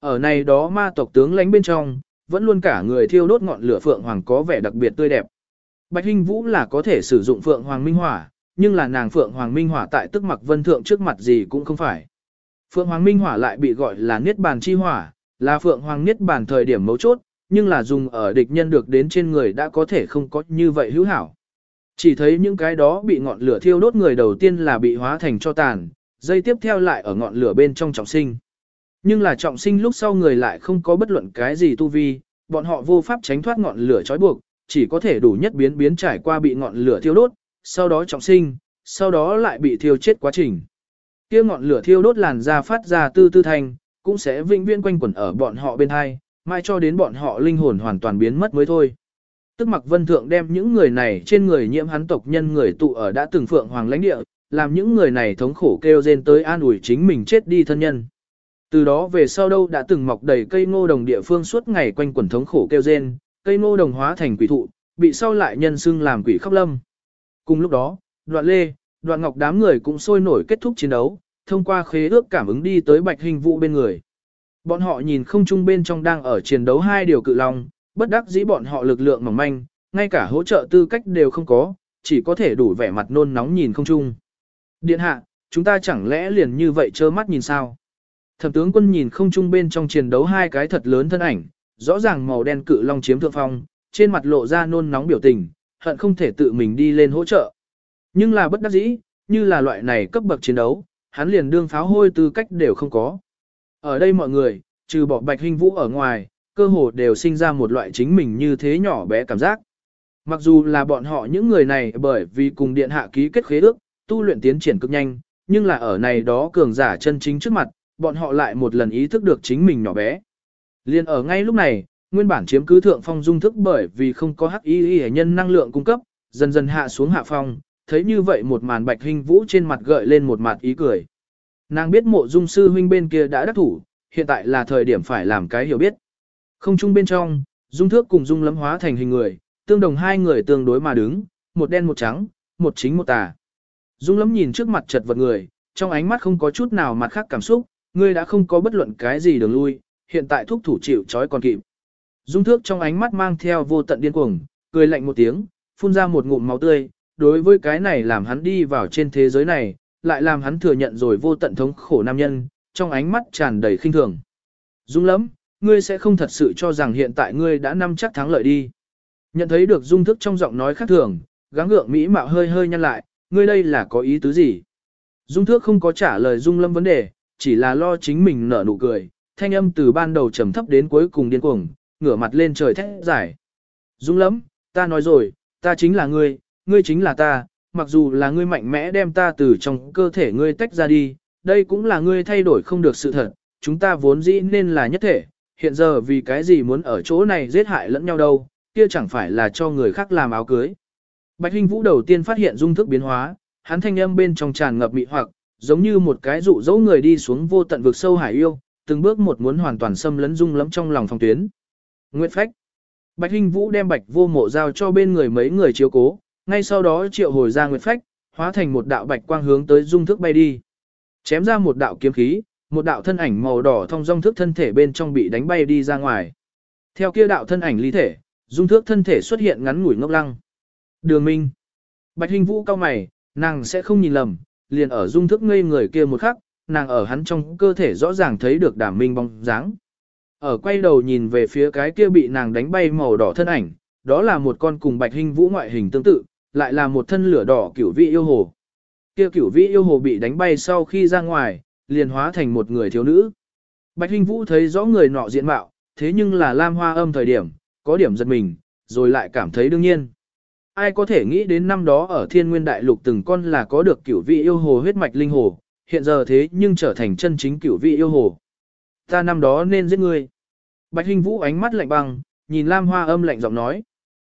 Ở này đó ma tộc tướng lãnh bên trong, vẫn luôn cả người thiêu đốt ngọn lửa phượng hoàng có vẻ đặc biệt tươi đẹp. Bạch Hinh Vũ là có thể sử dụng phượng hoàng minh hỏa, nhưng là nàng phượng hoàng minh hỏa tại tức mặc vân thượng trước mặt gì cũng không phải. Phượng hoàng minh hỏa lại bị gọi là niết bàn chi hỏa, là phượng hoàng niết bàn thời điểm mấu chốt, nhưng là dùng ở địch nhân được đến trên người đã có thể không có như vậy hữu hảo. Chỉ thấy những cái đó bị ngọn lửa thiêu đốt người đầu tiên là bị hóa thành cho tàn, dây tiếp theo lại ở ngọn lửa bên trong trọng sinh. Nhưng là trọng sinh lúc sau người lại không có bất luận cái gì tu vi, bọn họ vô pháp tránh thoát ngọn lửa trói buộc, chỉ có thể đủ nhất biến biến trải qua bị ngọn lửa thiêu đốt, sau đó trọng sinh, sau đó lại bị thiêu chết quá trình. Kia ngọn lửa thiêu đốt làn ra phát ra tư tư thanh, cũng sẽ vĩnh viễn quanh quẩn ở bọn họ bên hai, mai cho đến bọn họ linh hồn hoàn toàn biến mất mới thôi. Tức mặc vân thượng đem những người này trên người nhiễm hắn tộc nhân người tụ ở đã từng phượng hoàng lãnh địa, làm những người này thống khổ kêu rên tới an ủi chính mình chết đi thân nhân. Từ đó về sau đâu đã từng mọc đầy cây ngô đồng địa phương suốt ngày quanh quẩn thống khổ kêu rên, cây ngô đồng hóa thành quỷ thụ, bị sau lại nhân xưng làm quỷ khóc lâm. Cùng lúc đó, đoạn lê, đoạn ngọc đám người cũng sôi nổi kết thúc chiến đấu, thông qua khế ước cảm ứng đi tới bạch hình vụ bên người. Bọn họ nhìn không chung bên trong đang ở chiến đấu hai điều cự long, bất đắc dĩ bọn họ lực lượng mỏng manh, ngay cả hỗ trợ tư cách đều không có, chỉ có thể đủ vẻ mặt nôn nóng nhìn không chung. Điện hạ, chúng ta chẳng lẽ liền như vậy trơ mắt nhìn sao? Thẩm tướng quân nhìn không trung bên trong chiến đấu hai cái thật lớn thân ảnh, rõ ràng màu đen cự long chiếm thượng phong, trên mặt lộ ra nôn nóng biểu tình, hận không thể tự mình đi lên hỗ trợ. Nhưng là bất đắc dĩ, như là loại này cấp bậc chiến đấu, hắn liền đương pháo hôi tư cách đều không có. Ở đây mọi người, trừ bỏ bạch hình vũ ở ngoài, cơ hồ đều sinh ra một loại chính mình như thế nhỏ bé cảm giác. Mặc dù là bọn họ những người này bởi vì cùng điện hạ ký kết khế ước, tu luyện tiến triển cực nhanh, nhưng là ở này đó cường giả chân chính trước mặt, bọn họ lại một lần ý thức được chính mình nhỏ bé. Liên ở ngay lúc này, nguyên bản chiếm cứ thượng phong dung thức bởi vì không có hắc y y nhân năng lượng cung cấp, dần dần hạ xuống hạ phong, thấy như vậy một màn bạch hình vũ trên mặt gợi lên một mặt ý cười. Nàng biết mộ dung sư huynh bên kia đã đắc thủ, hiện tại là thời điểm phải làm cái hiểu biết. Không chung bên trong, dung thước cùng dung lấm hóa thành hình người, tương đồng hai người tương đối mà đứng, một đen một trắng, một chính một tà. Dung lấm nhìn trước mặt chật vật người, trong ánh mắt không có chút nào mặt khác cảm xúc, ngươi đã không có bất luận cái gì đường lui, hiện tại thúc thủ chịu trói còn kịp. Dung thước trong ánh mắt mang theo vô tận điên cuồng, cười lạnh một tiếng, phun ra một ngụm máu tươi, đối với cái này làm hắn đi vào trên thế giới này, lại làm hắn thừa nhận rồi vô tận thống khổ nam nhân, trong ánh mắt tràn đầy khinh thường. Dung lắm, ngươi sẽ không thật sự cho rằng hiện tại ngươi đã nắm chắc thắng lợi đi. Nhận thấy được dung thức trong giọng nói khác thường, gắng gượng mỹ mạo hơi hơi nhăn lại, ngươi đây là có ý tứ gì? Dung thước không có trả lời dung lâm vấn đề, chỉ là lo chính mình nở nụ cười, thanh âm từ ban đầu trầm thấp đến cuối cùng điên cuồng, ngửa mặt lên trời thét giải. dũng lắm, ta nói rồi, ta chính là ngươi, ngươi chính là ta, mặc dù là ngươi mạnh mẽ đem ta từ trong cơ thể ngươi tách ra đi, đây cũng là ngươi thay đổi không được sự thật, chúng ta vốn dĩ nên là nhất thể, hiện giờ vì cái gì muốn ở chỗ này giết hại lẫn nhau đâu, kia chẳng phải là cho người khác làm áo cưới. Bạch Hinh Vũ đầu tiên phát hiện dung thức biến hóa, hắn thanh âm bên trong tràn ngập mị hoặc, giống như một cái dụ dỗ người đi xuống vô tận vực sâu hải yêu, từng bước một muốn hoàn toàn xâm lấn dung lắm trong lòng phòng tuyến. Nguyệt Phách Bạch Hinh Vũ đem Bạch Vô Mộ giao cho bên người mấy người chiếu cố, ngay sau đó triệu hồi ra Nguyệt Phách, hóa thành một đạo bạch quang hướng tới dung thức bay đi. Chém ra một đạo kiếm khí, một đạo thân ảnh màu đỏ thông dung thức thân thể bên trong bị đánh bay đi ra ngoài. Theo kia đạo thân ảnh ly thể, dung thước thân thể xuất hiện ngắn ngủi ngốc lăng. Đường Minh. Bạch Hinh Vũ cao mày, nàng sẽ không nhìn lầm, liền ở dung thức ngây người kia một khắc, nàng ở hắn trong cơ thể rõ ràng thấy được đảm minh bóng dáng. Ở quay đầu nhìn về phía cái kia bị nàng đánh bay màu đỏ thân ảnh, đó là một con cùng Bạch Hình Vũ ngoại hình tương tự, lại là một thân lửa đỏ cửu vị yêu hồ. Kia cửu vị yêu hồ bị đánh bay sau khi ra ngoài, liền hóa thành một người thiếu nữ. Bạch Hinh Vũ thấy rõ người nọ diện mạo, thế nhưng là Lam Hoa Âm thời điểm, có điểm giật mình, rồi lại cảm thấy đương nhiên. Ai có thể nghĩ đến năm đó ở Thiên Nguyên Đại Lục từng con là có được cửu vị yêu hồ huyết mạch linh hồ, hiện giờ thế nhưng trở thành chân chính cửu vị yêu hồ. Ta năm đó nên giết ngươi. Bạch Hinh Vũ ánh mắt lạnh băng, nhìn Lam Hoa Âm lạnh giọng nói.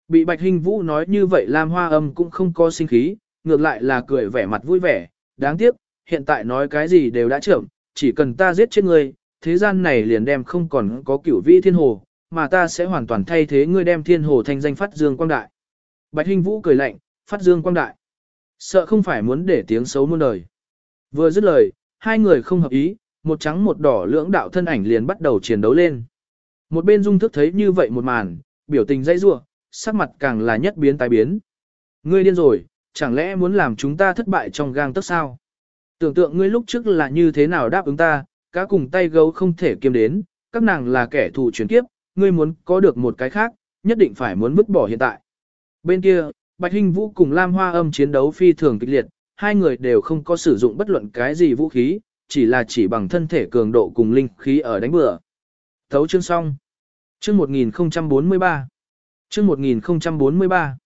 Bị Bạch Hinh Vũ nói như vậy Lam Hoa Âm cũng không có sinh khí, ngược lại là cười vẻ mặt vui vẻ, đáng tiếc, hiện tại nói cái gì đều đã chậm, chỉ cần ta giết chết ngươi, thế gian này liền đem không còn có cửu vị thiên hồ, mà ta sẽ hoàn toàn thay thế ngươi đem thiên hồ thành danh phát dương quang đại. Bạch Hinh Vũ cười lạnh, phát dương quang đại. Sợ không phải muốn để tiếng xấu muôn đời. Vừa dứt lời, hai người không hợp ý, một trắng một đỏ lưỡng đạo thân ảnh liền bắt đầu chiến đấu lên. Một bên dung thức thấy như vậy một màn, biểu tình dãy rủa, sắc mặt càng là nhất biến tái biến. Ngươi điên rồi, chẳng lẽ muốn làm chúng ta thất bại trong gang tấc sao? Tưởng tượng ngươi lúc trước là như thế nào đáp ứng ta, cá cùng tay gấu không thể kiêm đến, các nàng là kẻ thù chuyển kiếp, ngươi muốn có được một cái khác, nhất định phải muốn vứt bỏ hiện tại. Bên kia, Bạch Hinh Vũ cùng Lam Hoa Âm chiến đấu phi thường kịch liệt, hai người đều không có sử dụng bất luận cái gì vũ khí, chỉ là chỉ bằng thân thể cường độ cùng linh khí ở đánh bừa. Thấu chương xong. Chương 1043. Chương 1043.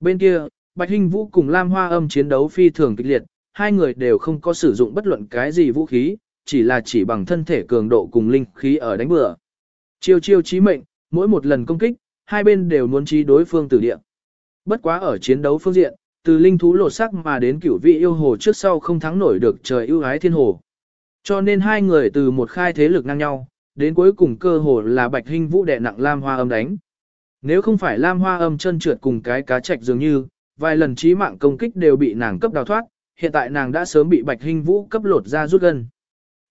Bên kia, Bạch Hinh Vũ cùng Lam Hoa Âm chiến đấu phi thường kịch liệt, hai người đều không có sử dụng bất luận cái gì vũ khí, chỉ là chỉ bằng thân thể cường độ cùng linh khí ở đánh bừa. Chiêu chiêu chí mệnh, mỗi một lần công kích, hai bên đều muốn chí đối phương tử địa. Bất quá ở chiến đấu phương diện, từ linh thú lột sắc mà đến cửu vị yêu hồ trước sau không thắng nổi được trời ưu ái thiên hồ. Cho nên hai người từ một khai thế lực ngang nhau, đến cuối cùng cơ hồ là bạch hình vũ đệ nặng lam hoa âm đánh. Nếu không phải lam hoa âm chân trượt cùng cái cá trạch dường như, vài lần trí mạng công kích đều bị nàng cấp đào thoát, hiện tại nàng đã sớm bị bạch hình vũ cấp lột ra rút gân.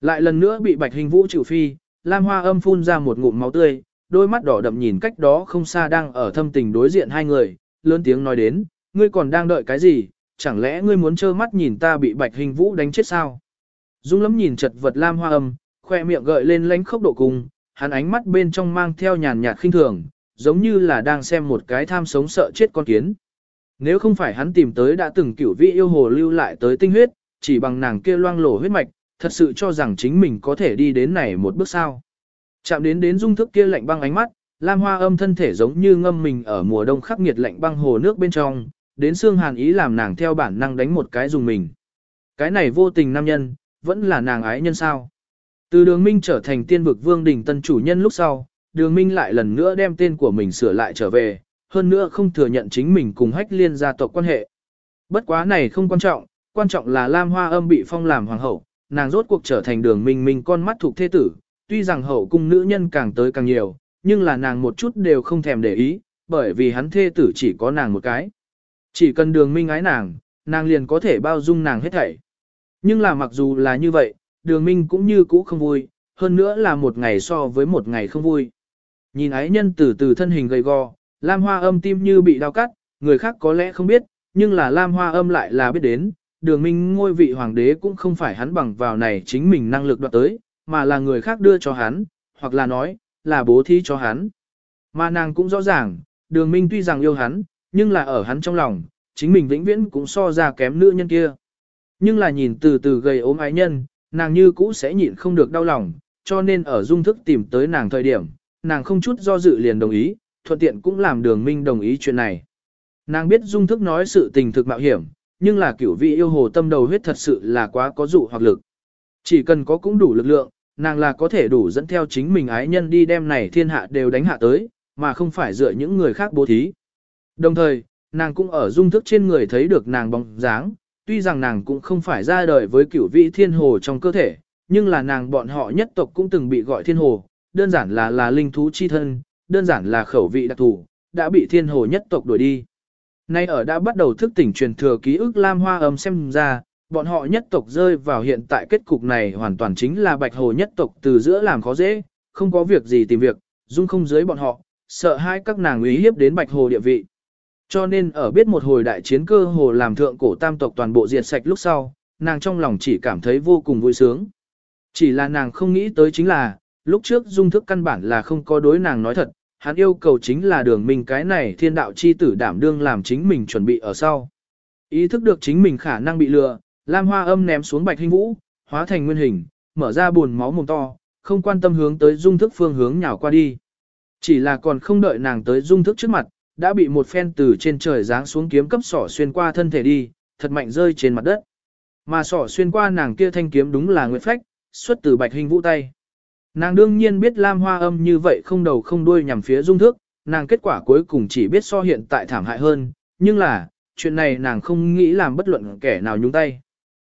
Lại lần nữa bị bạch hình vũ chịu phi, lam hoa âm phun ra một ngụm máu tươi, đôi mắt đỏ đậm nhìn cách đó không xa đang ở thâm tình đối diện hai người, lớn tiếng nói đến, ngươi còn đang đợi cái gì, chẳng lẽ ngươi muốn trơ mắt nhìn ta bị bạch hình vũ đánh chết sao? Dung lắm nhìn chật vật lam hoa âm, khoe miệng gợi lên lánh khốc độ cùng, hắn ánh mắt bên trong mang theo nhàn nhạt khinh thường, giống như là đang xem một cái tham sống sợ chết con kiến. Nếu không phải hắn tìm tới đã từng cửu vị yêu hồ lưu lại tới tinh huyết, chỉ bằng nàng kia loang lổ huyết mạch, thật sự cho rằng chính mình có thể đi đến này một bước sao. Chạm đến đến dung thức kia lạnh băng ánh mắt, Lam Hoa âm thân thể giống như ngâm mình ở mùa đông khắc nghiệt lạnh băng hồ nước bên trong, đến xương hàn ý làm nàng theo bản năng đánh một cái dùng mình. Cái này vô tình nam nhân, vẫn là nàng ái nhân sao. Từ đường minh trở thành tiên vực vương đỉnh tân chủ nhân lúc sau, đường minh lại lần nữa đem tên của mình sửa lại trở về, hơn nữa không thừa nhận chính mình cùng hách liên gia tộc quan hệ. Bất quá này không quan trọng, quan trọng là Lam Hoa âm bị phong làm hoàng hậu, nàng rốt cuộc trở thành đường minh minh con mắt thuộc thế tử, tuy rằng hậu cung nữ nhân càng tới càng nhiều, nhưng là nàng một chút đều không thèm để ý, bởi vì hắn thê tử chỉ có nàng một cái. Chỉ cần đường minh ái nàng, nàng liền có thể bao dung nàng hết thảy. Nhưng là mặc dù là như vậy, đường minh cũng như cũ không vui, hơn nữa là một ngày so với một ngày không vui. Nhìn ái nhân từ từ thân hình gầy gò, Lam Hoa âm tim như bị đau cắt, người khác có lẽ không biết, nhưng là Lam Hoa âm lại là biết đến, đường minh ngôi vị hoàng đế cũng không phải hắn bằng vào này chính mình năng lực đoạt tới, mà là người khác đưa cho hắn, hoặc là nói, là bố thí cho hắn. Mà nàng cũng rõ ràng, đường minh tuy rằng yêu hắn, nhưng là ở hắn trong lòng, chính mình vĩnh viễn cũng so ra kém nữ nhân kia. Nhưng là nhìn từ từ gầy ốm ái nhân, nàng như cũ sẽ nhịn không được đau lòng, cho nên ở dung thức tìm tới nàng thời điểm, nàng không chút do dự liền đồng ý, thuận tiện cũng làm đường minh đồng ý chuyện này. Nàng biết dung thức nói sự tình thực mạo hiểm, nhưng là kiểu vị yêu hồ tâm đầu huyết thật sự là quá có dụ hoặc lực. Chỉ cần có cũng đủ lực lượng, nàng là có thể đủ dẫn theo chính mình ái nhân đi đem này thiên hạ đều đánh hạ tới, mà không phải dựa những người khác bố thí. Đồng thời, nàng cũng ở dung thức trên người thấy được nàng bóng dáng, tuy rằng nàng cũng không phải ra đời với cửu vị thiên hồ trong cơ thể, nhưng là nàng bọn họ nhất tộc cũng từng bị gọi thiên hồ, đơn giản là là linh thú chi thân, đơn giản là khẩu vị đặc thù, đã bị thiên hồ nhất tộc đuổi đi. Nay ở đã bắt đầu thức tỉnh truyền thừa ký ức Lam Hoa âm xem ra, bọn họ nhất tộc rơi vào hiện tại kết cục này hoàn toàn chính là bạch hồ nhất tộc từ giữa làm khó dễ, không có việc gì tìm việc, dung không dưới bọn họ, sợ hai các nàng uy hiếp đến bạch hồ địa vị. Cho nên ở biết một hồi đại chiến cơ hồ làm thượng cổ tam tộc toàn bộ diệt sạch lúc sau, nàng trong lòng chỉ cảm thấy vô cùng vui sướng. Chỉ là nàng không nghĩ tới chính là, lúc trước dung thức căn bản là không có đối nàng nói thật, hắn yêu cầu chính là đường mình cái này thiên đạo chi tử đảm đương làm chính mình chuẩn bị ở sau. Ý thức được chính mình khả năng bị lừa, Lam Hoa Âm ném xuống Bạch Hinh Vũ, hóa thành nguyên hình, mở ra buồn máu mồm to, không quan tâm hướng tới dung thức phương hướng nhào qua đi. Chỉ là còn không đợi nàng tới dung thức trước mặt, đã bị một phen từ trên trời giáng xuống kiếm cấp sỏ xuyên qua thân thể đi, thật mạnh rơi trên mặt đất. Mà sỏ xuyên qua nàng kia thanh kiếm đúng là nguyệt phách, xuất từ Bạch Hinh Vũ tay. Nàng đương nhiên biết Lam Hoa Âm như vậy không đầu không đuôi nhằm phía dung thức, nàng kết quả cuối cùng chỉ biết so hiện tại thảm hại hơn, nhưng là, chuyện này nàng không nghĩ làm bất luận kẻ nào nhúng tay.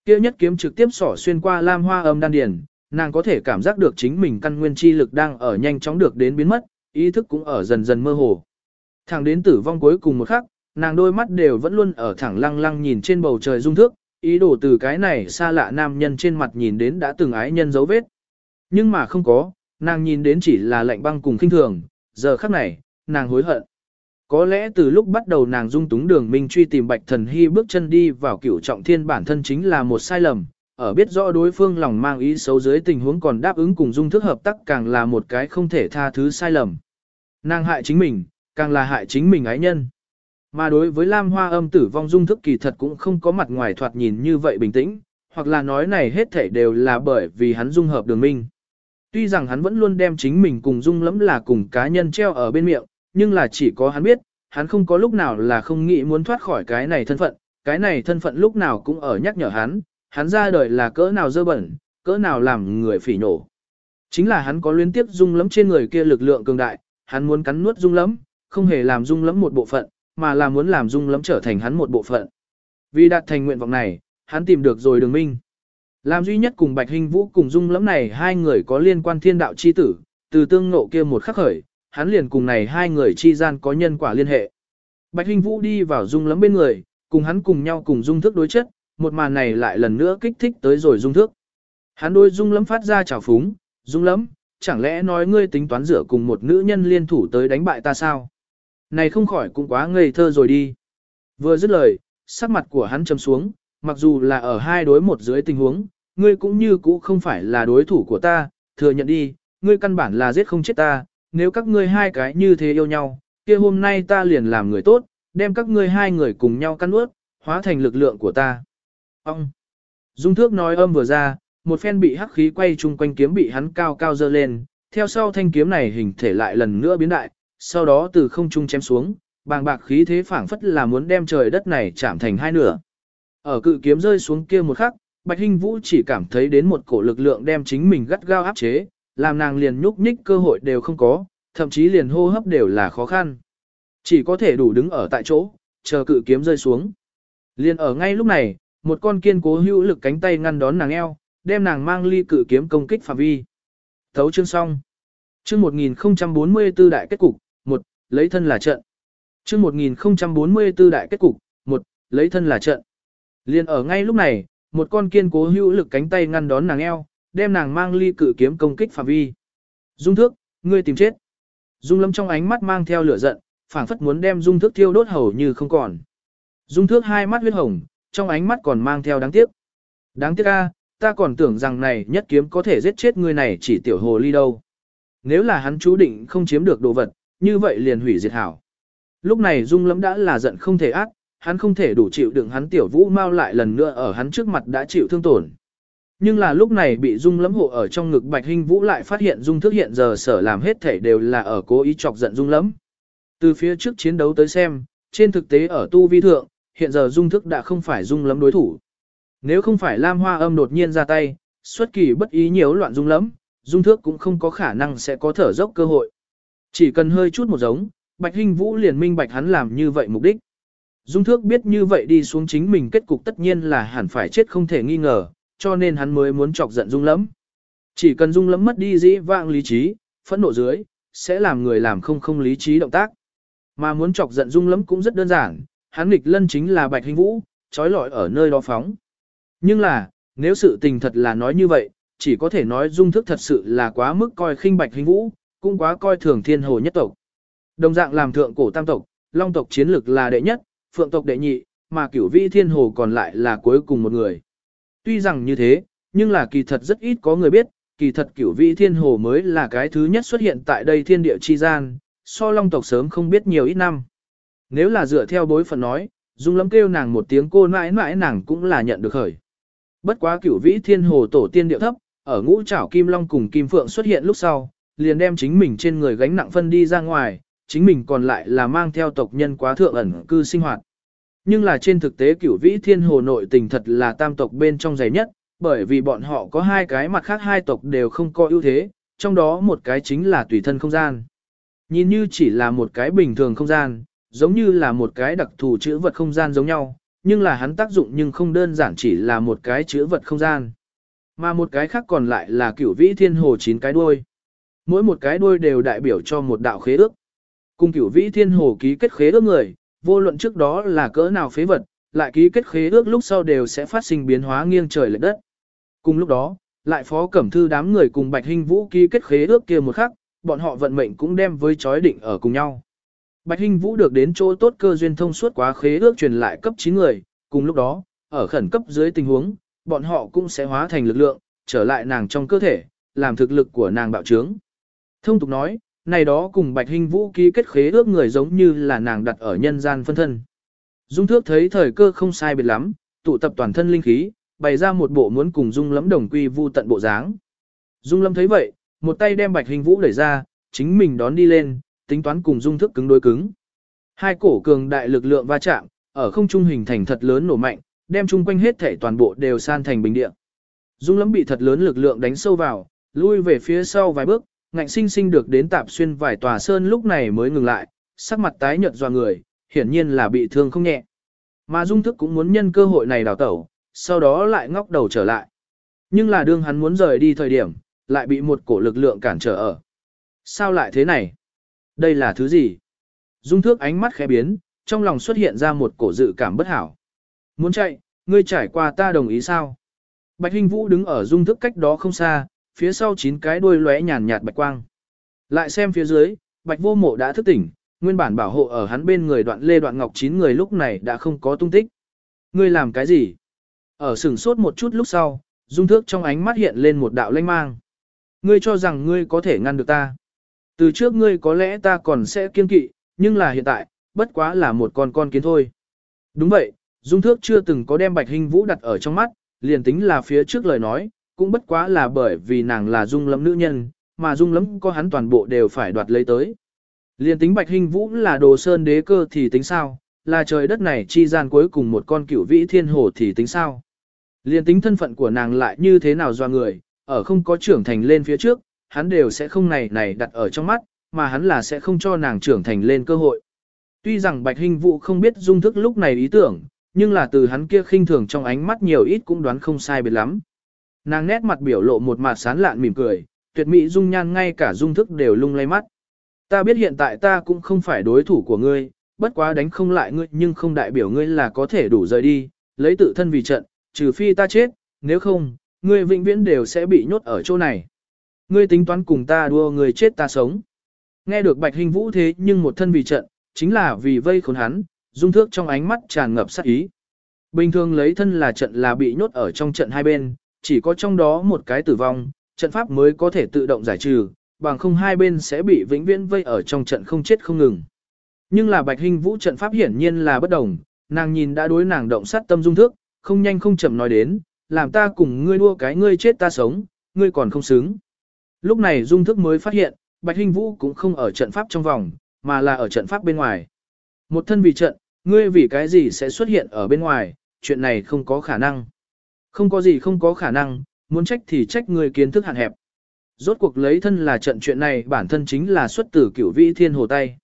Kia nhất kiếm trực tiếp xỏ xuyên qua lam hoa âm đan điền, nàng có thể cảm giác được chính mình căn nguyên chi lực đang ở nhanh chóng được đến biến mất, ý thức cũng ở dần dần mơ hồ. Thẳng đến tử vong cuối cùng một khắc, nàng đôi mắt đều vẫn luôn ở thẳng lăng lăng nhìn trên bầu trời dung thước, ý đồ từ cái này xa lạ nam nhân trên mặt nhìn đến đã từng ái nhân dấu vết. Nhưng mà không có, nàng nhìn đến chỉ là lạnh băng cùng khinh thường, giờ khắc này, nàng hối hận. Có lẽ từ lúc bắt đầu nàng dung túng đường minh truy tìm bạch thần hy bước chân đi vào cửu trọng thiên bản thân chính là một sai lầm, ở biết rõ đối phương lòng mang ý xấu dưới tình huống còn đáp ứng cùng dung thức hợp tác càng là một cái không thể tha thứ sai lầm. Nàng hại chính mình, càng là hại chính mình ái nhân. Mà đối với Lam Hoa âm tử vong dung thức kỳ thật cũng không có mặt ngoài thoạt nhìn như vậy bình tĩnh, hoặc là nói này hết thảy đều là bởi vì hắn dung hợp đường minh. Tuy rằng hắn vẫn luôn đem chính mình cùng dung lẫm là cùng cá nhân treo ở bên miệng, nhưng là chỉ có hắn biết, hắn không có lúc nào là không nghĩ muốn thoát khỏi cái này thân phận, cái này thân phận lúc nào cũng ở nhắc nhở hắn, hắn ra đời là cỡ nào dơ bẩn, cỡ nào làm người phỉ nổ. Chính là hắn có liên tiếp dung lắm trên người kia lực lượng cường đại, hắn muốn cắn nuốt dung lắm, không hề làm dung lắm một bộ phận, mà là muốn làm dung lắm trở thành hắn một bộ phận. Vì đạt thành nguyện vọng này, hắn tìm được rồi đường minh. Làm duy nhất cùng Bạch Hình Vũ cùng dung lắm này hai người có liên quan thiên đạo chi tử, từ tương ngộ kia một khắc khởi, hắn liền cùng này hai người chi gian có nhân quả liên hệ. Bạch Hinh Vũ đi vào dung lắm bên người, cùng hắn cùng nhau cùng dung thức đối chất, một màn này lại lần nữa kích thích tới rồi dung thức. Hắn đôi dung lắm phát ra trào phúng, dung lắm, chẳng lẽ nói ngươi tính toán rửa cùng một nữ nhân liên thủ tới đánh bại ta sao? Này không khỏi cũng quá ngây thơ rồi đi. Vừa dứt lời, sắc mặt của hắn trầm xuống, mặc dù là ở hai đối một dưới tình huống, ngươi cũng như cũ không phải là đối thủ của ta, thừa nhận đi, ngươi căn bản là giết không chết ta, nếu các ngươi hai cái như thế yêu nhau, kia hôm nay ta liền làm người tốt, đem các ngươi hai người cùng nhau căn ướt, hóa thành lực lượng của ta. Ông! Dung thước nói âm vừa ra, một phen bị hắc khí quay chung quanh kiếm bị hắn cao cao dơ lên, theo sau thanh kiếm này hình thể lại lần nữa biến đại, sau đó từ không trung chém xuống, bàng bạc khí thế phảng phất là muốn đem trời đất này chạm thành hai nửa. Ở cự kiếm rơi xuống kia một khắc, Bạch Hinh Vũ chỉ cảm thấy đến một cổ lực lượng đem chính mình gắt gao áp chế, làm nàng liền nhúc nhích cơ hội đều không có, thậm chí liền hô hấp đều là khó khăn. Chỉ có thể đủ đứng ở tại chỗ, chờ cự kiếm rơi xuống. Liền ở ngay lúc này, một con kiên cố hữu lực cánh tay ngăn đón nàng eo, đem nàng mang ly cự kiếm công kích phạm vi. Thấu chương xong. Chương 1044 đại kết cục, một lấy thân là trận. Chương 1044 đại kết cục, một lấy thân là trận. Liên ở ngay lúc này, một con kiên cố hữu lực cánh tay ngăn đón nàng eo, đem nàng mang ly cự kiếm công kích phạm vi. Dung thước, ngươi tìm chết. Dung lâm trong ánh mắt mang theo lửa giận, phảng phất muốn đem dung thước thiêu đốt hầu như không còn. Dung thước hai mắt huyết hồng, trong ánh mắt còn mang theo đáng tiếc. Đáng tiếc a, ta còn tưởng rằng này nhất kiếm có thể giết chết người này chỉ tiểu hồ ly đâu. Nếu là hắn chú định không chiếm được đồ vật, như vậy liền hủy diệt hảo. Lúc này Dung Lâm đã là giận không thể ác, hắn không thể đủ chịu đựng hắn tiểu vũ mau lại lần nữa ở hắn trước mặt đã chịu thương tổn. Nhưng là lúc này bị Dung lẫm hộ ở trong ngực Bạch Hinh Vũ lại phát hiện Dung Thức hiện giờ sở làm hết thể đều là ở cố ý chọc giận Dung lẫm. Từ phía trước chiến đấu tới xem, trên thực tế ở tu vi thượng, hiện giờ Dung Thức đã không phải Dung lẫm đối thủ. Nếu không phải Lam Hoa Âm đột nhiên ra tay, xuất kỳ bất ý nhiễu loạn Dung lẫm, Dung Thước cũng không có khả năng sẽ có thở dốc cơ hội. Chỉ cần hơi chút một giống, Bạch Hinh Vũ liền minh bạch hắn làm như vậy mục đích. Dung Thước biết như vậy đi xuống chính mình kết cục tất nhiên là hẳn phải chết không thể nghi ngờ, cho nên hắn mới muốn chọc giận Dung Lẫm. Chỉ cần Dung Lẫm mất đi dĩ vãng lý trí, phẫn nộ dưới, sẽ làm người làm không không lý trí động tác. Mà muốn chọc giận Dung Lẫm cũng rất đơn giản, hắn nghịch lân chính là Bạch Hinh Vũ, trói lọi ở nơi đó phóng. Nhưng là, nếu sự tình thật là nói như vậy, chỉ có thể nói Dung Thức thật sự là quá mức coi khinh Bạch Hinh Vũ, cũng quá coi thường thiên hồ nhất tộc. Đồng dạng làm thượng cổ tam tộc, long tộc chiến lực là đệ nhất, phượng tộc đệ nhị, mà cửu vĩ thiên hồ còn lại là cuối cùng một người. Tuy rằng như thế, nhưng là kỳ thật rất ít có người biết, kỳ thật cửu vĩ thiên hồ mới là cái thứ nhất xuất hiện tại đây thiên địa chi gian, so long tộc sớm không biết nhiều ít năm. Nếu là dựa theo bối phận nói, dung lắm kêu nàng một tiếng cô mãi mãi nàng cũng là nhận được khởi. Bất quá cửu vĩ thiên hồ tổ tiên điệu thấp, ở ngũ trảo kim long cùng kim phượng xuất hiện lúc sau, liền đem chính mình trên người gánh nặng phân đi ra ngoài, chính mình còn lại là mang theo tộc nhân quá thượng ẩn cư sinh hoạt. Nhưng là trên thực tế cửu vĩ thiên hồ nội tình thật là tam tộc bên trong dày nhất, bởi vì bọn họ có hai cái mặt khác hai tộc đều không có ưu thế, trong đó một cái chính là tùy thân không gian. Nhìn như chỉ là một cái bình thường không gian, giống như là một cái đặc thù chữ vật không gian giống nhau, nhưng là hắn tác dụng nhưng không đơn giản chỉ là một cái chữ vật không gian. Mà một cái khác còn lại là cửu vĩ thiên hồ chín cái đuôi. Mỗi một cái đuôi đều đại biểu cho một đạo khế ước. Cùng cửu vĩ thiên hồ ký kết khế ước người, vô luận trước đó là cỡ nào phế vật, lại ký kết khế ước lúc sau đều sẽ phát sinh biến hóa nghiêng trời lệch đất. Cùng lúc đó, lại phó cẩm thư đám người cùng Bạch Hinh Vũ ký kết khế ước kia một khắc, bọn họ vận mệnh cũng đem với chói định ở cùng nhau. Bạch Hinh Vũ được đến chỗ tốt cơ duyên thông suốt quá khế ước truyền lại cấp 9 người, cùng lúc đó, ở khẩn cấp dưới tình huống, bọn họ cũng sẽ hóa thành lực lượng, trở lại nàng trong cơ thể, làm thực lực của nàng bạo trướng. Thông tục nói, này đó cùng Bạch Hinh Vũ ký kết khế ước người giống như là nàng đặt ở nhân gian phân thân. Dung Thước thấy thời cơ không sai biệt lắm, tụ tập toàn thân linh khí, bày ra một bộ muốn cùng Dung Lâm đồng quy vu tận bộ dáng. Dung Lâm thấy vậy, một tay đem Bạch Hinh Vũ đẩy ra, chính mình đón đi lên, tính toán cùng Dung Thước cứng đối cứng. Hai cổ cường đại lực lượng va chạm, ở không trung hình thành thật lớn nổ mạnh, đem chung quanh hết thể toàn bộ đều san thành bình địa. Dung Lâm bị thật lớn lực lượng đánh sâu vào, lui về phía sau vài bước, ngạnh sinh sinh được đến tạp xuyên vài tòa sơn lúc này mới ngừng lại, sắc mặt tái nhợt do người, hiển nhiên là bị thương không nhẹ. Mà Dung Thức cũng muốn nhân cơ hội này đào tẩu, sau đó lại ngóc đầu trở lại. Nhưng là đương hắn muốn rời đi thời điểm, lại bị một cổ lực lượng cản trở ở. Sao lại thế này? Đây là thứ gì? Dung Thước ánh mắt khẽ biến, trong lòng xuất hiện ra một cổ dự cảm bất hảo. Muốn chạy, ngươi trải qua ta đồng ý sao? Bạch Hinh Vũ đứng ở Dung Thước cách đó không xa, phía sau chín cái đuôi lóe nhàn nhạt bạch quang. Lại xem phía dưới, Bạch Vô Mộ đã thức tỉnh, nguyên bản bảo hộ ở hắn bên người đoạn lê đoạn ngọc chín người lúc này đã không có tung tích. Ngươi làm cái gì? Ở sừng sốt một chút lúc sau, dung thước trong ánh mắt hiện lên một đạo lanh mang. Ngươi cho rằng ngươi có thể ngăn được ta. Từ trước ngươi có lẽ ta còn sẽ kiên kỵ, nhưng là hiện tại, bất quá là một con con kiến thôi. Đúng vậy, dung thước chưa từng có đem bạch hình vũ đặt ở trong mắt, liền tính là phía trước lời nói, cũng bất quá là bởi vì nàng là dung lẫm nữ nhân, mà dung lẫm có hắn toàn bộ đều phải đoạt lấy tới. Liên tính Bạch Hình Vũ là đồ sơn đế cơ thì tính sao, là trời đất này chi gian cuối cùng một con cửu vĩ thiên hồ thì tính sao. Liên tính thân phận của nàng lại như thế nào do người, ở không có trưởng thành lên phía trước, hắn đều sẽ không này này đặt ở trong mắt, mà hắn là sẽ không cho nàng trưởng thành lên cơ hội. Tuy rằng Bạch Hình Vũ không biết dung thức lúc này ý tưởng, nhưng là từ hắn kia khinh thường trong ánh mắt nhiều ít cũng đoán không sai biệt lắm. Nàng nét mặt biểu lộ một mặt sán lạn mỉm cười, tuyệt mỹ dung nhan ngay cả dung thức đều lung lay mắt. Ta biết hiện tại ta cũng không phải đối thủ của ngươi, bất quá đánh không lại ngươi nhưng không đại biểu ngươi là có thể đủ rời đi, lấy tự thân vì trận, trừ phi ta chết, nếu không, ngươi vĩnh viễn đều sẽ bị nhốt ở chỗ này. Ngươi tính toán cùng ta đua người chết ta sống. Nghe được bạch hình vũ thế nhưng một thân vì trận, chính là vì vây khốn hắn, dung thước trong ánh mắt tràn ngập sát ý. Bình thường lấy thân là trận là bị nhốt ở trong trận hai bên, chỉ có trong đó một cái tử vong, trận pháp mới có thể tự động giải trừ, bằng không hai bên sẽ bị vĩnh viễn vây ở trong trận không chết không ngừng. Nhưng là Bạch Hình Vũ trận pháp hiển nhiên là bất đồng, nàng nhìn đã đối nàng động sát tâm dung thức, không nhanh không chậm nói đến, làm ta cùng ngươi đua cái ngươi chết ta sống, ngươi còn không xứng. Lúc này dung thức mới phát hiện, Bạch Hình Vũ cũng không ở trận pháp trong vòng, mà là ở trận pháp bên ngoài. Một thân vì trận, ngươi vì cái gì sẽ xuất hiện ở bên ngoài, chuyện này không có khả năng. Không có gì không có khả năng, muốn trách thì trách người kiến thức hạn hẹp. Rốt cuộc lấy thân là trận chuyện này bản thân chính là xuất tử cửu vĩ thiên hồ tay.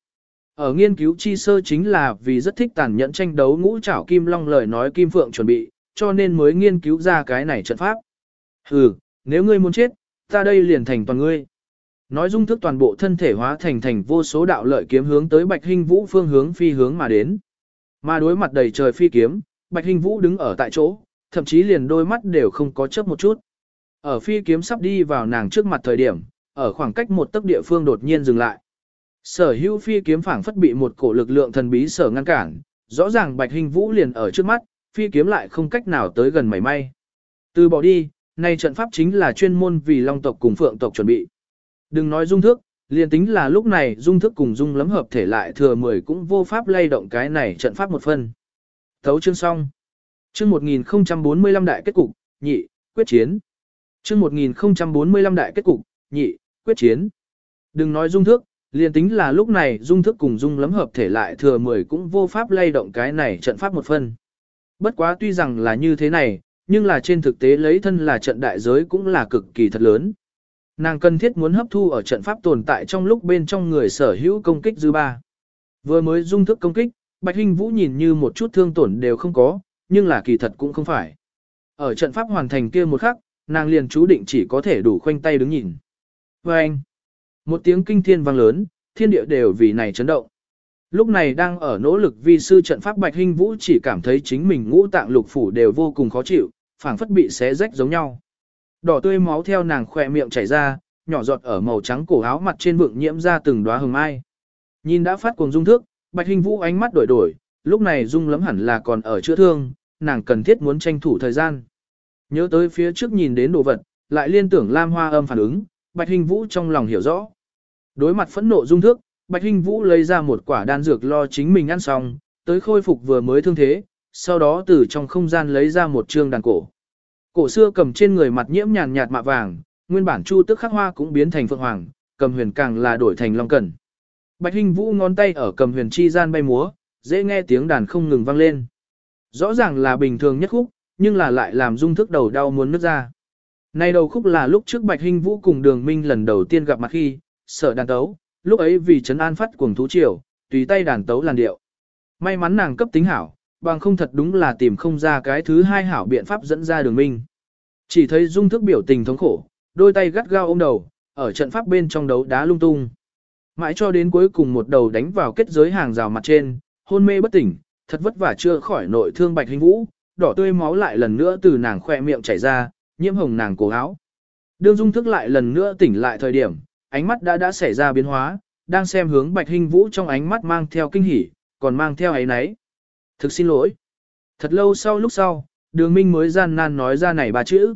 Ở nghiên cứu chi sơ chính là vì rất thích tàn nhẫn tranh đấu ngũ trảo kim long lời nói kim phượng chuẩn bị, cho nên mới nghiên cứu ra cái này trận pháp. Hừ, nếu ngươi muốn chết, ta đây liền thành toàn ngươi. Nói dung thức toàn bộ thân thể hóa thành thành vô số đạo lợi kiếm hướng tới Bạch Hinh Vũ phương hướng phi hướng mà đến. Mà đối mặt đầy trời phi kiếm, Bạch Hinh Vũ đứng ở tại chỗ, thậm chí liền đôi mắt đều không có chớp một chút. Ở phi kiếm sắp đi vào nàng trước mặt thời điểm, ở khoảng cách một tấc địa phương đột nhiên dừng lại. Sở hữu phi kiếm phảng phất bị một cổ lực lượng thần bí sở ngăn cản, rõ ràng bạch hình vũ liền ở trước mắt, phi kiếm lại không cách nào tới gần mảy may. Từ bỏ đi, nay trận pháp chính là chuyên môn vì long tộc cùng phượng tộc chuẩn bị. Đừng nói dung thức, liền tính là lúc này dung thức cùng dung lấm hợp thể lại thừa mười cũng vô pháp lay động cái này trận pháp một phân. Thấu chương xong. Chương 1045 đại kết cục, nhị, quyết chiến chương 1045 đại kết cục, nhị, quyết chiến. Đừng nói dung thước, liền tính là lúc này dung thức cùng dung lắm hợp thể lại thừa 10 cũng vô pháp lay động cái này trận pháp một phân. Bất quá tuy rằng là như thế này, nhưng là trên thực tế lấy thân là trận đại giới cũng là cực kỳ thật lớn. Nàng cần thiết muốn hấp thu ở trận pháp tồn tại trong lúc bên trong người sở hữu công kích dư ba. Vừa mới dung thức công kích, Bạch Hinh Vũ nhìn như một chút thương tổn đều không có, nhưng là kỳ thật cũng không phải. Ở trận pháp hoàn thành kia một khắc, nàng liền chú định chỉ có thể đủ khoanh tay đứng nhìn. Và anh, một tiếng kinh thiên vang lớn, thiên địa đều vì này chấn động. Lúc này đang ở nỗ lực vi sư trận pháp Bạch Hinh Vũ chỉ cảm thấy chính mình ngũ tạng lục phủ đều vô cùng khó chịu, phảng phất bị xé rách giống nhau. Đỏ tươi máu theo nàng khỏe miệng chảy ra, nhỏ giọt ở màu trắng cổ áo mặt trên vượng nhiễm ra từng đóa hồng mai. Nhìn đã phát cuồng dung thước, Bạch Hinh Vũ ánh mắt đổi đổi, lúc này dung lấm hẳn là còn ở chữa thương, nàng cần thiết muốn tranh thủ thời gian. Nhớ tới phía trước nhìn đến đồ vật, lại liên tưởng Lam Hoa âm phản ứng, Bạch Hình Vũ trong lòng hiểu rõ. Đối mặt phẫn nộ dung thước, Bạch Hình Vũ lấy ra một quả đan dược lo chính mình ăn xong, tới khôi phục vừa mới thương thế, sau đó từ trong không gian lấy ra một trương đàn cổ. Cổ xưa cầm trên người mặt nhiễm nhàn nhạt mạ vàng, nguyên bản chu tức khắc hoa cũng biến thành phượng hoàng, cầm huyền càng là đổi thành long cẩn. Bạch Hình Vũ ngón tay ở cầm huyền chi gian bay múa, dễ nghe tiếng đàn không ngừng vang lên. Rõ ràng là bình thường nhất khúc, nhưng là lại làm dung thức đầu đau muốn nứt ra. Này đầu khúc là lúc trước Bạch Hinh Vũ cùng Đường Minh lần đầu tiên gặp mặt khi, sợ đàn tấu, lúc ấy vì trấn an phát cuồng thú triều, tùy tay đàn tấu làn điệu. May mắn nàng cấp tính hảo, bằng không thật đúng là tìm không ra cái thứ hai hảo biện pháp dẫn ra Đường Minh. Chỉ thấy dung thức biểu tình thống khổ, đôi tay gắt gao ôm đầu, ở trận pháp bên trong đấu đá lung tung. Mãi cho đến cuối cùng một đầu đánh vào kết giới hàng rào mặt trên, hôn mê bất tỉnh, thật vất vả chưa khỏi nội thương bạch hình vũ, đỏ tươi máu lại lần nữa từ nàng khoe miệng chảy ra, nhiễm hồng nàng cổ áo. Đương dung thức lại lần nữa tỉnh lại thời điểm, ánh mắt đã đã xảy ra biến hóa, đang xem hướng bạch hình vũ trong ánh mắt mang theo kinh hỉ, còn mang theo ấy nấy. Thực xin lỗi. Thật lâu sau lúc sau, đường minh mới gian nan nói ra này ba chữ.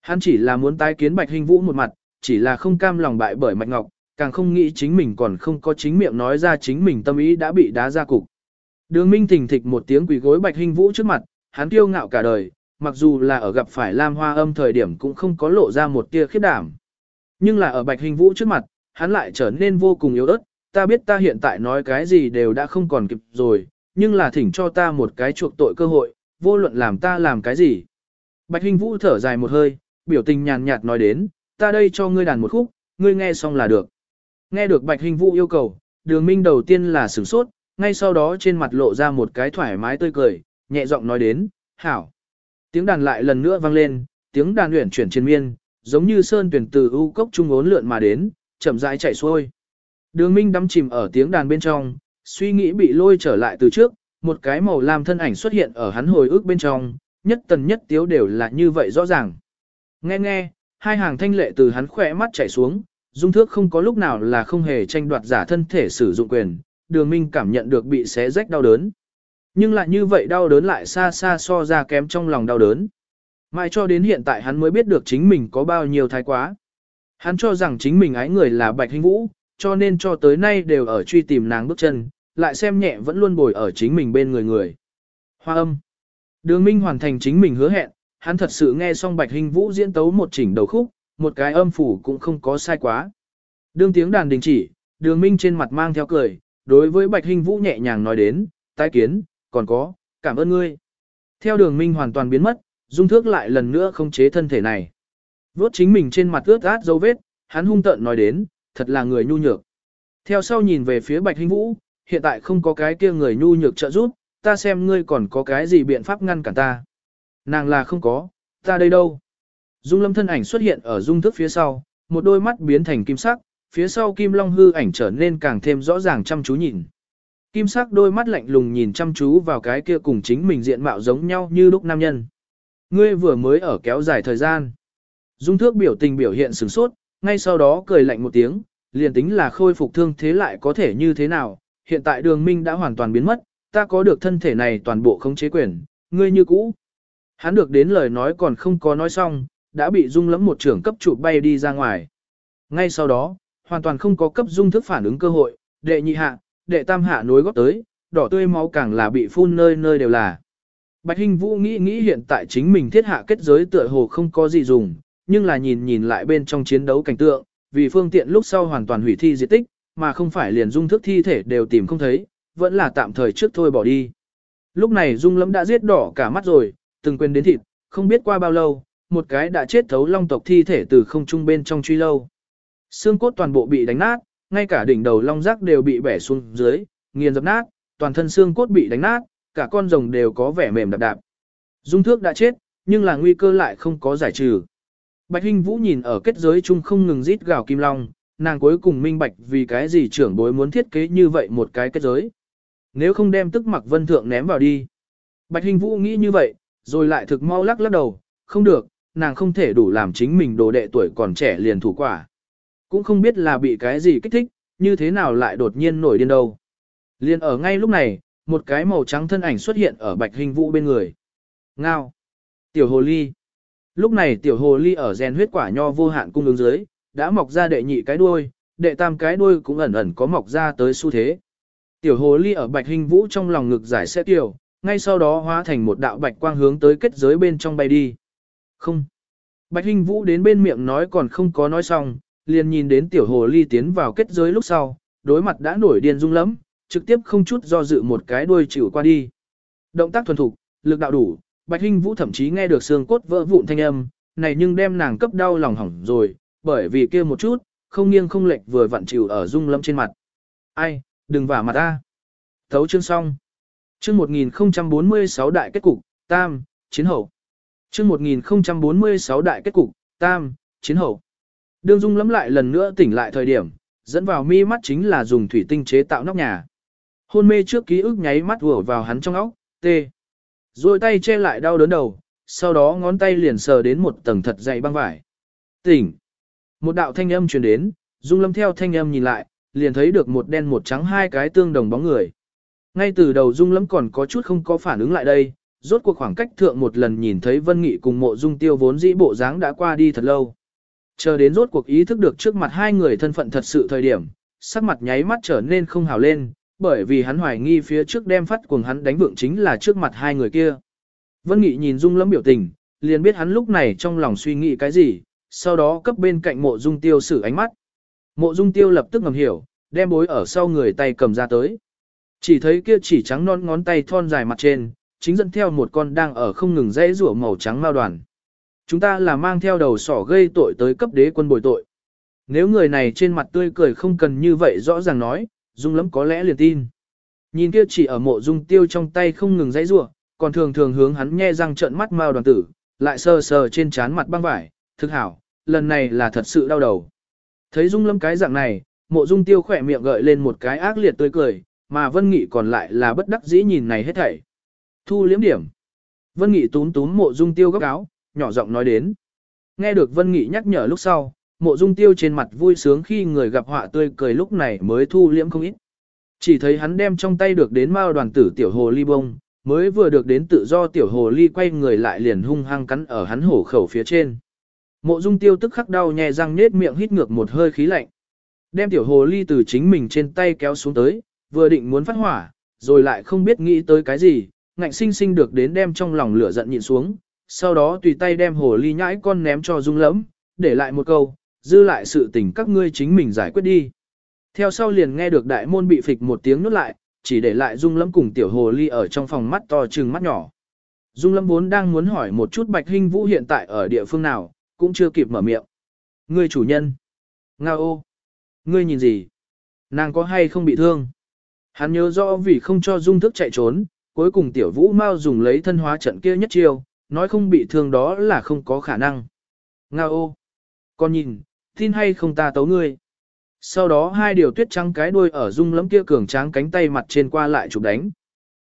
Hắn chỉ là muốn tái kiến bạch hình vũ một mặt, chỉ là không cam lòng bại bởi mạch ngọc, càng không nghĩ chính mình còn không có chính miệng nói ra chính mình tâm ý đã bị đá ra cục. Đường Minh thình thịch một tiếng quỳ gối Bạch Hinh Vũ trước mặt, hắn kiêu ngạo cả đời, mặc dù là ở gặp phải Lam Hoa Âm thời điểm cũng không có lộ ra một tia khiếp đảm. Nhưng là ở Bạch Hinh Vũ trước mặt, hắn lại trở nên vô cùng yếu ớt, ta biết ta hiện tại nói cái gì đều đã không còn kịp rồi, nhưng là thỉnh cho ta một cái chuộc tội cơ hội, vô luận làm ta làm cái gì. Bạch Hinh Vũ thở dài một hơi, biểu tình nhàn nhạt nói đến, ta đây cho ngươi đàn một khúc, ngươi nghe xong là được. Nghe được Bạch Hình Vũ yêu cầu, đường minh đầu tiên là sửng sốt, ngay sau đó trên mặt lộ ra một cái thoải mái tươi cười, nhẹ giọng nói đến, hảo. Tiếng đàn lại lần nữa vang lên, tiếng đàn luyện chuyển trên miên, giống như sơn tuyển từ ưu cốc trung ốn lượn mà đến, chậm rãi chạy xuôi. Đường minh đắm chìm ở tiếng đàn bên trong, suy nghĩ bị lôi trở lại từ trước, một cái màu lam thân ảnh xuất hiện ở hắn hồi ức bên trong, nhất tần nhất tiếu đều là như vậy rõ ràng. Nghe nghe, hai hàng thanh lệ từ hắn khỏe mắt chảy xuống, dung thước không có lúc nào là không hề tranh đoạt giả thân thể sử dụng quyền, đường minh cảm nhận được bị xé rách đau đớn. Nhưng lại như vậy đau đớn lại xa xa so ra kém trong lòng đau đớn. Mãi cho đến hiện tại hắn mới biết được chính mình có bao nhiêu thái quá. Hắn cho rằng chính mình ái người là Bạch Hinh Vũ, cho nên cho tới nay đều ở truy tìm nàng bước chân, lại xem nhẹ vẫn luôn bồi ở chính mình bên người người. Hoa âm. Đường Minh hoàn thành chính mình hứa hẹn, hắn thật sự nghe xong Bạch Hinh Vũ diễn tấu một chỉnh đầu khúc, một cái âm phủ cũng không có sai quá. Đương tiếng đàn đình chỉ, đường minh trên mặt mang theo cười, đối với Bạch Hình Vũ nhẹ nhàng nói đến, tái kiến, còn có, cảm ơn ngươi. Theo đường minh hoàn toàn biến mất, dung thước lại lần nữa không chế thân thể này. Vốt chính mình trên mặt ướt át dấu vết, hắn hung tợn nói đến, thật là người nhu nhược. Theo sau nhìn về phía Bạch Hình Vũ, hiện tại không có cái kia người nhu nhược trợ giúp, ta xem ngươi còn có cái gì biện pháp ngăn cản ta. Nàng là không có, ta đây đâu. Dung lâm thân ảnh xuất hiện ở dung thước phía sau, một đôi mắt biến thành kim sắc, phía sau kim long hư ảnh trở nên càng thêm rõ ràng chăm chú nhìn. Kim sắc đôi mắt lạnh lùng nhìn chăm chú vào cái kia cùng chính mình diện mạo giống nhau như lúc nam nhân. Ngươi vừa mới ở kéo dài thời gian. Dung thước biểu tình biểu hiện sửng sốt, ngay sau đó cười lạnh một tiếng, liền tính là khôi phục thương thế lại có thể như thế nào, hiện tại đường minh đã hoàn toàn biến mất, ta có được thân thể này toàn bộ không chế quyền, ngươi như cũ. Hắn được đến lời nói còn không có nói xong, đã bị dung lẫm một trưởng cấp trụ bay đi ra ngoài. Ngay sau đó, hoàn toàn không có cấp dung thức phản ứng cơ hội, đệ nhị hạ, đệ tam hạ nối góp tới, đỏ tươi máu càng là bị phun nơi nơi đều là. Bạch Hinh Vũ nghĩ nghĩ hiện tại chính mình thiết hạ kết giới tựa hồ không có gì dùng, nhưng là nhìn nhìn lại bên trong chiến đấu cảnh tượng, vì phương tiện lúc sau hoàn toàn hủy thi diệt tích, mà không phải liền dung thức thi thể đều tìm không thấy, vẫn là tạm thời trước thôi bỏ đi. Lúc này dung lẫm đã giết đỏ cả mắt rồi, từng quên đến thịt, không biết qua bao lâu, một cái đã chết thấu long tộc thi thể từ không trung bên trong truy lâu. Xương cốt toàn bộ bị đánh nát, ngay cả đỉnh đầu long rác đều bị bẻ xuống dưới, nghiền dập nát, toàn thân xương cốt bị đánh nát, cả con rồng đều có vẻ mềm đạp đạp. Dung thước đã chết, nhưng là nguy cơ lại không có giải trừ. Bạch Hinh Vũ nhìn ở kết giới chung không ngừng rít gào kim long, nàng cuối cùng minh bạch vì cái gì trưởng bối muốn thiết kế như vậy một cái kết giới. nếu không đem tức mặc vân thượng ném vào đi. Bạch Hinh Vũ nghĩ như vậy, rồi lại thực mau lắc lắc đầu, không được, nàng không thể đủ làm chính mình đồ đệ tuổi còn trẻ liền thủ quả. Cũng không biết là bị cái gì kích thích, như thế nào lại đột nhiên nổi điên đâu. Liên ở ngay lúc này, một cái màu trắng thân ảnh xuất hiện ở Bạch Hình Vũ bên người. Ngao. Tiểu hồ ly. Lúc này tiểu hồ ly ở gen huyết quả nho vô hạn cung ứng dưới, đã mọc ra đệ nhị cái đuôi, đệ tam cái đuôi cũng ẩn ẩn có mọc ra tới xu thế. Tiểu hồ ly ở bạch hình vũ trong lòng ngực giải sẽ tiểu, ngay sau đó hóa thành một đạo bạch quang hướng tới kết giới bên trong bay đi. Không. Bạch hình vũ đến bên miệng nói còn không có nói xong, liền nhìn đến tiểu hồ ly tiến vào kết giới lúc sau, đối mặt đã nổi điên rung lắm, trực tiếp không chút do dự một cái đuôi chịu qua đi. Động tác thuần thục, lực đạo đủ, Bạch Hinh Vũ thậm chí nghe được xương cốt vỡ vụn thanh âm, này nhưng đem nàng cấp đau lòng hỏng rồi, bởi vì kia một chút, không nghiêng không lệch vừa vặn chịu ở rung lâm trên mặt. Ai, đừng vả mặt ta. Thấu chương xong. Chương 1046 đại kết cục, tam, chiến hậu. Chương 1046 đại kết cục, tam, chiến hậu. Đường dung lắm lại lần nữa tỉnh lại thời điểm, dẫn vào mi mắt chính là dùng thủy tinh chế tạo nóc nhà. Hôn mê trước ký ức nháy mắt vừa vào hắn trong óc, tê. Rồi tay che lại đau đớn đầu, sau đó ngón tay liền sờ đến một tầng thật dày băng vải. Tỉnh. Một đạo thanh âm truyền đến, Dung Lâm theo thanh âm nhìn lại, liền thấy được một đen một trắng hai cái tương đồng bóng người. Ngay từ đầu Dung Lâm còn có chút không có phản ứng lại đây, rốt cuộc khoảng cách thượng một lần nhìn thấy Vân Nghị cùng mộ Dung Tiêu vốn dĩ bộ dáng đã qua đi thật lâu. Chờ đến rốt cuộc ý thức được trước mặt hai người thân phận thật sự thời điểm, sắc mặt nháy mắt trở nên không hào lên, bởi vì hắn hoài nghi phía trước đem phát cuồng hắn đánh vượng chính là trước mặt hai người kia. Vân Nghị nhìn Dung Lâm biểu tình, liền biết hắn lúc này trong lòng suy nghĩ cái gì, sau đó cấp bên cạnh mộ Dung Tiêu sử ánh mắt. Mộ Dung Tiêu lập tức ngầm hiểu, đem bối ở sau người tay cầm ra tới. Chỉ thấy kia chỉ trắng non ngón tay thon dài mặt trên, chính dẫn theo một con đang ở không ngừng dãy rủa màu trắng mao đoàn. Chúng ta là mang theo đầu sỏ gây tội tới cấp đế quân bồi tội. Nếu người này trên mặt tươi cười không cần như vậy rõ ràng nói, Dung lắm có lẽ liền tin. Nhìn kia chỉ ở mộ Dung tiêu trong tay không ngừng dãy rủa, còn thường thường hướng hắn nhe răng trợn mắt mao đoàn tử, lại sờ sờ trên trán mặt băng vải, thực hảo, lần này là thật sự đau đầu. Thấy Dung lâm cái dạng này, mộ Dung tiêu khỏe miệng gợi lên một cái ác liệt tươi cười, mà Vân Nghị còn lại là bất đắc dĩ nhìn này hết thảy. Thu liếm điểm. Vân Nghị túm túm mộ Dung tiêu góc áo, nhỏ giọng nói đến. Nghe được Vân Nghị nhắc nhở lúc sau, mộ dung tiêu trên mặt vui sướng khi người gặp họa tươi cười lúc này mới thu liễm không ít. Chỉ thấy hắn đem trong tay được đến mao đoàn tử tiểu hồ ly bông, mới vừa được đến tự do tiểu hồ ly quay người lại liền hung hăng cắn ở hắn hổ khẩu phía trên. Mộ dung tiêu tức khắc đau nhè răng nết miệng hít ngược một hơi khí lạnh. Đem tiểu hồ ly từ chính mình trên tay kéo xuống tới, vừa định muốn phát hỏa, rồi lại không biết nghĩ tới cái gì, ngạnh sinh sinh được đến đem trong lòng lửa giận nhịn xuống, sau đó tùy tay đem hồ ly nhãi con ném cho dung lẫm, để lại một câu, dư lại sự tình các ngươi chính mình giải quyết đi. Theo sau liền nghe được đại môn bị phịch một tiếng nuốt lại, chỉ để lại Dung lẫm cùng tiểu hồ ly ở trong phòng mắt to trừng mắt nhỏ. Dung Lâm vốn đang muốn hỏi một chút Bạch Hinh Vũ hiện tại ở địa phương nào, cũng chưa kịp mở miệng. Ngươi chủ nhân. Nga ô. Ngươi nhìn gì? Nàng có hay không bị thương? Hắn nhớ rõ vì không cho Dung thức chạy trốn, cuối cùng tiểu vũ mau dùng lấy thân hóa trận kia nhất chiêu, nói không bị thương đó là không có khả năng. Nga ô. Con nhìn, tin hay không ta tấu ngươi. Sau đó hai điều tuyết trắng cái đuôi ở dung lẫm kia cường tráng cánh tay mặt trên qua lại chụp đánh.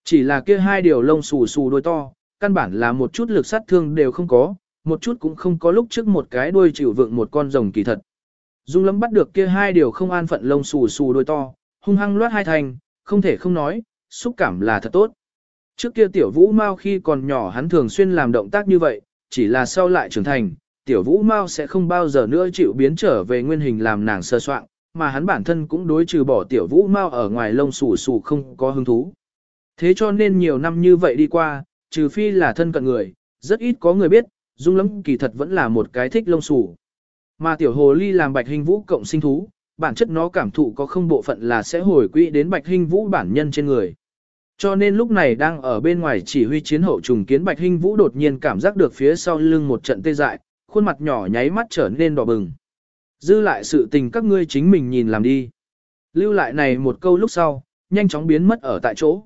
Chỉ là kia hai điều lông xù xù đuôi to, căn bản là một chút lực sát thương đều không có, một chút cũng không có lúc trước một cái đuôi chịu vượng một con rồng kỳ thật. Dung lẫm bắt được kia hai điều không an phận lông xù xù đuôi to, hung hăng loát hai thành, không thể không nói, xúc cảm là thật tốt. Trước kia tiểu vũ mau khi còn nhỏ hắn thường xuyên làm động tác như vậy, chỉ là sau lại trưởng thành, tiểu vũ mao sẽ không bao giờ nữa chịu biến trở về nguyên hình làm nàng sơ soạn, mà hắn bản thân cũng đối trừ bỏ tiểu vũ mao ở ngoài lông xù xù không có hứng thú. Thế cho nên nhiều năm như vậy đi qua, trừ phi là thân cận người, rất ít có người biết, dung lắm kỳ thật vẫn là một cái thích lông xù. Mà tiểu hồ ly làm bạch hình vũ cộng sinh thú, bản chất nó cảm thụ có không bộ phận là sẽ hồi quỹ đến bạch hình vũ bản nhân trên người. Cho nên lúc này đang ở bên ngoài chỉ huy chiến hậu trùng kiến bạch hình vũ đột nhiên cảm giác được phía sau lưng một trận tê dại, khuôn mặt nhỏ nháy mắt trở nên đỏ bừng. Dư lại sự tình các ngươi chính mình nhìn làm đi. Lưu lại này một câu lúc sau, nhanh chóng biến mất ở tại chỗ.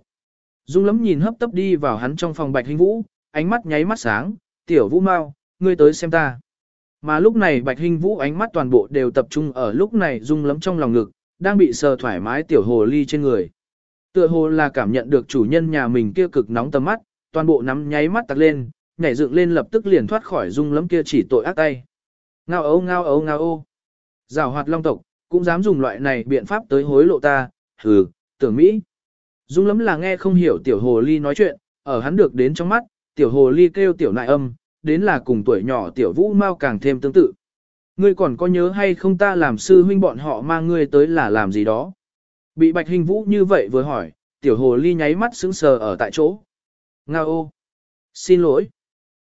Dung lắm nhìn hấp tấp đi vào hắn trong phòng bạch hình vũ, ánh mắt nháy mắt sáng, tiểu vũ mau, ngươi tới xem ta. Mà lúc này bạch hình vũ ánh mắt toàn bộ đều tập trung ở lúc này dung lắm trong lòng ngực, đang bị sờ thoải mái tiểu hồ ly trên người. Tựa hồ là cảm nhận được chủ nhân nhà mình kia cực nóng tầm mắt, toàn bộ nắm nháy mắt tặc lên, nhảy dựng lên lập tức liền thoát khỏi dung lắm kia chỉ tội ác tay. Ngao ấu ngao ấu ngao ô. Giảo hoạt long tộc, cũng dám dùng loại này biện pháp tới hối lộ ta, hừ, tưởng Mỹ. Dung lắm là nghe không hiểu tiểu hồ ly nói chuyện, ở hắn được đến trong mắt, tiểu hồ ly kêu tiểu nại âm, đến là cùng tuổi nhỏ tiểu vũ mau càng thêm tương tự. Ngươi còn có nhớ hay không ta làm sư huynh bọn họ mang ngươi tới là làm gì đó? Bị bạch hình vũ như vậy vừa hỏi, tiểu hồ ly nháy mắt sững sờ ở tại chỗ. Nga ô! Xin lỗi!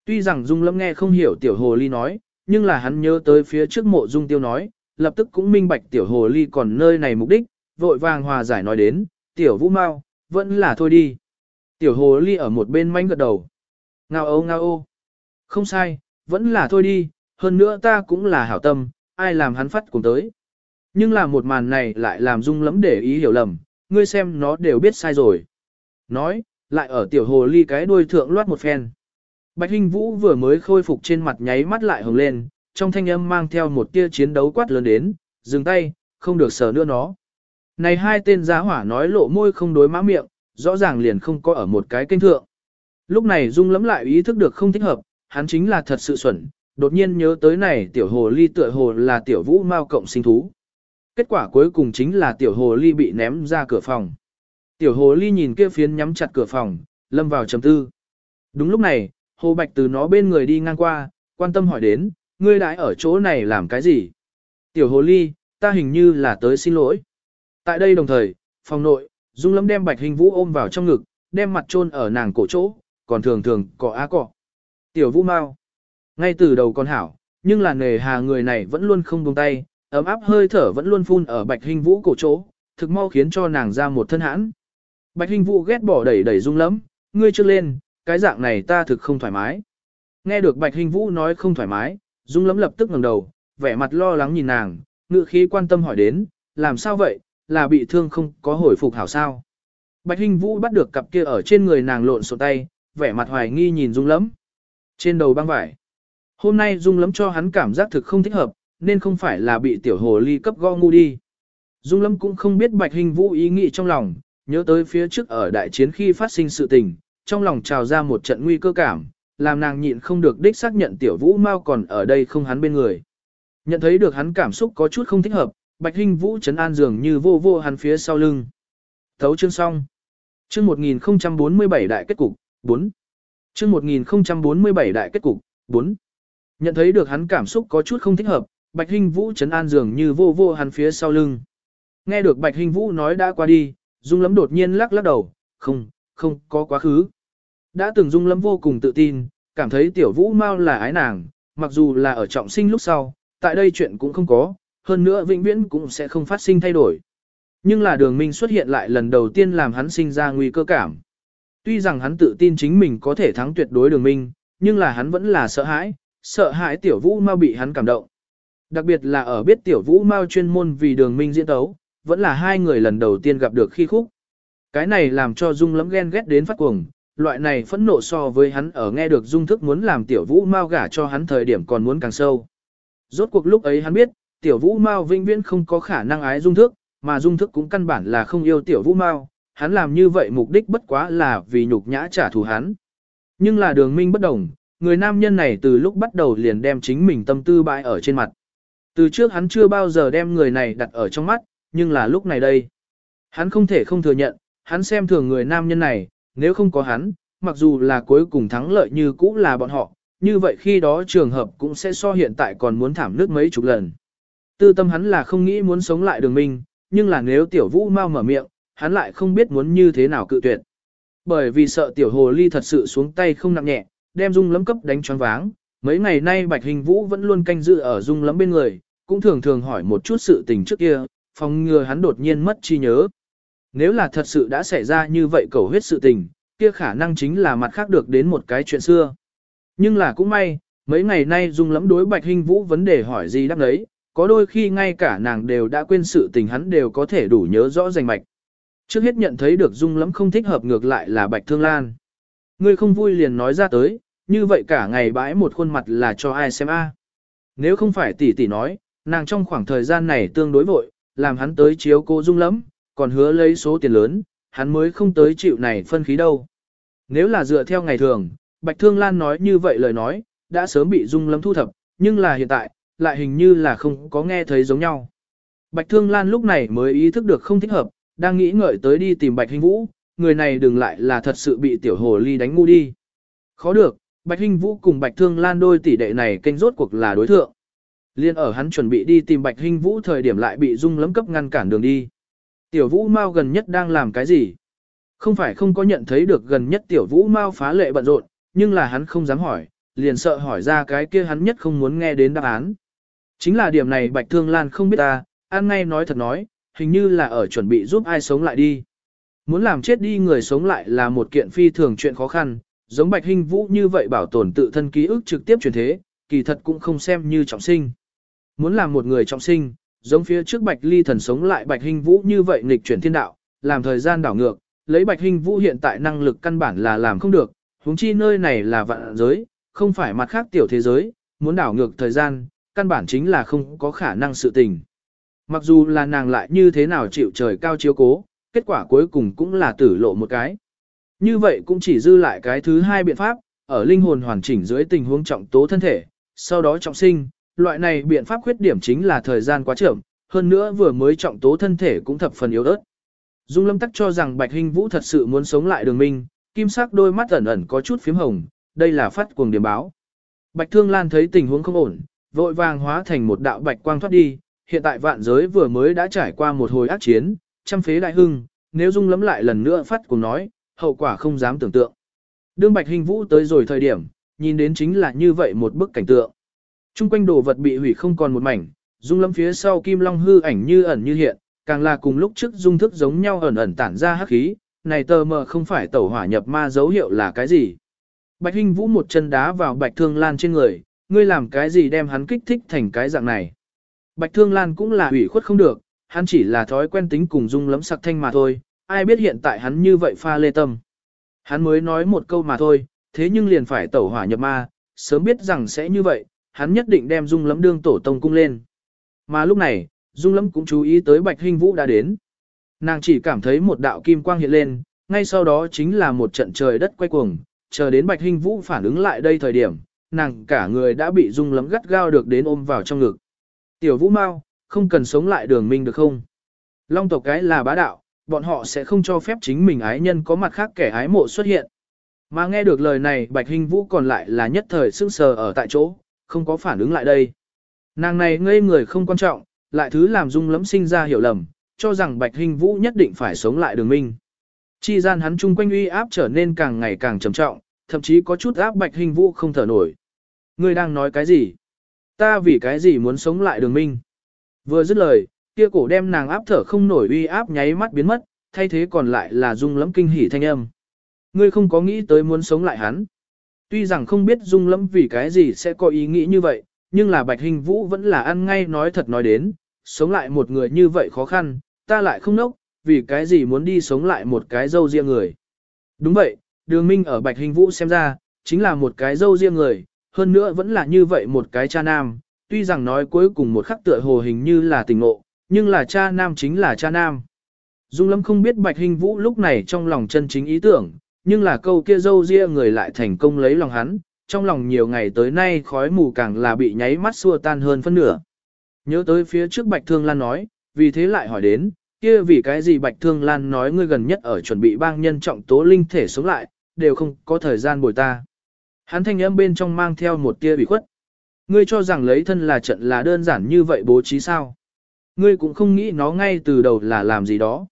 Tuy rằng Dung Lâm nghe không hiểu tiểu hồ ly nói, nhưng là hắn nhớ tới phía trước mộ Dung Tiêu nói, lập tức cũng minh bạch tiểu hồ ly còn nơi này mục đích, vội vàng hòa giải nói đến, tiểu vũ mau, vẫn là thôi đi. Tiểu hồ ly ở một bên manh gật đầu. Ngao ô ngao ô! Không sai, vẫn là thôi đi, hơn nữa ta cũng là hảo tâm, ai làm hắn phát cùng tới. Nhưng là một màn này lại làm Dung lẫm để ý hiểu lầm, ngươi xem nó đều biết sai rồi. Nói, lại ở tiểu hồ ly cái đuôi thượng loát một phen. Bạch Hinh Vũ vừa mới khôi phục trên mặt nháy mắt lại hồng lên, trong thanh âm mang theo một tia chiến đấu quát lớn đến, dừng tay, không được sờ nữa nó. Này hai tên giá hỏa nói lộ môi không đối mã miệng, rõ ràng liền không có ở một cái kênh thượng. Lúc này Dung lẫm lại ý thức được không thích hợp, hắn chính là thật sự xuẩn, đột nhiên nhớ tới này tiểu hồ ly tựa hồ là tiểu vũ mao cộng sinh thú. Kết quả cuối cùng chính là tiểu hồ ly bị ném ra cửa phòng. Tiểu hồ ly nhìn kia phiến nhắm chặt cửa phòng, lâm vào trầm tư. Đúng lúc này, hồ bạch từ nó bên người đi ngang qua, quan tâm hỏi đến, ngươi đãi ở chỗ này làm cái gì? Tiểu hồ ly, ta hình như là tới xin lỗi. Tại đây đồng thời, phòng nội, Dung Lâm đem Bạch Hình Vũ ôm vào trong ngực, đem mặt chôn ở nàng cổ chỗ, còn thường thường cọ á cọ. Tiểu Vũ Mau, ngay từ đầu con hảo, nhưng là nghề hà người này vẫn luôn không buông tay, ấm áp hơi thở vẫn luôn phun ở Bạch Hình Vũ cổ chỗ, thực mau khiến cho nàng ra một thân hãn. Bạch Hình Vũ ghét bỏ đẩy đẩy Dung lắm, ngươi chưa lên, cái dạng này ta thực không thoải mái. Nghe được Bạch Hình Vũ nói không thoải mái, Dung Lâm lập tức ngẩng đầu, vẻ mặt lo lắng nhìn nàng, ngựa khí quan tâm hỏi đến, làm sao vậy, là bị thương không có hồi phục hảo sao. Bạch hình Vũ bắt được cặp kia ở trên người nàng lộn xộn tay, vẻ mặt hoài nghi nhìn Dung Lẫm. Trên đầu băng vải. Hôm nay Dung lấm cho hắn cảm giác thực không thích hợp, nên không phải là bị tiểu hồ ly cấp go ngu đi. Dung Lâm cũng không biết Bạch Hinh Vũ ý nghĩ trong lòng, nhớ tới phía trước ở đại chiến khi phát sinh sự tình, trong lòng trào ra một trận nguy cơ cảm, làm nàng nhịn không được đích xác nhận tiểu Vũ Mao còn ở đây không hắn bên người. Nhận thấy được hắn cảm xúc có chút không thích hợp, Bạch Hinh Vũ chấn an dường như vô vô hắn phía sau lưng. Thấu chương xong. Chương 1047 đại kết cục, 4. Chương 1047 đại kết cục, 4. Nhận thấy được hắn cảm xúc có chút không thích hợp, Bạch Hinh Vũ chấn an dường như vô vô hắn phía sau lưng. Nghe được Bạch Hinh Vũ nói đã qua đi, Dung Lâm đột nhiên lắc lắc đầu, không, không có quá khứ. Đã từng Dung Lâm vô cùng tự tin, cảm thấy tiểu Vũ Mao là ái nàng, mặc dù là ở trọng sinh lúc sau, tại đây chuyện cũng không có, hơn nữa vĩnh viễn cũng sẽ không phát sinh thay đổi. Nhưng là đường minh xuất hiện lại lần đầu tiên làm hắn sinh ra nguy cơ cảm. Tuy rằng hắn tự tin chính mình có thể thắng tuyệt đối đường minh, nhưng là hắn vẫn là sợ hãi, sợ hãi tiểu vũ mau bị hắn cảm động. Đặc biệt là ở biết tiểu vũ mau chuyên môn vì đường minh diễn tấu, vẫn là hai người lần đầu tiên gặp được khi khúc. Cái này làm cho Dung lắm ghen ghét đến phát cuồng, loại này phẫn nộ so với hắn ở nghe được Dung thức muốn làm tiểu vũ mau gả cho hắn thời điểm còn muốn càng sâu. Rốt cuộc lúc ấy hắn biết, tiểu vũ mao vinh viễn không có khả năng ái dung thức, mà dung thức cũng căn bản là không yêu tiểu vũ mao, hắn làm như vậy mục đích bất quá là vì nhục nhã trả thù hắn. Nhưng là đường minh bất đồng, người nam nhân này từ lúc bắt đầu liền đem chính mình tâm tư bại ở trên mặt. Từ trước hắn chưa bao giờ đem người này đặt ở trong mắt, nhưng là lúc này đây. Hắn không thể không thừa nhận, hắn xem thường người nam nhân này, nếu không có hắn, mặc dù là cuối cùng thắng lợi như cũ là bọn họ, như vậy khi đó trường hợp cũng sẽ so hiện tại còn muốn thảm nước mấy chục lần. Tư tâm hắn là không nghĩ muốn sống lại đường minh, nhưng là nếu tiểu vũ mau mở miệng, hắn lại không biết muốn như thế nào cự tuyệt. Bởi vì sợ tiểu hồ ly thật sự xuống tay không nặng nhẹ, đem dung lấm cấp đánh choáng váng. Mấy ngày nay bạch hình vũ vẫn luôn canh dự ở dung lấm bên người, cũng thường thường hỏi một chút sự tình trước kia, phòng ngừa hắn đột nhiên mất chi nhớ. Nếu là thật sự đã xảy ra như vậy cầu huyết sự tình, kia khả năng chính là mặt khác được đến một cái chuyện xưa. Nhưng là cũng may, mấy ngày nay dung lắm đối bạch hình vũ vấn đề hỏi gì đáp đấy, có đôi khi ngay cả nàng đều đã quên sự tình hắn đều có thể đủ nhớ rõ rành mạch. Trước hết nhận thấy được dung lắm không thích hợp ngược lại là Bạch Thương Lan. Ngươi không vui liền nói ra tới, như vậy cả ngày bãi một khuôn mặt là cho ai xem a? Nếu không phải tỷ tỷ nói, nàng trong khoảng thời gian này tương đối vội, làm hắn tới chiếu cô dung lắm, còn hứa lấy số tiền lớn, hắn mới không tới chịu này phân khí đâu. Nếu là dựa theo ngày thường, Bạch Thương Lan nói như vậy lời nói, đã sớm bị Dung lắm thu thập, nhưng là hiện tại, lại hình như là không có nghe thấy giống nhau. Bạch Thương Lan lúc này mới ý thức được không thích hợp, đang nghĩ ngợi tới đi tìm Bạch Hình Vũ, người này đừng lại là thật sự bị tiểu hồ ly đánh ngu đi. Khó được, Bạch Hình Vũ cùng Bạch Thương Lan đôi tỷ đệ này kênh rốt cuộc là đối thượng. Liên ở hắn chuẩn bị đi tìm Bạch hinh Vũ thời điểm lại bị Dung lấm cấp ngăn cản đường đi. Tiểu Vũ Mao gần nhất đang làm cái gì? Không phải không có nhận thấy được gần nhất Tiểu Vũ Mao phá lệ bận rộn, nhưng là hắn không dám hỏi, liền sợ hỏi ra cái kia hắn nhất không muốn nghe đến đáp án. Chính là điểm này Bạch Thương Lan không biết ta, ăn ngay nói thật nói, hình như là ở chuẩn bị giúp ai sống lại đi. Muốn làm chết đi người sống lại là một kiện phi thường chuyện khó khăn, giống Bạch Hinh Vũ như vậy bảo tồn tự thân ký ức trực tiếp truyền thế, kỳ thật cũng không xem như trọng sinh. Muốn làm một người trọng sinh, giống phía trước Bạch Ly thần sống lại Bạch Hinh Vũ như vậy nghịch chuyển thiên đạo, làm thời gian đảo ngược, lấy Bạch Hinh Vũ hiện tại năng lực căn bản là làm không được, huống chi nơi này là vạn giới, không phải mặt khác tiểu thế giới, muốn đảo ngược thời gian, căn bản chính là không có khả năng sự tình. Mặc dù là nàng lại như thế nào chịu trời cao chiếu cố, kết quả cuối cùng cũng là tử lộ một cái. Như vậy cũng chỉ dư lại cái thứ hai biện pháp, ở linh hồn hoàn chỉnh dưới tình huống trọng tố thân thể, sau đó trọng sinh, loại này biện pháp khuyết điểm chính là thời gian quá chậm, hơn nữa vừa mới trọng tố thân thể cũng thập phần yếu ớt. Dung Lâm Tắc cho rằng Bạch Hinh Vũ thật sự muốn sống lại đường minh, kim sắc đôi mắt ẩn ẩn có chút phím hồng, đây là phát cuồng điểm báo. Bạch Thương Lan thấy tình huống không ổn, vội vàng hóa thành một đạo bạch quang thoát đi, hiện tại vạn giới vừa mới đã trải qua một hồi ác chiến, trăm phế đại hưng, nếu dung lâm lại lần nữa phát cuồng nói, hậu quả không dám tưởng tượng. Đương Bạch Hinh Vũ tới rồi thời điểm, nhìn đến chính là như vậy một bức cảnh tượng. Trung quanh đồ vật bị hủy không còn một mảnh, dung lâm phía sau kim long hư ảnh như ẩn như hiện, càng là cùng lúc trước dung thức giống nhau ẩn ẩn tản ra hắc khí, này tờ mờ không phải tẩu hỏa nhập ma dấu hiệu là cái gì. Bạch Hinh Vũ một chân đá vào Bạch Thương Lan trên người, ngươi làm cái gì đem hắn kích thích thành cái dạng này. Bạch Thương Lan cũng là ủy khuất không được, hắn chỉ là thói quen tính cùng dung lấm sặc thanh mà thôi, ai biết hiện tại hắn như vậy pha lê tâm. Hắn mới nói một câu mà thôi, thế nhưng liền phải tẩu hỏa nhập ma, sớm biết rằng sẽ như vậy, hắn nhất định đem dung lắm đương tổ tông cung lên. Mà lúc này, dung lắm cũng chú ý tới Bạch Hinh Vũ đã đến. Nàng chỉ cảm thấy một đạo kim quang hiện lên, ngay sau đó chính là một trận trời đất quay cuồng, chờ đến Bạch Hinh Vũ phản ứng lại đây thời điểm, nàng cả người đã bị dung lắm gắt gao được đến ôm vào trong ngực. Tiểu Vũ Mao, không cần sống lại đường minh được không? Long tộc cái là bá đạo, bọn họ sẽ không cho phép chính mình ái nhân có mặt khác kẻ ái mộ xuất hiện. Mà nghe được lời này Bạch Hinh Vũ còn lại là nhất thời sững sờ ở tại chỗ, không có phản ứng lại đây. Nàng này ngây người không quan trọng, lại thứ làm dung lẫm sinh ra hiểu lầm, cho rằng Bạch hình Vũ nhất định phải sống lại đường minh. Chi gian hắn chung quanh uy áp trở nên càng ngày càng trầm trọng, thậm chí có chút áp Bạch hình Vũ không thở nổi. Ngươi đang nói cái gì? Ta vì cái gì muốn sống lại đường minh? Vừa dứt lời, kia cổ đem nàng áp thở không nổi uy áp nháy mắt biến mất, thay thế còn lại là dung lẫm kinh hỉ thanh âm. Ngươi không có nghĩ tới muốn sống lại hắn. Tuy rằng không biết dung Lâm vì cái gì sẽ có ý nghĩ như vậy, nhưng là Bạch Hình Vũ vẫn là ăn ngay nói thật nói đến, sống lại một người như vậy khó khăn, ta lại không nốc, vì cái gì muốn đi sống lại một cái dâu riêng người. Đúng vậy, đường minh ở Bạch Hình Vũ xem ra, chính là một cái dâu riêng người, hơn nữa vẫn là như vậy một cái cha nam, tuy rằng nói cuối cùng một khắc tựa hồ hình như là tình ngộ, nhưng là cha nam chính là cha nam. Dung Lâm không biết Bạch Hình Vũ lúc này trong lòng chân chính ý tưởng, nhưng là câu kia dâu ria người lại thành công lấy lòng hắn, trong lòng nhiều ngày tới nay khói mù càng là bị nháy mắt xua tan hơn phân nửa. Nhớ tới phía trước Bạch Thương Lan nói, vì thế lại hỏi đến, kia vì cái gì Bạch Thương Lan nói ngươi gần nhất ở chuẩn bị bang nhân trọng tố linh thể sống lại, đều không có thời gian bồi ta. Hắn thanh âm bên trong mang theo một tia bị khuất. Ngươi cho rằng lấy thân là trận là đơn giản như vậy bố trí sao? Ngươi cũng không nghĩ nó ngay từ đầu là làm gì đó.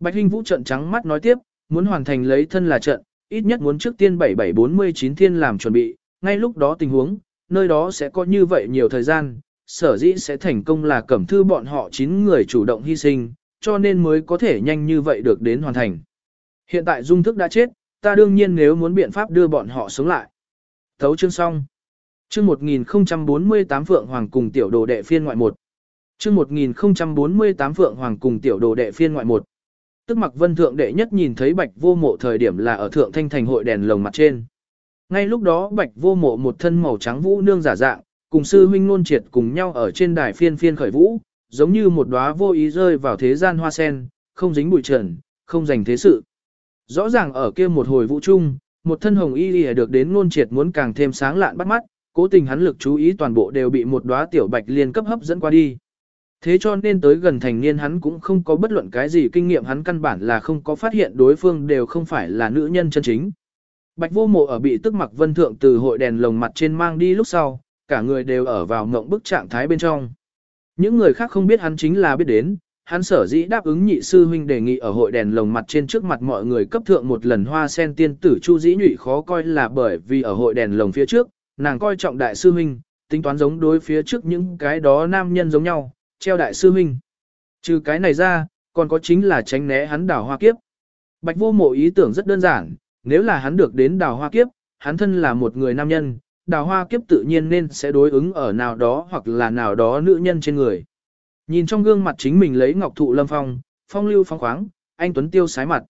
Bạch Hinh Vũ trận trắng mắt nói tiếp, muốn hoàn thành lấy thân là trận, ít nhất muốn trước tiên 7749 thiên làm chuẩn bị, ngay lúc đó tình huống, nơi đó sẽ có như vậy nhiều thời gian, sở dĩ sẽ thành công là cẩm thư bọn họ 9 người chủ động hy sinh, cho nên mới có thể nhanh như vậy được đến hoàn thành. Hiện tại dung thức đã chết, ta đương nhiên nếu muốn biện pháp đưa bọn họ sống lại. Thấu chương xong. Chương 1048 Phượng Hoàng cùng tiểu đồ đệ phiên ngoại 1. Chương 1048 Phượng Hoàng cùng tiểu đồ đệ phiên ngoại 1. Tức mặc vân thượng đệ nhất nhìn thấy bạch vô mộ thời điểm là ở thượng thanh thành hội đèn lồng mặt trên. Ngay lúc đó bạch vô mộ một thân màu trắng vũ nương giả dạng, cùng sư huynh nôn triệt cùng nhau ở trên đài phiên phiên khởi vũ, giống như một đóa vô ý rơi vào thế gian hoa sen, không dính bụi trần, không dành thế sự. Rõ ràng ở kia một hồi vũ trung một thân hồng y lìa được đến nôn triệt muốn càng thêm sáng lạn bắt mắt, cố tình hắn lực chú ý toàn bộ đều bị một đóa tiểu bạch liên cấp hấp dẫn qua đi. Thế cho nên tới gần thành niên hắn cũng không có bất luận cái gì kinh nghiệm hắn căn bản là không có phát hiện đối phương đều không phải là nữ nhân chân chính. Bạch vô mộ ở bị tức mặc vân thượng từ hội đèn lồng mặt trên mang đi lúc sau, cả người đều ở vào mộng bức trạng thái bên trong. Những người khác không biết hắn chính là biết đến, hắn sở dĩ đáp ứng nhị sư huynh đề nghị ở hội đèn lồng mặt trên trước mặt mọi người cấp thượng một lần hoa sen tiên tử chu dĩ nhụy khó coi là bởi vì ở hội đèn lồng phía trước, nàng coi trọng đại sư huynh, tính toán giống đối phía trước những cái đó nam nhân giống nhau, treo đại sư huynh. Trừ cái này ra, còn có chính là tránh né hắn đào hoa kiếp. Bạch vô mộ ý tưởng rất đơn giản, nếu là hắn được đến đào hoa kiếp, hắn thân là một người nam nhân, đào hoa kiếp tự nhiên nên sẽ đối ứng ở nào đó hoặc là nào đó nữ nhân trên người. Nhìn trong gương mặt chính mình lấy ngọc thụ lâm phong, phong lưu phong khoáng, anh Tuấn Tiêu sái mặt.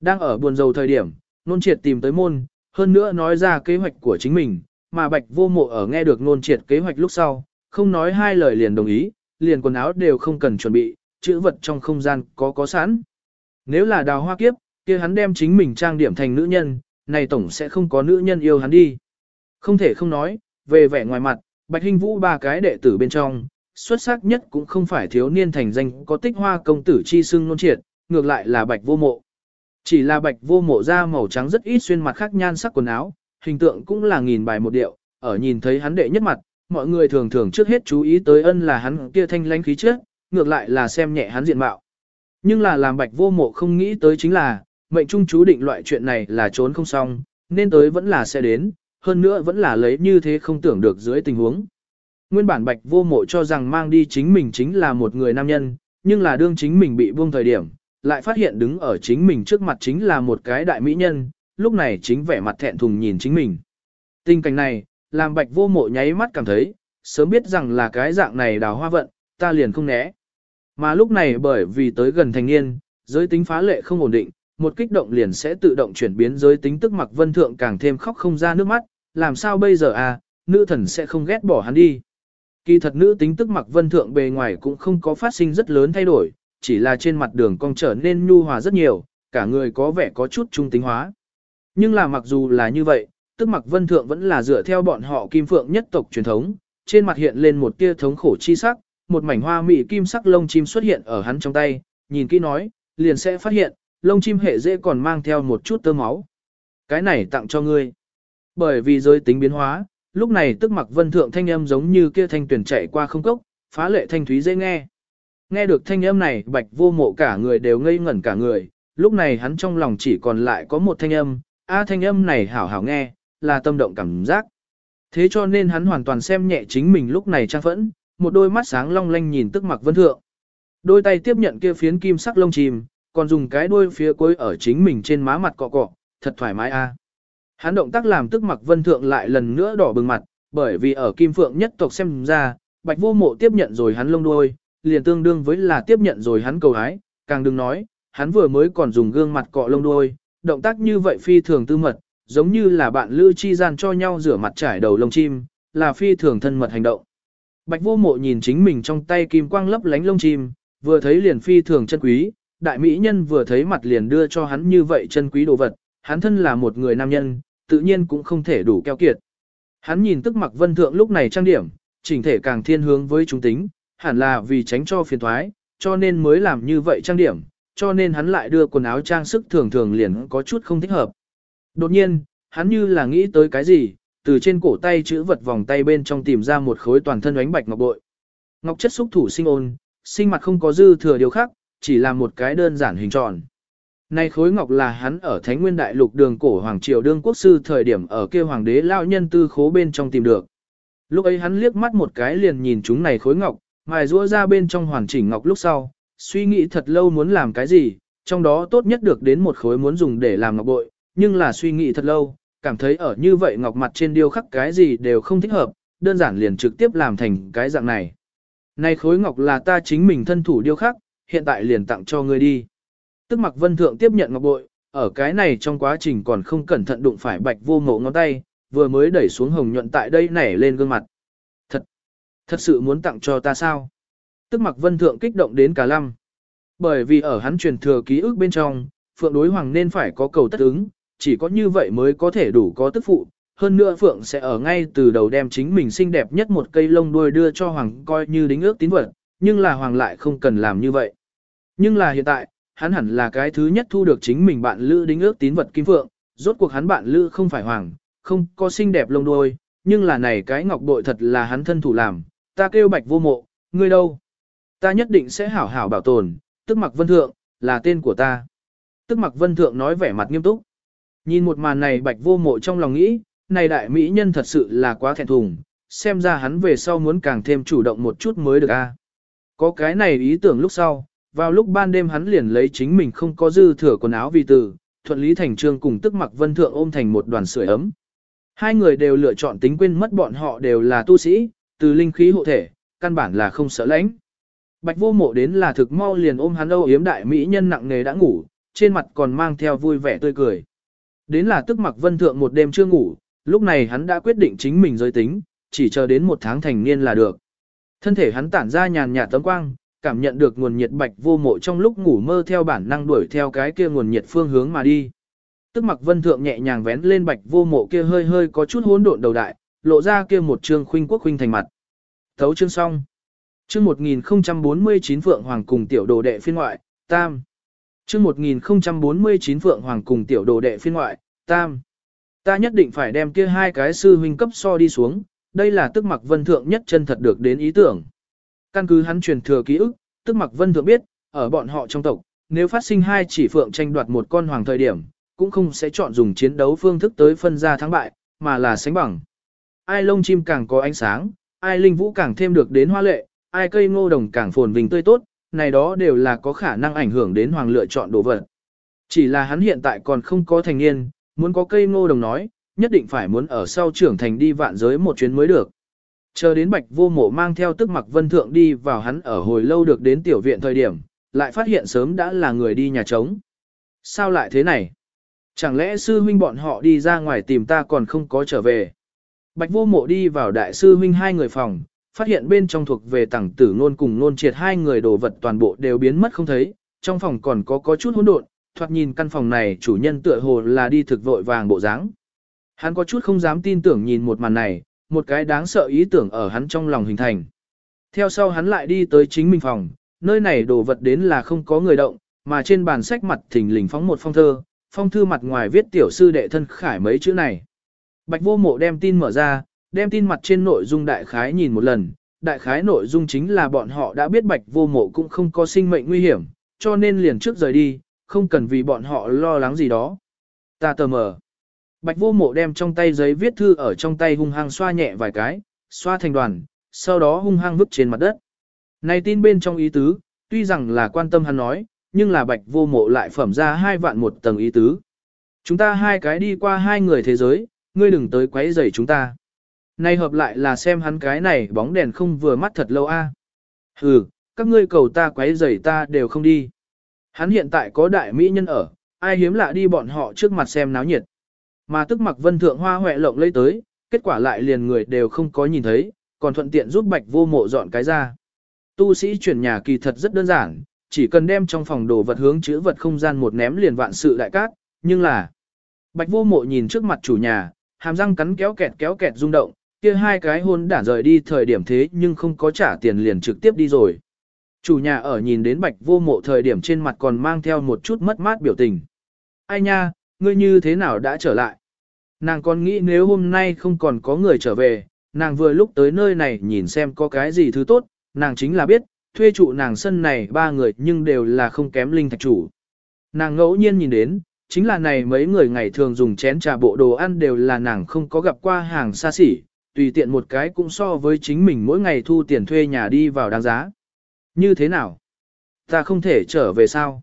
Đang ở buồn rầu thời điểm, nôn triệt tìm tới môn, hơn nữa nói ra kế hoạch của chính mình, mà bạch vô mộ ở nghe được nôn triệt kế hoạch lúc sau, không nói hai lời liền đồng ý, liền quần áo đều không cần chuẩn bị, chữ vật trong không gian có có sẵn. Nếu là đào hoa kiếp, kia hắn đem chính mình trang điểm thành nữ nhân, này tổng sẽ không có nữ nhân yêu hắn đi. Không thể không nói, về vẻ ngoài mặt, Bạch Hinh Vũ ba cái đệ tử bên trong, xuất sắc nhất cũng không phải thiếu niên thành danh có tích hoa công tử chi xưng nôn triệt, ngược lại là Bạch Vô Mộ. Chỉ là Bạch Vô Mộ da màu trắng rất ít xuyên mặt khác nhan sắc quần áo, hình tượng cũng là nghìn bài một điệu, ở nhìn thấy hắn đệ nhất mặt, mọi người thường thường trước hết chú ý tới ân là hắn kia thanh lãnh khí chất, ngược lại là xem nhẹ hắn diện mạo. Nhưng là làm Bạch Vô Mộ không nghĩ tới chính là, mệnh trung chú định loại chuyện này là trốn không xong, nên tới vẫn là sẽ đến, hơn nữa vẫn là lấy như thế không tưởng được dưới tình huống. Nguyên bản bạch vô mộ cho rằng mang đi chính mình chính là một người nam nhân, nhưng là đương chính mình bị buông thời điểm, lại phát hiện đứng ở chính mình trước mặt chính là một cái đại mỹ nhân, lúc này chính vẻ mặt thẹn thùng nhìn chính mình. Tình cảnh này, làm bạch vô mộ nháy mắt cảm thấy, sớm biết rằng là cái dạng này đào hoa vận, ta liền không né. Mà lúc này bởi vì tới gần thành niên, giới tính phá lệ không ổn định, một kích động liền sẽ tự động chuyển biến giới tính tức mặc vân thượng càng thêm khóc không ra nước mắt, làm sao bây giờ à, nữ thần sẽ không ghét bỏ hắn đi. Kỳ thật nữ tính tức mặc vân thượng bề ngoài cũng không có phát sinh rất lớn thay đổi, chỉ là trên mặt đường cong trở nên nhu hòa rất nhiều, cả người có vẻ có chút trung tính hóa. Nhưng là mặc dù là như vậy, tức mặc vân thượng vẫn là dựa theo bọn họ kim phượng nhất tộc truyền thống, trên mặt hiện lên một tia thống khổ chi sắc, một mảnh hoa mị kim sắc lông chim xuất hiện ở hắn trong tay, nhìn kỹ nói, liền sẽ phát hiện, lông chim hệ dễ còn mang theo một chút tơ máu. Cái này tặng cho ngươi. Bởi vì giới tính biến hóa, lúc này tức mặc vân thượng thanh âm giống như kia thanh tuyển chạy qua không cốc, phá lệ thanh thúy dễ nghe. Nghe được thanh âm này bạch vô mộ cả người đều ngây ngẩn cả người, lúc này hắn trong lòng chỉ còn lại có một thanh âm, a thanh âm này hảo hảo nghe, là tâm động cảm giác. Thế cho nên hắn hoàn toàn xem nhẹ chính mình lúc này trang phẫn, một đôi mắt sáng long lanh nhìn tức mặc vân thượng. Đôi tay tiếp nhận kia phiến kim sắc lông chìm, còn dùng cái đuôi phía cuối ở chính mình trên má mặt cọ cọ, thật thoải mái a. À. Hắn động tác làm tức mặc vân thượng lại lần nữa đỏ bừng mặt, bởi vì ở kim phượng nhất tộc xem ra, bạch vô mộ tiếp nhận rồi hắn lông đuôi, liền tương đương với là tiếp nhận rồi hắn cầu hái, càng đừng nói, hắn vừa mới còn dùng gương mặt cọ lông đuôi, động tác như vậy phi thường tư mật, giống như là bạn lưu chi gian cho nhau rửa mặt trải đầu lông chim, là phi thường thân mật hành động. Bạch vô mộ nhìn chính mình trong tay kim quang lấp lánh lông chim, vừa thấy liền phi thường chân quý, đại mỹ nhân vừa thấy mặt liền đưa cho hắn như vậy chân quý đồ vật, hắn thân là một người nam nhân, tự nhiên cũng không thể đủ keo kiệt. Hắn nhìn tức mặc vân thượng lúc này trang điểm, chỉnh thể càng thiên hướng với chúng tính, hẳn là vì tránh cho phiền thoái, cho nên mới làm như vậy trang điểm, cho nên hắn lại đưa quần áo trang sức thường thường liền có chút không thích hợp. Đột nhiên, hắn như là nghĩ tới cái gì, từ trên cổ tay chữ vật vòng tay bên trong tìm ra một khối toàn thân ánh bạch ngọc bội. Ngọc chất xúc thủ sinh ôn, sinh mặt không có dư thừa điều khác, chỉ là một cái đơn giản hình tròn. Này khối ngọc là hắn ở Thánh Nguyên Đại Lục đường cổ Hoàng Triều đương quốc sư thời điểm ở kia hoàng đế lao nhân tư khố bên trong tìm được. Lúc ấy hắn liếc mắt một cái liền nhìn chúng này khối ngọc, mài rũa ra bên trong hoàn chỉnh ngọc lúc sau, suy nghĩ thật lâu muốn làm cái gì, trong đó tốt nhất được đến một khối muốn dùng để làm ngọc bội, nhưng là suy nghĩ thật lâu, cảm thấy ở như vậy ngọc mặt trên điêu khắc cái gì đều không thích hợp, đơn giản liền trực tiếp làm thành cái dạng này. Này khối ngọc là ta chính mình thân thủ điêu khắc, hiện tại liền tặng cho ngươi đi. Tức mặc vân thượng tiếp nhận ngọc bội, ở cái này trong quá trình còn không cẩn thận đụng phải bạch vô mộ ngón tay, vừa mới đẩy xuống hồng nhuận tại đây nảy lên gương mặt. Thật, thật sự muốn tặng cho ta sao? Tức mặc vân thượng kích động đến cả lăm. Bởi vì ở hắn truyền thừa ký ức bên trong, Phượng đối hoàng nên phải có cầu tất ứng, chỉ có như vậy mới có thể đủ có tức phụ. Hơn nữa Phượng sẽ ở ngay từ đầu đem chính mình xinh đẹp nhất một cây lông đuôi đưa cho Hoàng coi như đính ước tín vật, nhưng là Hoàng lại không cần làm như vậy. Nhưng là hiện tại, hắn hẳn là cái thứ nhất thu được chính mình bạn lữ đính ước tín vật Kim Phượng, rốt cuộc hắn bạn lữ không phải Hoàng, không có xinh đẹp lông đuôi, nhưng là này cái ngọc bội thật là hắn thân thủ làm, ta kêu bạch vô mộ, ngươi đâu? Ta nhất định sẽ hảo hảo bảo tồn, tức mặc vân thượng, là tên của ta. Tức mặc vân thượng nói vẻ mặt nghiêm túc. Nhìn một màn này bạch vô mộ trong lòng nghĩ, này đại mỹ nhân thật sự là quá thẹn thùng, xem ra hắn về sau muốn càng thêm chủ động một chút mới được a. Có cái này ý tưởng lúc sau, vào lúc ban đêm hắn liền lấy chính mình không có dư thừa quần áo vì từ, thuận lý thành trương cùng tức mặc vân thượng ôm thành một đoàn sưởi ấm. Hai người đều lựa chọn tính quên mất bọn họ đều là tu sĩ, từ linh khí hộ thể, căn bản là không sợ lãnh. Bạch vô mộ đến là thực mau liền ôm hắn âu yếm đại mỹ nhân nặng nề đã ngủ, trên mặt còn mang theo vui vẻ tươi cười. Đến là tức mặc vân thượng một đêm chưa ngủ, lúc này hắn đã quyết định chính mình giới tính, chỉ chờ đến một tháng thành niên là được. Thân thể hắn tản ra nhàn nhạt tấm quang, cảm nhận được nguồn nhiệt bạch vô mộ trong lúc ngủ mơ theo bản năng đuổi theo cái kia nguồn nhiệt phương hướng mà đi. Tức mặc vân thượng nhẹ nhàng vén lên bạch vô mộ kia hơi hơi có chút hỗn độn đầu đại, lộ ra kia một trương khuynh quốc khuynh thành mặt. Thấu chương xong. Chương 1049 Phượng Hoàng cùng tiểu đồ đệ phiên ngoại, tam. Chương 1049 Phượng Hoàng cùng tiểu đồ đệ phiên ngoại, tam. Ta nhất định phải đem kia hai cái sư huynh cấp so đi xuống, đây là tức mặc vân thượng nhất chân thật được đến ý tưởng. Căn cứ hắn truyền thừa ký ức, tức mặc vân thượng biết, ở bọn họ trong tộc, nếu phát sinh hai chỉ phượng tranh đoạt một con hoàng thời điểm, cũng không sẽ chọn dùng chiến đấu phương thức tới phân ra thắng bại, mà là sánh bằng. Ai lông chim càng có ánh sáng, ai linh vũ càng thêm được đến hoa lệ, ai cây ngô đồng càng phồn vinh tươi tốt, này đó đều là có khả năng ảnh hưởng đến hoàng lựa chọn đồ vật. Chỉ là hắn hiện tại còn không có thành niên, muốn có cây ngô đồng nói, nhất định phải muốn ở sau trưởng thành đi vạn giới một chuyến mới được. Chờ đến bạch vô mộ mang theo tức mặc vân thượng đi vào hắn ở hồi lâu được đến tiểu viện thời điểm, lại phát hiện sớm đã là người đi nhà trống. Sao lại thế này? Chẳng lẽ sư huynh bọn họ đi ra ngoài tìm ta còn không có trở về? Bạch vô mộ đi vào đại sư huynh hai người phòng, phát hiện bên trong thuộc về tảng tử nôn cùng nôn triệt hai người đồ vật toàn bộ đều biến mất không thấy, trong phòng còn có có chút hỗn độn, thoạt nhìn căn phòng này chủ nhân tựa hồ là đi thực vội vàng bộ dáng. Hắn có chút không dám tin tưởng nhìn một màn này, một cái đáng sợ ý tưởng ở hắn trong lòng hình thành. Theo sau hắn lại đi tới chính mình phòng, nơi này đồ vật đến là không có người động, mà trên bàn sách mặt thình lình phóng một phong thơ, phong thư mặt ngoài viết tiểu sư đệ thân khải mấy chữ này. Bạch vô mộ đem tin mở ra, đem tin mặt trên nội dung đại khái nhìn một lần, đại khái nội dung chính là bọn họ đã biết bạch vô mộ cũng không có sinh mệnh nguy hiểm, cho nên liền trước rời đi, không cần vì bọn họ lo lắng gì đó. Ta tờ mờ. Bạch vô mộ đem trong tay giấy viết thư ở trong tay hung hăng xoa nhẹ vài cái, xoa thành đoàn, sau đó hung hăng vứt trên mặt đất. Này tin bên trong ý tứ, tuy rằng là quan tâm hắn nói, nhưng là bạch vô mộ lại phẩm ra hai vạn một tầng ý tứ. Chúng ta hai cái đi qua hai người thế giới, ngươi đừng tới quấy rầy chúng ta nay hợp lại là xem hắn cái này bóng đèn không vừa mắt thật lâu a. À. Hừ, các ngươi cầu ta quấy rầy ta đều không đi. Hắn hiện tại có đại mỹ nhân ở, ai hiếm lạ đi bọn họ trước mặt xem náo nhiệt. Mà tức mặc vân thượng hoa hoẹ lộng lấy tới, kết quả lại liền người đều không có nhìn thấy, còn thuận tiện giúp bạch vô mộ dọn cái ra. Tu sĩ chuyển nhà kỳ thật rất đơn giản, chỉ cần đem trong phòng đồ vật hướng chữ vật không gian một ném liền vạn sự đại cát, nhưng là... Bạch vô mộ nhìn trước mặt chủ nhà, hàm răng cắn kéo kẹt kéo kẹt rung động, kia hai cái hôn đản rời đi thời điểm thế nhưng không có trả tiền liền trực tiếp đi rồi. Chủ nhà ở nhìn đến bạch vô mộ thời điểm trên mặt còn mang theo một chút mất mát biểu tình. Ai nha, ngươi như thế nào đã trở lại? Nàng còn nghĩ nếu hôm nay không còn có người trở về, nàng vừa lúc tới nơi này nhìn xem có cái gì thứ tốt, nàng chính là biết, thuê trụ nàng sân này ba người nhưng đều là không kém linh thạch chủ. Nàng ngẫu nhiên nhìn đến, chính là này mấy người ngày thường dùng chén trà bộ đồ ăn đều là nàng không có gặp qua hàng xa xỉ, tùy tiện một cái cũng so với chính mình mỗi ngày thu tiền thuê nhà đi vào đáng giá. Như thế nào? Ta không thể trở về sao?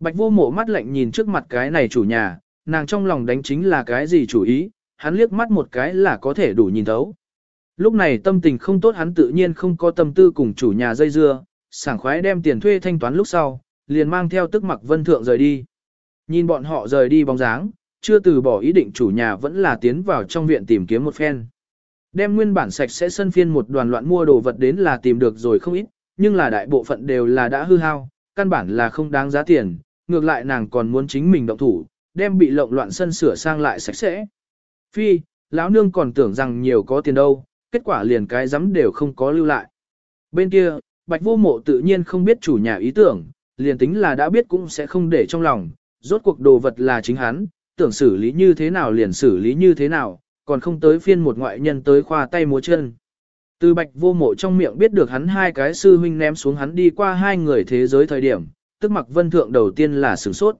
Bạch vô mộ mắt lạnh nhìn trước mặt cái này chủ nhà, nàng trong lòng đánh chính là cái gì chủ ý, hắn liếc mắt một cái là có thể đủ nhìn thấu. Lúc này tâm tình không tốt hắn tự nhiên không có tâm tư cùng chủ nhà dây dưa, sảng khoái đem tiền thuê thanh toán lúc sau, liền mang theo tức mặc vân thượng rời đi. Nhìn bọn họ rời đi bóng dáng, chưa từ bỏ ý định chủ nhà vẫn là tiến vào trong viện tìm kiếm một phen. Đem nguyên bản sạch sẽ sân phiên một đoàn loạn mua đồ vật đến là tìm được rồi không ít, nhưng là đại bộ phận đều là đã hư hao, căn bản là không đáng giá tiền, ngược lại nàng còn muốn chính mình động thủ, đem bị lộn loạn sân sửa sang lại sạch sẽ. Phi, lão nương còn tưởng rằng nhiều có tiền đâu, kết quả liền cái giấm đều không có lưu lại. Bên kia, bạch vô mộ tự nhiên không biết chủ nhà ý tưởng, liền tính là đã biết cũng sẽ không để trong lòng, rốt cuộc đồ vật là chính hắn, tưởng xử lý như thế nào liền xử lý như thế nào, còn không tới phiên một ngoại nhân tới khoa tay múa chân. Từ bạch vô mộ trong miệng biết được hắn hai cái sư huynh ném xuống hắn đi qua hai người thế giới thời điểm, tức mặc vân thượng đầu tiên là sửng sốt.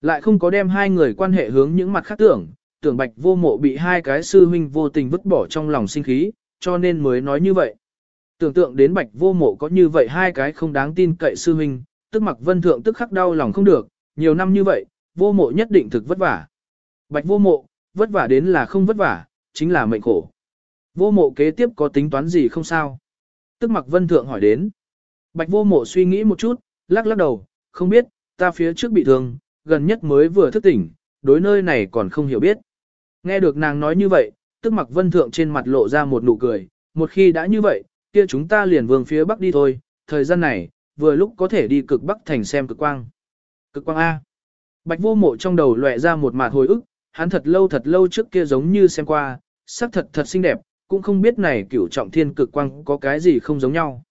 Lại không có đem hai người quan hệ hướng những mặt khác tưởng, tưởng bạch vô mộ bị hai cái sư huynh vô tình vứt bỏ trong lòng sinh khí, cho nên mới nói như vậy. Tưởng tượng đến bạch vô mộ có như vậy hai cái không đáng tin cậy sư huynh, tức mặc vân thượng tức khắc đau lòng không được, nhiều năm như vậy, vô mộ nhất định thực vất vả. Bạch vô mộ, vất vả đến là không vất vả, chính là mệnh khổ. Vô mộ kế tiếp có tính toán gì không sao? Tức mặc vân thượng hỏi đến. Bạch vô mộ suy nghĩ một chút, lắc lắc đầu, không biết, ta phía trước bị thương, gần nhất mới vừa thức tỉnh, đối nơi này còn không hiểu biết. Nghe được nàng nói như vậy, tức mặc vân thượng trên mặt lộ ra một nụ cười, một khi đã như vậy, kia chúng ta liền vương phía bắc đi thôi, thời gian này, vừa lúc có thể đi cực bắc thành xem cực quang. Cực quang A. Bạch vô mộ trong đầu lóe ra một mạt hồi ức, hắn thật lâu thật lâu trước kia giống như xem qua, sắc thật thật xinh đẹp, cũng không biết này cửu trọng thiên cực quang có cái gì không giống nhau.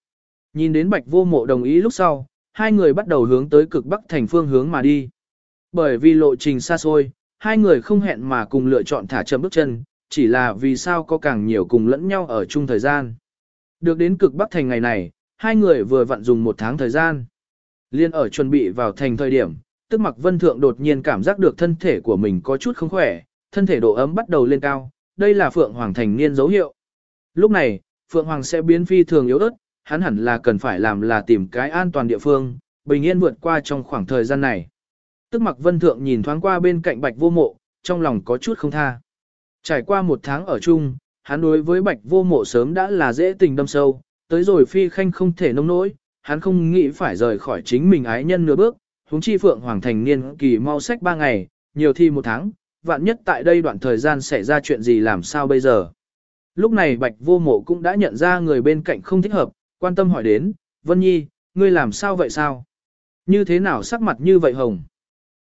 Nhìn đến bạch vô mộ đồng ý lúc sau, hai người bắt đầu hướng tới cực bắc thành phương hướng mà đi. Bởi vì lộ trình xa xôi, hai người không hẹn mà cùng lựa chọn thả chậm bước chân, chỉ là vì sao có càng nhiều cùng lẫn nhau ở chung thời gian. Được đến cực bắc thành ngày này, hai người vừa vặn dùng một tháng thời gian. Liên ở chuẩn bị vào thành thời điểm, tức mặc vân thượng đột nhiên cảm giác được thân thể của mình có chút không khỏe, thân thể độ ấm bắt đầu lên cao, đây là Phượng Hoàng thành niên dấu hiệu. Lúc này, Phượng Hoàng sẽ biến phi thường yếu ớt, hắn hẳn là cần phải làm là tìm cái an toàn địa phương, bình yên vượt qua trong khoảng thời gian này. Tức mặc vân thượng nhìn thoáng qua bên cạnh bạch vô mộ, trong lòng có chút không tha. Trải qua một tháng ở chung, hắn đối với bạch vô mộ sớm đã là dễ tình đâm sâu, tới rồi phi khanh không thể nông nỗi, hắn không nghĩ phải rời khỏi chính mình ái nhân nửa bước, huống chi phượng hoàng thành niên kỳ mau sách ba ngày, nhiều thi một tháng, vạn nhất tại đây đoạn thời gian xảy ra chuyện gì làm sao bây giờ. Lúc này bạch vô mộ cũng đã nhận ra người bên cạnh không thích hợp, quan tâm hỏi đến, Vân Nhi, ngươi làm sao vậy sao? Như thế nào sắc mặt như vậy hồng?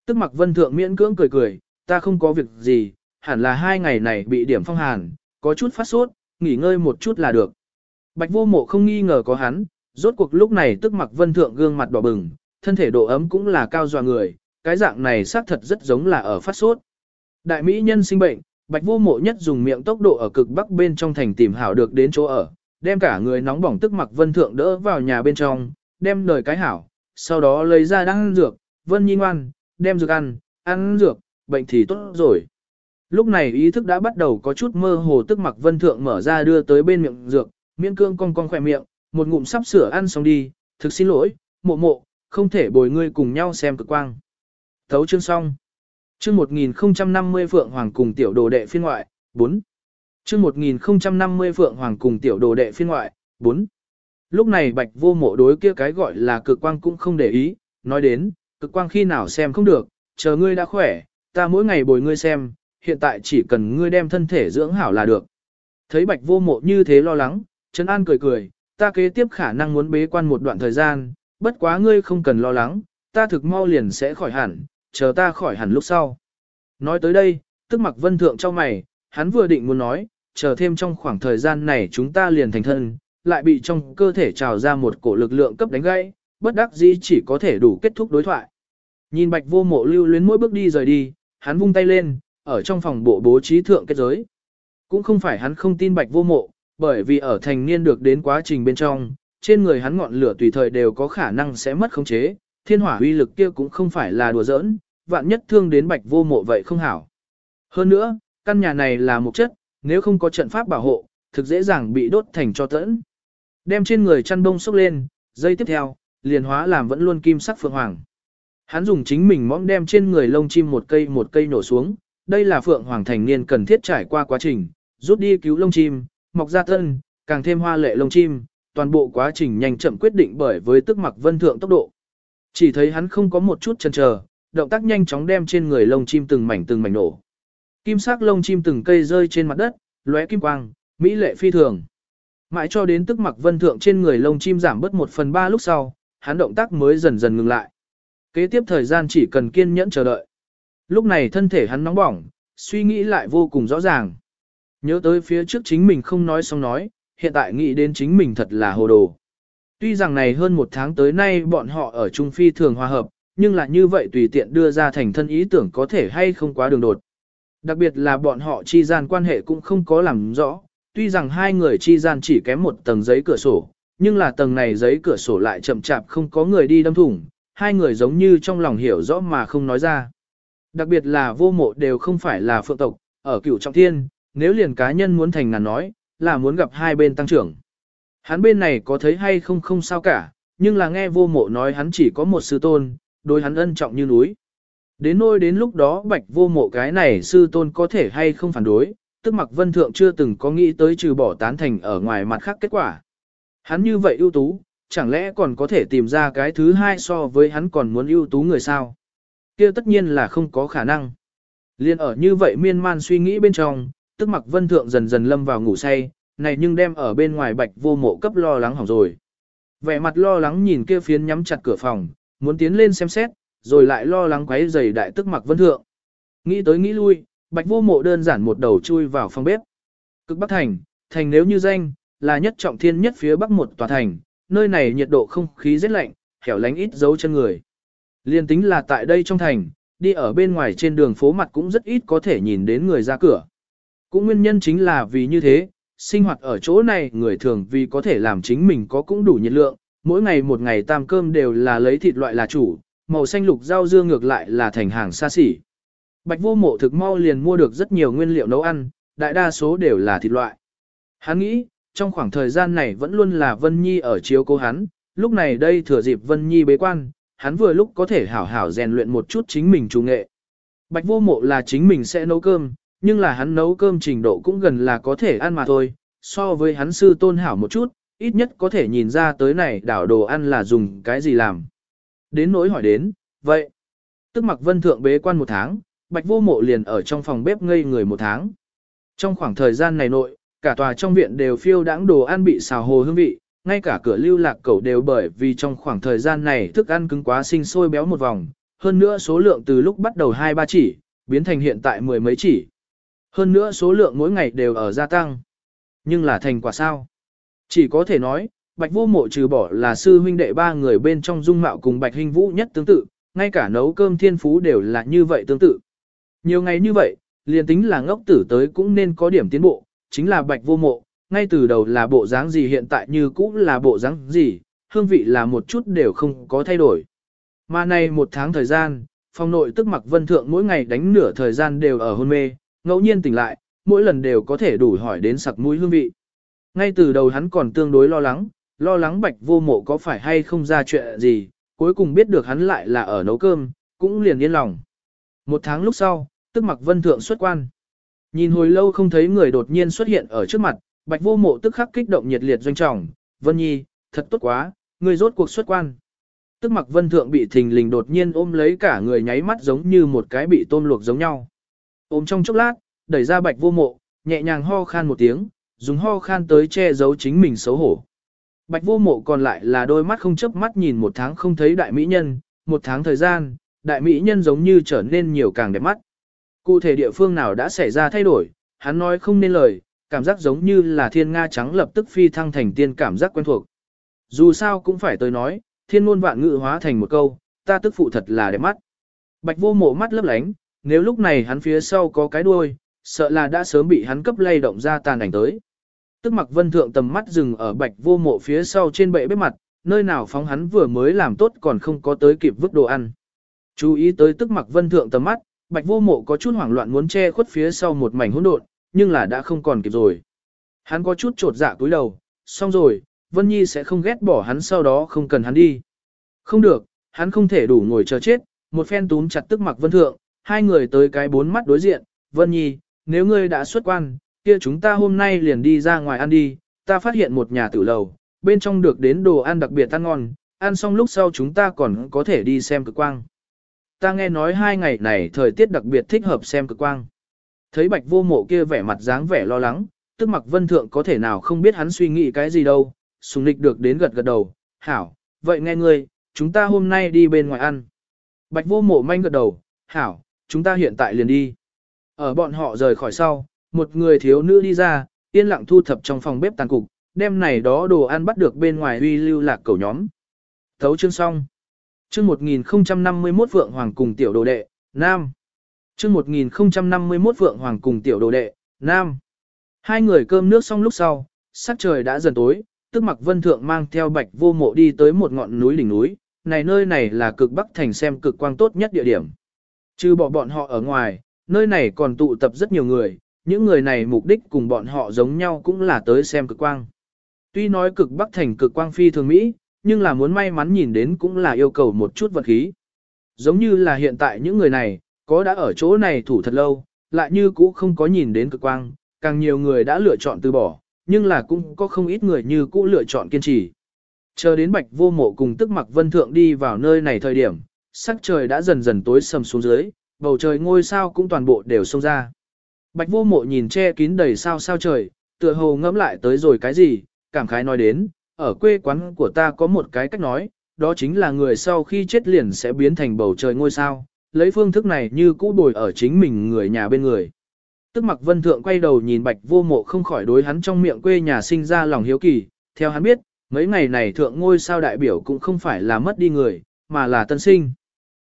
Tức mặc vân thượng miễn cưỡng cười cười, ta không có việc gì, hẳn là hai ngày này bị điểm phong hàn, có chút phát sốt, nghỉ ngơi một chút là được. Bạch vô mộ không nghi ngờ có hắn, rốt cuộc lúc này tức mặc vân thượng gương mặt đỏ bừng, thân thể độ ấm cũng là cao dọa người, cái dạng này xác thật rất giống là ở phát sốt. Đại mỹ nhân sinh bệnh, bạch vô mộ nhất dùng miệng tốc độ ở cực bắc bên trong thành tìm hảo được đến chỗ ở, đem cả người nóng bỏng tức mặc vân thượng đỡ vào nhà bên trong, đem đời cái hảo, sau đó lấy ra đan dược, vân nhi ngoan, đem dược ăn, ăn dược, bệnh thì tốt rồi. Lúc này ý thức đã bắt đầu có chút mơ hồ tức mặc vân thượng mở ra đưa tới bên miệng dược, miễn cương cong cong khỏe miệng, một ngụm sắp sửa ăn xong đi, thực xin lỗi, mộ mộ, không thể bồi ngươi cùng nhau xem cực quang. Thấu chương xong. Chương 1050 Phượng Hoàng cùng tiểu đồ đệ phiên ngoại, 4. Chương 1050 Phượng Hoàng cùng tiểu đồ đệ phiên ngoại, 4. Lúc này bạch vô mộ đối kia cái gọi là cực quang cũng không để ý, nói đến, cực quang khi nào xem không được, chờ ngươi đã khỏe, ta mỗi ngày bồi ngươi xem, hiện tại chỉ cần ngươi đem thân thể dưỡng hảo là được. Thấy bạch vô mộ như thế lo lắng, Trấn An cười cười, ta kế tiếp khả năng muốn bế quan một đoạn thời gian, bất quá ngươi không cần lo lắng, ta thực mau liền sẽ khỏi hẳn, chờ ta khỏi hẳn lúc sau. Nói tới đây, tức mặc vân thượng cho mày, hắn vừa định muốn nói, chờ thêm trong khoảng thời gian này chúng ta liền thành thân, lại bị trong cơ thể trào ra một cổ lực lượng cấp đánh gãy, bất đắc dĩ chỉ có thể đủ kết thúc đối thoại. Nhìn bạch vô mộ lưu luyến mỗi bước đi rời đi, hắn vung tay lên, ở trong phòng bộ bố trí thượng kết giới. Cũng không phải hắn không tin bạch vô mộ, bởi vì ở thành niên được đến quá trình bên trong, trên người hắn ngọn lửa tùy thời đều có khả năng sẽ mất khống chế, thiên hỏa uy lực kia cũng không phải là đùa giỡn, vạn nhất thương đến bạch vô mộ vậy không hảo. Hơn nữa, căn nhà này là một chất, nếu không có trận pháp bảo hộ, thực dễ dàng bị đốt thành cho tẫn. Đem trên người chăn bông sốc lên, dây tiếp theo, liền hóa làm vẫn luôn kim sắc phượng hoàng. Hắn dùng chính mình mõm đem trên người lông chim một cây một cây nổ xuống, đây là phượng hoàng thành niên cần thiết trải qua quá trình, rút đi cứu lông chim, mọc ra thân, càng thêm hoa lệ lông chim, toàn bộ quá trình nhanh chậm quyết định bởi với tức mặc vân thượng tốc độ. Chỉ thấy hắn không có một chút chần chờ, động tác nhanh chóng đem trên người lông chim từng mảnh từng mảnh nổ. Kim sắc lông chim từng cây rơi trên mặt đất, lóe kim quang, mỹ lệ phi thường. Mãi cho đến tức mặc vân thượng trên người lông chim giảm bớt một phần ba lúc sau, hắn động tác mới dần dần ngừng lại. Kế tiếp thời gian chỉ cần kiên nhẫn chờ đợi. Lúc này thân thể hắn nóng bỏng, suy nghĩ lại vô cùng rõ ràng. Nhớ tới phía trước chính mình không nói xong nói, hiện tại nghĩ đến chính mình thật là hồ đồ. Tuy rằng này hơn một tháng tới nay bọn họ ở Trung Phi thường hòa hợp, nhưng là như vậy tùy tiện đưa ra thành thân ý tưởng có thể hay không quá đường đột. Đặc biệt là bọn họ chi gian quan hệ cũng không có làm rõ, tuy rằng hai người chi gian chỉ kém một tầng giấy cửa sổ, nhưng là tầng này giấy cửa sổ lại chậm chạp không có người đi đâm thủng, hai người giống như trong lòng hiểu rõ mà không nói ra. Đặc biệt là vô mộ đều không phải là phượng tộc, ở cửu trọng thiên, nếu liền cá nhân muốn thành ngàn nói, là muốn gặp hai bên tăng trưởng. Hắn bên này có thấy hay không không sao cả, nhưng là nghe vô mộ nói hắn chỉ có một sư tôn, đối hắn ân trọng như núi. Đến nôi đến lúc đó bạch vô mộ cái này sư tôn có thể hay không phản đối, tức mặc vân thượng chưa từng có nghĩ tới trừ bỏ tán thành ở ngoài mặt khác kết quả. Hắn như vậy ưu tú, chẳng lẽ còn có thể tìm ra cái thứ hai so với hắn còn muốn ưu tú người sao? kia tất nhiên là không có khả năng. Liên ở như vậy miên man suy nghĩ bên trong, tức mặc vân thượng dần dần lâm vào ngủ say, này nhưng đem ở bên ngoài bạch vô mộ cấp lo lắng hỏng rồi. Vẻ mặt lo lắng nhìn kia phiến nhắm chặt cửa phòng, muốn tiến lên xem xét, rồi lại lo lắng quấy giày đại tức mặc vân thượng. Nghĩ tới nghĩ lui, bạch vô mộ đơn giản một đầu chui vào phòng bếp. Cực bắc thành, thành nếu như danh, là nhất trọng thiên nhất phía bắc một tòa thành, nơi này nhiệt độ không khí rất lạnh, hẻo lánh ít dấu chân người. Liên tính là tại đây trong thành, đi ở bên ngoài trên đường phố mặt cũng rất ít có thể nhìn đến người ra cửa. Cũng nguyên nhân chính là vì như thế, sinh hoạt ở chỗ này người thường vì có thể làm chính mình có cũng đủ nhiệt lượng, mỗi ngày một ngày tam cơm đều là lấy thịt loại là chủ, màu xanh lục rau dưa ngược lại là thành hàng xa xỉ. Bạch vô mộ thực mau liền mua được rất nhiều nguyên liệu nấu ăn, đại đa số đều là thịt loại. Hắn nghĩ, trong khoảng thời gian này vẫn luôn là Vân Nhi ở chiếu cố hắn, lúc này đây thừa dịp Vân Nhi bế quan, hắn vừa lúc có thể hảo hảo rèn luyện một chút chính mình chủ nghệ. Bạch vô mộ là chính mình sẽ nấu cơm, nhưng là hắn nấu cơm trình độ cũng gần là có thể ăn mà thôi, so với hắn sư tôn hảo một chút, ít nhất có thể nhìn ra tới này đảo đồ ăn là dùng cái gì làm. Đến nỗi hỏi đến, vậy, tức mặc vân thượng bế quan một tháng, bạch vô mộ liền ở trong phòng bếp ngây người một tháng. Trong khoảng thời gian này nội, cả tòa trong viện đều phiêu đãng đồ ăn bị xào hồ hương vị, ngay cả cửa lưu lạc cẩu đều bởi vì trong khoảng thời gian này thức ăn cứng quá sinh sôi béo một vòng, hơn nữa số lượng từ lúc bắt đầu hai ba chỉ, biến thành hiện tại mười mấy chỉ. Hơn nữa số lượng mỗi ngày đều ở gia tăng. Nhưng là thành quả sao? Chỉ có thể nói, Bạch Vô Mộ trừ bỏ là sư huynh đệ ba người bên trong dung mạo cùng Bạch Hình Vũ nhất tương tự, ngay cả nấu cơm thiên phú đều là như vậy tương tự. Nhiều ngày như vậy, liền tính là ngốc tử tới cũng nên có điểm tiến bộ, chính là Bạch Vô Mộ, ngay từ đầu là bộ dáng gì hiện tại như cũ là bộ dáng gì, hương vị là một chút đều không có thay đổi. Mà này một tháng thời gian, phong nội tức mặc vân thượng mỗi ngày đánh nửa thời gian đều ở hôn mê, ngẫu nhiên tỉnh lại, mỗi lần đều có thể đủ hỏi đến sặc mũi hương vị. Ngay từ đầu hắn còn tương đối lo lắng, lo lắng bạch vô mộ có phải hay không ra chuyện gì, cuối cùng biết được hắn lại là ở nấu cơm, cũng liền yên lòng. Một tháng lúc sau, tức mặc vân thượng xuất quan. Nhìn hồi lâu không thấy người đột nhiên xuất hiện ở trước mặt, bạch vô mộ tức khắc kích động nhiệt liệt doanh trọng, vân nhi, thật tốt quá, người rốt cuộc xuất quan. Tức mặc vân thượng bị thình lình đột nhiên ôm lấy cả người nháy mắt giống như một cái bị tôm luộc giống nhau. Ôm trong chốc lát, đẩy ra bạch vô mộ, nhẹ nhàng ho khan một tiếng, dùng ho khan tới che giấu chính mình xấu hổ. Bạch vô mộ còn lại là đôi mắt không chớp mắt nhìn một tháng không thấy đại mỹ nhân, một tháng thời gian, đại mỹ nhân giống như trở nên nhiều càng đẹp mắt. Cụ thể địa phương nào đã xảy ra thay đổi, hắn nói không nên lời, cảm giác giống như là thiên nga trắng lập tức phi thăng thành tiên cảm giác quen thuộc. Dù sao cũng phải tới nói, thiên ngôn vạn ngữ hóa thành một câu, ta tức phụ thật là đẹp mắt. Bạch vô mộ mắt lấp lánh, nếu lúc này hắn phía sau có cái đuôi, sợ là đã sớm bị hắn cấp lay động ra tàn ảnh tới. Tức mặc vân thượng tầm mắt dừng ở bạch vô mộ phía sau trên bệ bếp mặt, nơi nào phóng hắn vừa mới làm tốt còn không có tới kịp vứt đồ ăn. Chú ý tới tức mặc vân thượng tầm mắt, bạch vô mộ có chút hoảng loạn muốn che khuất phía sau một mảnh hỗn độn, nhưng là đã không còn kịp rồi. Hắn có chút trột dạ cúi đầu, xong rồi, Vân Nhi sẽ không ghét bỏ hắn sau đó không cần hắn đi. Không được, hắn không thể đủ ngồi chờ chết, một phen túm chặt tức mặc vân thượng, hai người tới cái bốn mắt đối diện, Vân Nhi, nếu ngươi đã xuất quan, kia chúng ta hôm nay liền đi ra ngoài ăn đi, ta phát hiện một nhà tử lầu, bên trong được đến đồ ăn đặc biệt ăn ngon, ăn xong lúc sau chúng ta còn có thể đi xem cực quang. Ta nghe nói hai ngày này thời tiết đặc biệt thích hợp xem cực quang. Thấy bạch vô mộ kia vẻ mặt dáng vẻ lo lắng, tức mặc vân thượng có thể nào không biết hắn suy nghĩ cái gì đâu, sùng nịch được đến gật gật đầu, hảo, vậy nghe ngươi, chúng ta hôm nay đi bên ngoài ăn. Bạch vô mộ manh gật đầu, hảo, chúng ta hiện tại liền đi. Ở bọn họ rời khỏi sau, một người thiếu nữ đi ra, yên lặng thu thập trong phòng bếp tàn cục, đem này đó đồ ăn bắt được bên ngoài huy lưu lạc cầu nhóm. Thấu chương xong. Chương 1051 vượng Hoàng cùng tiểu đồ đệ, Nam. Chương 1051 vượng Hoàng cùng tiểu đồ đệ, Nam. Hai người cơm nước xong lúc sau, sắc trời đã dần tối, tức mặc vân thượng mang theo bạch vô mộ đi tới một ngọn núi đỉnh núi, này nơi này là cực bắc thành xem cực quang tốt nhất địa điểm. Trừ bỏ bọn họ ở ngoài, nơi này còn tụ tập rất nhiều người, những người này mục đích cùng bọn họ giống nhau cũng là tới xem cực quang. Tuy nói cực bắc thành cực quang phi thường Mỹ, nhưng là muốn may mắn nhìn đến cũng là yêu cầu một chút vật khí. Giống như là hiện tại những người này, có đã ở chỗ này thủ thật lâu, lại như cũ không có nhìn đến cực quang, càng nhiều người đã lựa chọn từ bỏ, nhưng là cũng có không ít người như cũ lựa chọn kiên trì. Chờ đến bạch vô mộ cùng tức mặc vân thượng đi vào nơi này thời điểm, sắc trời đã dần dần tối sầm xuống dưới, bầu trời ngôi sao cũng toàn bộ đều xông ra. Bạch vô mộ nhìn che kín đầy sao sao trời, tựa hồ ngẫm lại tới rồi cái gì, cảm khái nói đến, ở quê quán của ta có một cái cách nói, đó chính là người sau khi chết liền sẽ biến thành bầu trời ngôi sao, lấy phương thức này như cũ bồi ở chính mình người nhà bên người. Tức mặc vân thượng quay đầu nhìn bạch vô mộ không khỏi đối hắn trong miệng quê nhà sinh ra lòng hiếu kỳ, theo hắn biết, mấy ngày này thượng ngôi sao đại biểu cũng không phải là mất đi người, mà là tân sinh.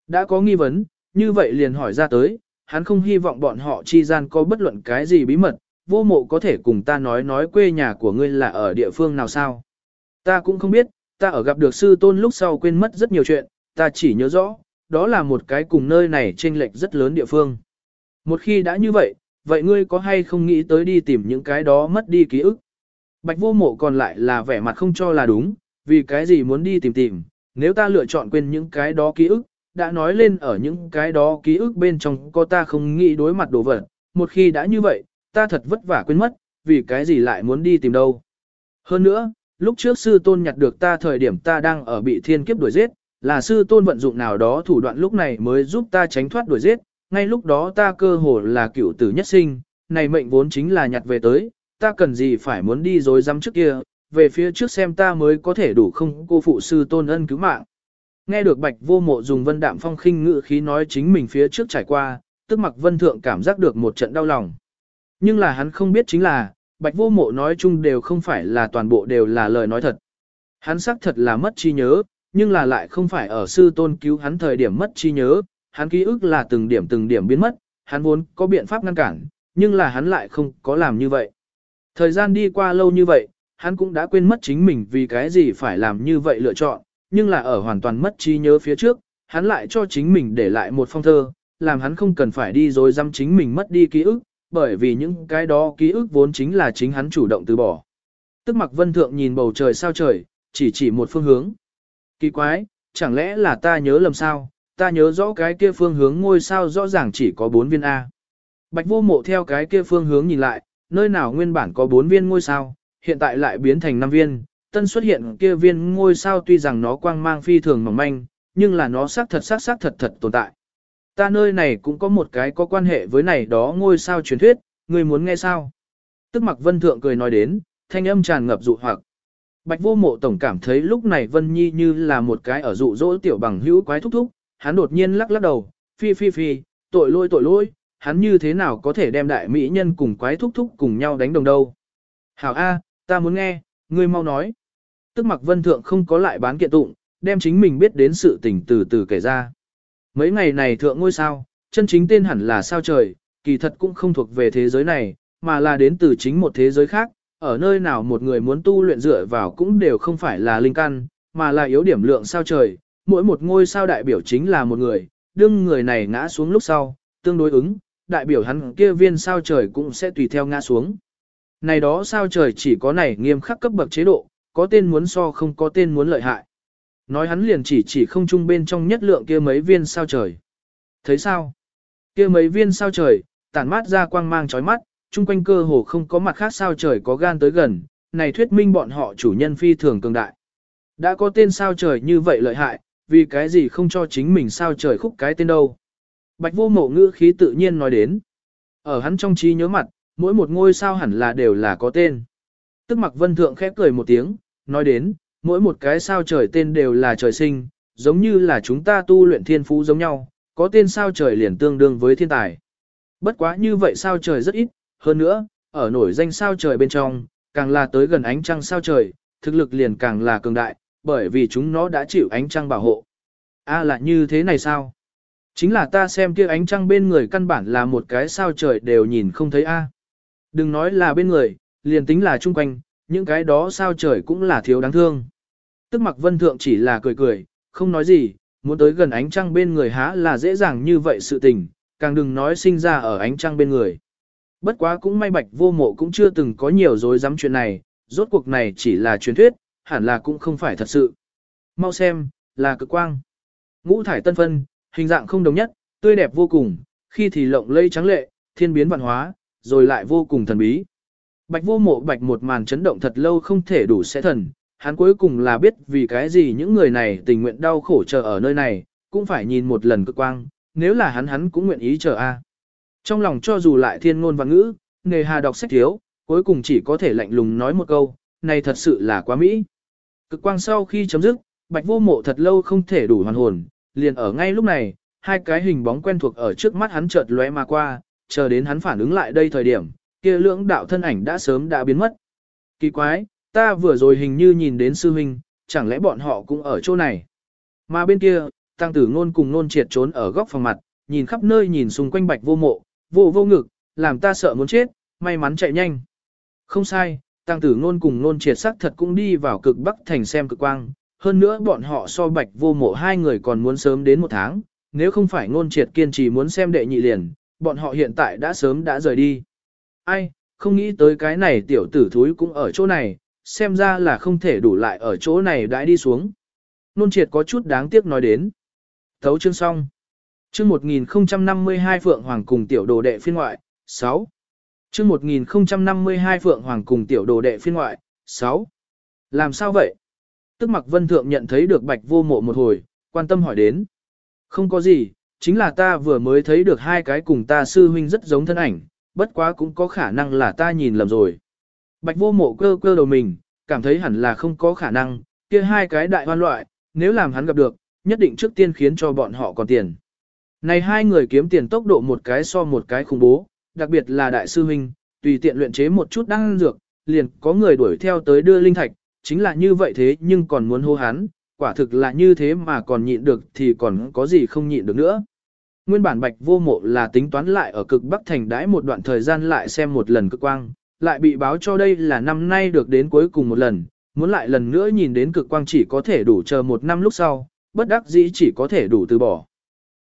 Đã có nghi vấn, như vậy liền hỏi ra tới, hắn không hy vọng bọn họ chi gian có bất luận cái gì bí mật, vô mộ có thể cùng ta nói nói quê nhà của ngươi là ở địa phương nào sao. Ta cũng không biết, ta ở gặp được sư tôn lúc sau quên mất rất nhiều chuyện, ta chỉ nhớ rõ, đó là một cái cùng nơi này chênh lệch rất lớn địa phương. Một khi đã như vậy, vậy ngươi có hay không nghĩ tới đi tìm những cái đó mất đi ký ức? Bạch vô mộ còn lại là vẻ mặt không cho là đúng, vì cái gì muốn đi tìm tìm, nếu ta lựa chọn quên những cái đó ký ức, đã nói lên ở những cái đó ký ức bên trong có ta không nghĩ đối mặt đồ vật, một khi đã như vậy, ta thật vất vả quên mất, vì cái gì lại muốn đi tìm đâu. Hơn nữa, lúc trước sư tôn nhặt được ta thời điểm ta đang ở bị thiên kiếp đuổi giết, là sư tôn vận dụng nào đó thủ đoạn lúc này mới giúp ta tránh thoát đuổi giết, ngay lúc đó ta cơ hồ là cựu tử nhất sinh, này mệnh vốn chính là nhặt về tới, ta cần gì phải muốn đi dối dám trước kia, về phía trước xem ta mới có thể đủ không cô phụ sư tôn ân cứu mạng. Nghe được bạch vô mộ dùng vân đạm phong khinh ngự khí nói chính mình phía trước trải qua, tức mặc vân thượng cảm giác được một trận đau lòng. Nhưng là hắn không biết chính là, bạch vô mộ nói chung đều không phải là toàn bộ đều là lời nói thật. Hắn xác thật là mất trí nhớ, nhưng là lại không phải ở sư tôn cứu hắn thời điểm mất trí nhớ, hắn ký ức là từng điểm từng điểm biến mất, hắn vốn có biện pháp ngăn cản, nhưng là hắn lại không có làm như vậy. Thời gian đi qua lâu như vậy, hắn cũng đã quên mất chính mình vì cái gì phải làm như vậy lựa chọn, nhưng là ở hoàn toàn mất trí nhớ phía trước, hắn lại cho chính mình để lại một phong thơ, làm hắn không cần phải đi rồi dăm chính mình mất đi ký ức, bởi vì những cái đó ký ức vốn chính là chính hắn chủ động từ bỏ. Tức mặc vân thượng nhìn bầu trời sao trời, chỉ chỉ một phương hướng. Kỳ quái, chẳng lẽ là ta nhớ lầm sao, ta nhớ rõ cái kia phương hướng ngôi sao rõ ràng chỉ có 4 viên A. Bạch vô mộ theo cái kia phương hướng nhìn lại, nơi nào nguyên bản có 4 viên ngôi sao, hiện tại lại biến thành 5 viên, tân xuất hiện kia viên ngôi sao tuy rằng nó quang mang phi thường mỏng manh, nhưng là nó xác thật xác xác thật thật tồn tại. Ta nơi này cũng có một cái có quan hệ với này đó ngôi sao truyền thuyết, người muốn nghe sao? Tức mặc vân thượng cười nói đến, thanh âm tràn ngập dụ hoặc. Bạch vô mộ tổng cảm thấy lúc này Vân Nhi như là một cái ở dụ dỗ tiểu bằng hữu quái thúc thúc, hắn đột nhiên lắc lắc đầu, phi phi phi, tội lôi tội lôi, hắn như thế nào có thể đem đại mỹ nhân cùng quái thúc thúc cùng nhau đánh đồng đâu. Hảo A, ta muốn nghe, ngươi mau nói. Tức mặc vân thượng không có lại bán kiện tụng, đem chính mình biết đến sự tình từ từ kể ra. Mấy ngày này thượng ngôi sao, chân chính tên hẳn là sao trời, kỳ thật cũng không thuộc về thế giới này, mà là đến từ chính một thế giới khác, ở nơi nào một người muốn tu luyện dựa vào cũng đều không phải là linh căn, mà là yếu điểm lượng sao trời, mỗi một ngôi sao đại biểu chính là một người, đương người này ngã xuống lúc sau, tương đối ứng, đại biểu hắn kia viên sao trời cũng sẽ tùy theo ngã xuống. Này đó sao trời chỉ có này nghiêm khắc cấp bậc chế độ, có tên muốn so không có tên muốn lợi hại. Nói hắn liền chỉ chỉ không chung bên trong nhất lượng kia mấy viên sao trời. Thấy sao? Kia mấy viên sao trời, tản mát ra quang mang chói mắt, chung quanh cơ hồ không có mặt khác sao trời có gan tới gần, này thuyết minh bọn họ chủ nhân phi thường cường đại. Đã có tên sao trời như vậy lợi hại, vì cái gì không cho chính mình sao trời khúc cái tên đâu. Bạch vô mộ ngữ khí tự nhiên nói đến. Ở hắn trong trí nhớ mặt, mỗi một ngôi sao hẳn là đều là có tên. Tức mặc vân thượng khép cười một tiếng, nói đến, mỗi một cái sao trời tên đều là trời sinh, giống như là chúng ta tu luyện thiên phú giống nhau, có tên sao trời liền tương đương với thiên tài. Bất quá như vậy sao trời rất ít, hơn nữa, ở nổi danh sao trời bên trong, càng là tới gần ánh trăng sao trời, thực lực liền càng là cường đại, bởi vì chúng nó đã chịu ánh trăng bảo hộ. A là như thế này sao? Chính là ta xem kia ánh trăng bên người căn bản là một cái sao trời đều nhìn không thấy A. Đừng nói là bên người, liền tính là chung quanh, những cái đó sao trời cũng là thiếu đáng thương. Tức mặc vân thượng chỉ là cười cười, không nói gì, muốn tới gần ánh trăng bên người há là dễ dàng như vậy sự tình, càng đừng nói sinh ra ở ánh trăng bên người. Bất quá cũng may bạch vô mộ cũng chưa từng có nhiều dối dám chuyện này, rốt cuộc này chỉ là truyền thuyết, hẳn là cũng không phải thật sự. Mau xem, là cực quang. Ngũ thải tân phân, hình dạng không đồng nhất, tươi đẹp vô cùng, khi thì lộng lây trắng lệ, thiên biến văn hóa, rồi lại vô cùng thần bí. Bạch vô mộ bạch một màn chấn động thật lâu không thể đủ sẽ thần, hắn cuối cùng là biết vì cái gì những người này tình nguyện đau khổ chờ ở nơi này, cũng phải nhìn một lần cực quang, nếu là hắn hắn cũng nguyện ý chờ a. Trong lòng cho dù lại thiên ngôn và ngữ, nề hà đọc sách thiếu, cuối cùng chỉ có thể lạnh lùng nói một câu, này thật sự là quá mỹ. Cực quang sau khi chấm dứt, bạch vô mộ thật lâu không thể đủ hoàn hồn, liền ở ngay lúc này, hai cái hình bóng quen thuộc ở trước mắt hắn chợt lóe mà qua, chờ đến hắn phản ứng lại đây thời điểm, kia lưỡng đạo thân ảnh đã sớm đã biến mất. Kỳ quái, ta vừa rồi hình như nhìn đến sư huynh, chẳng lẽ bọn họ cũng ở chỗ này. Mà bên kia, tăng tử ngôn cùng nôn triệt trốn ở góc phòng mặt, nhìn khắp nơi nhìn xung quanh bạch vô mộ, vô vô ngực, làm ta sợ muốn chết, may mắn chạy nhanh. Không sai, tăng tử ngôn cùng nôn triệt sắc thật cũng đi vào cực bắc thành xem cực quang, hơn nữa bọn họ so bạch vô mộ hai người còn muốn sớm đến một tháng, nếu không phải ngôn triệt kiên trì muốn xem đệ nhị liền, bọn họ hiện tại đã sớm đã rời đi. Ai, không nghĩ tới cái này tiểu tử thúi cũng ở chỗ này, xem ra là không thể đủ lại ở chỗ này đãi đi xuống. Nôn triệt có chút đáng tiếc nói đến. Thấu chương xong. Chương 1052 Phượng Hoàng cùng tiểu đồ đệ phiên ngoại, 6. Chương 1052 Phượng Hoàng cùng tiểu đồ đệ phiên ngoại, 6. Làm sao vậy? Tức mặc vân thượng nhận thấy được bạch vô mộ một hồi, quan tâm hỏi đến. Không có gì, chính là ta vừa mới thấy được hai cái cùng ta sư huynh rất giống thân ảnh, bất quá cũng có khả năng là ta nhìn lầm rồi. Bạch vô mộ cơ cơ đầu mình, cảm thấy hẳn là không có khả năng, kia hai cái đại hoan loại, nếu làm hắn gặp được, nhất định trước tiên khiến cho bọn họ còn tiền. Này hai người kiếm tiền tốc độ một cái so một cái khủng bố, đặc biệt là đại sư huynh, tùy tiện luyện chế một chút đăng dược, liền có người đuổi theo tới đưa linh thạch, chính là như vậy thế nhưng còn muốn hô hắn, quả thực là như thế mà còn nhịn được thì còn có gì không nhịn được nữa. Nguyên bản bạch vô mộ là tính toán lại ở cực Bắc Thành đãi một đoạn thời gian lại xem một lần cực quang, lại bị báo cho đây là năm nay được đến cuối cùng một lần, muốn lại lần nữa nhìn đến cực quang chỉ có thể đủ chờ một năm lúc sau, bất đắc dĩ chỉ có thể đủ từ bỏ.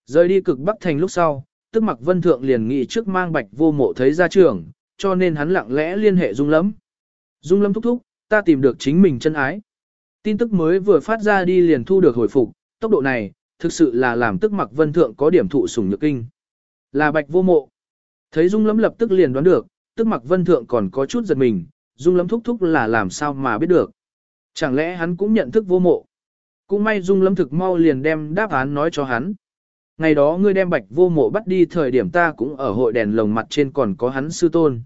Rời đi cực Bắc Thành lúc sau, tức mặc vân thượng liền nghị trước mang bạch vô mộ thấy ra trường, cho nên hắn lặng lẽ liên hệ dung lắm. Dung lâm thúc thúc, ta tìm được chính mình chân ái. Tin tức mới vừa phát ra đi liền thu được hồi phục, tốc độ này, thực sự là làm tức mặc vân thượng có điểm thụ sủng nhược kinh. Là bạch vô mộ. Thấy Dung Lâm lập tức liền đoán được, tức mặc vân thượng còn có chút giật mình, Dung Lâm thúc thúc là làm sao mà biết được. Chẳng lẽ hắn cũng nhận thức vô mộ. Cũng may Dung Lâm thực mau liền đem đáp án nói cho hắn. Ngày đó ngươi đem bạch vô mộ bắt đi thời điểm ta cũng ở hội đèn lồng mặt trên còn có hắn sư tôn.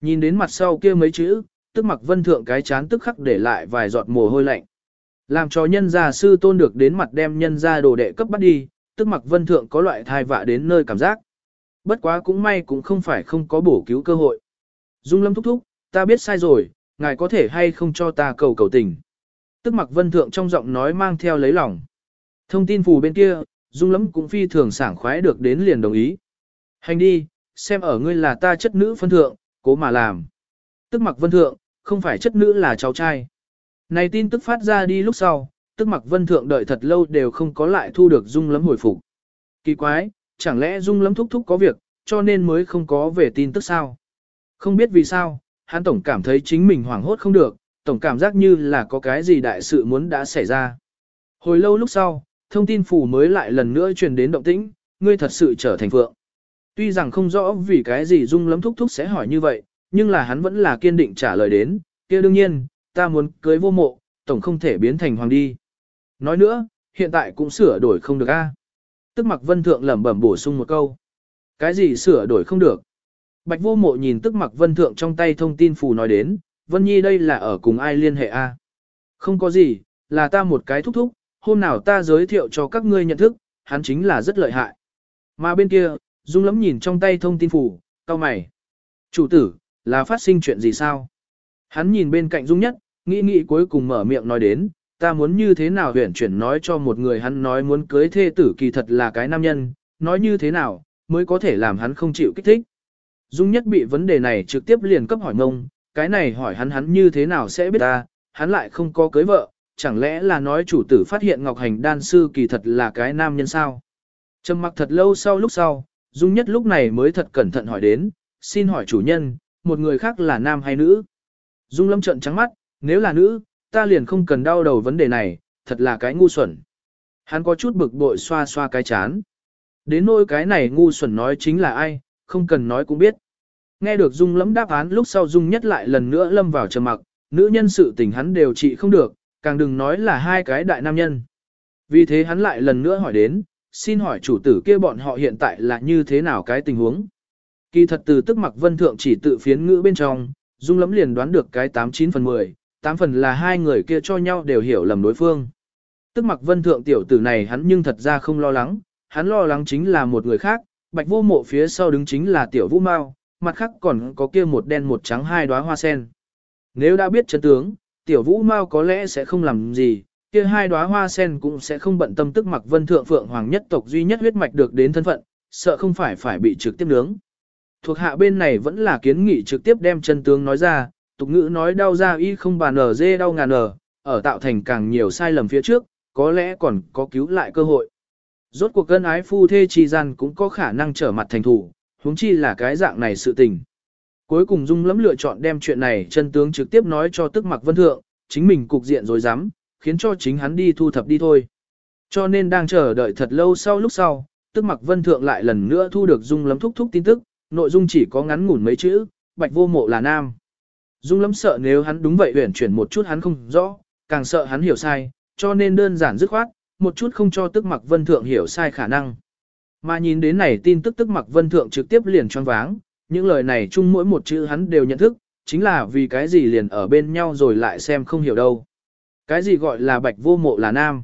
Nhìn đến mặt sau kia mấy chữ, tức mặc vân thượng cái chán tức khắc để lại vài giọt mồ hôi lạnh. Làm cho nhân gia sư tôn được đến mặt đem nhân gia đồ đệ cấp bắt đi, tức mặc vân thượng có loại thai vạ đến nơi cảm giác. Bất quá cũng may cũng không phải không có bổ cứu cơ hội. Dung lâm thúc thúc, ta biết sai rồi, ngài có thể hay không cho ta cầu cầu tình. Tức mặc vân thượng trong giọng nói mang theo lấy lòng. Thông tin phù bên kia, Dung lâm cũng phi thường sảng khoái được đến liền đồng ý. Hành đi, xem ở ngươi là ta chất nữ phân thượng, cố mà làm. Tức mặc vân thượng, không phải chất nữ là cháu trai. Này tin tức phát ra đi lúc sau, tức mặc vân thượng đợi thật lâu đều không có lại thu được dung lấm hồi phục. Kỳ quái, chẳng lẽ dung lấm thúc thúc có việc, cho nên mới không có về tin tức sao? Không biết vì sao, hắn tổng cảm thấy chính mình hoảng hốt không được, tổng cảm giác như là có cái gì đại sự muốn đã xảy ra. Hồi lâu lúc sau, thông tin phủ mới lại lần nữa truyền đến động tĩnh, ngươi thật sự trở thành phượng. Tuy rằng không rõ vì cái gì dung lấm thúc thúc sẽ hỏi như vậy, nhưng là hắn vẫn là kiên định trả lời đến, kia đương nhiên, ta muốn cưới vô mộ, tổng không thể biến thành hoàng đi. Nói nữa, hiện tại cũng sửa đổi không được a. Tức mặc vân thượng lẩm bẩm bổ sung một câu. Cái gì sửa đổi không được? Bạch vô mộ nhìn tức mặc vân thượng trong tay thông tin phù nói đến, vân nhi đây là ở cùng ai liên hệ a? Không có gì, là ta một cái thúc thúc, hôm nào ta giới thiệu cho các ngươi nhận thức, hắn chính là rất lợi hại. Mà bên kia, Dung lắm nhìn trong tay thông tin phủ, cao mày. Chủ tử, là phát sinh chuyện gì sao? Hắn nhìn bên cạnh Dung nhất, nghĩ nghĩ cuối cùng mở miệng nói đến, ta muốn như thế nào huyển chuyển nói cho một người hắn nói muốn cưới thê tử kỳ thật là cái nam nhân, nói như thế nào, mới có thể làm hắn không chịu kích thích. Dung nhất bị vấn đề này trực tiếp liền cấp hỏi ngông, cái này hỏi hắn hắn như thế nào sẽ biết ta, hắn lại không có cưới vợ, chẳng lẽ là nói chủ tử phát hiện Ngọc Hành đan sư kỳ thật là cái nam nhân sao? Trầm mặc thật lâu sau lúc sau, Dung Nhất lúc này mới thật cẩn thận hỏi đến, xin hỏi chủ nhân, một người khác là nam hay nữ? Dung Lâm trợn trắng mắt, nếu là nữ, ta liền không cần đau đầu vấn đề này, thật là cái ngu xuẩn. Hắn có chút bực bội xoa xoa cái chán. Đến nỗi cái này ngu xuẩn nói chính là ai, không cần nói cũng biết. Nghe được Dung Lâm đáp án lúc sau Dung Nhất lại lần nữa lâm vào trầm mặc, nữ nhân sự tình hắn đều trị không được, càng đừng nói là hai cái đại nam nhân. Vì thế hắn lại lần nữa hỏi đến, xin hỏi chủ tử kia bọn họ hiện tại là như thế nào cái tình huống. Kỳ thật từ tức mặc vân thượng chỉ tự phiến ngữ bên trong, Dung lắm liền đoán được cái 89 phần 10, 8 phần là hai người kia cho nhau đều hiểu lầm đối phương. Tức mặc vân thượng tiểu tử này hắn nhưng thật ra không lo lắng, hắn lo lắng chính là một người khác, bạch vô mộ phía sau đứng chính là tiểu vũ mao, mặt khác còn có kia một đen một trắng hai đóa hoa sen. Nếu đã biết chân tướng, tiểu vũ mao có lẽ sẽ không làm gì, kia hai đóa hoa sen cũng sẽ không bận tâm tức mặc vân thượng phượng hoàng nhất tộc duy nhất huyết mạch được đến thân phận, sợ không phải phải bị trực tiếp nướng. Thuộc hạ bên này vẫn là kiến nghị trực tiếp đem chân tướng nói ra, tục ngữ nói đau ra y không bàn ở dê đau ngàn ở, ở tạo thành càng nhiều sai lầm phía trước, có lẽ còn có cứu lại cơ hội. Rốt cuộc cân ái phu thê chi gian cũng có khả năng trở mặt thành thủ, huống chi là cái dạng này sự tình. Cuối cùng Dung lắm lựa chọn đem chuyện này chân tướng trực tiếp nói cho tức mặc vân thượng, chính mình cục diện rồi dám, khiến cho chính hắn đi thu thập đi thôi. Cho nên đang chờ đợi thật lâu sau lúc sau, tức mặc vân thượng lại lần nữa thu được Dung lắm thúc thúc tin tức, nội dung chỉ có ngắn ngủn mấy chữ, bạch vô mộ là nam. Dung lắm sợ nếu hắn đúng vậy uyển chuyển một chút hắn không rõ, càng sợ hắn hiểu sai, cho nên đơn giản dứt khoát, một chút không cho tức mặc vân thượng hiểu sai khả năng. Mà nhìn đến này tin tức tức mặc vân thượng trực tiếp liền choáng váng, những lời này chung mỗi một chữ hắn đều nhận thức, chính là vì cái gì liền ở bên nhau rồi lại xem không hiểu đâu. Cái gì gọi là bạch vô mộ là nam.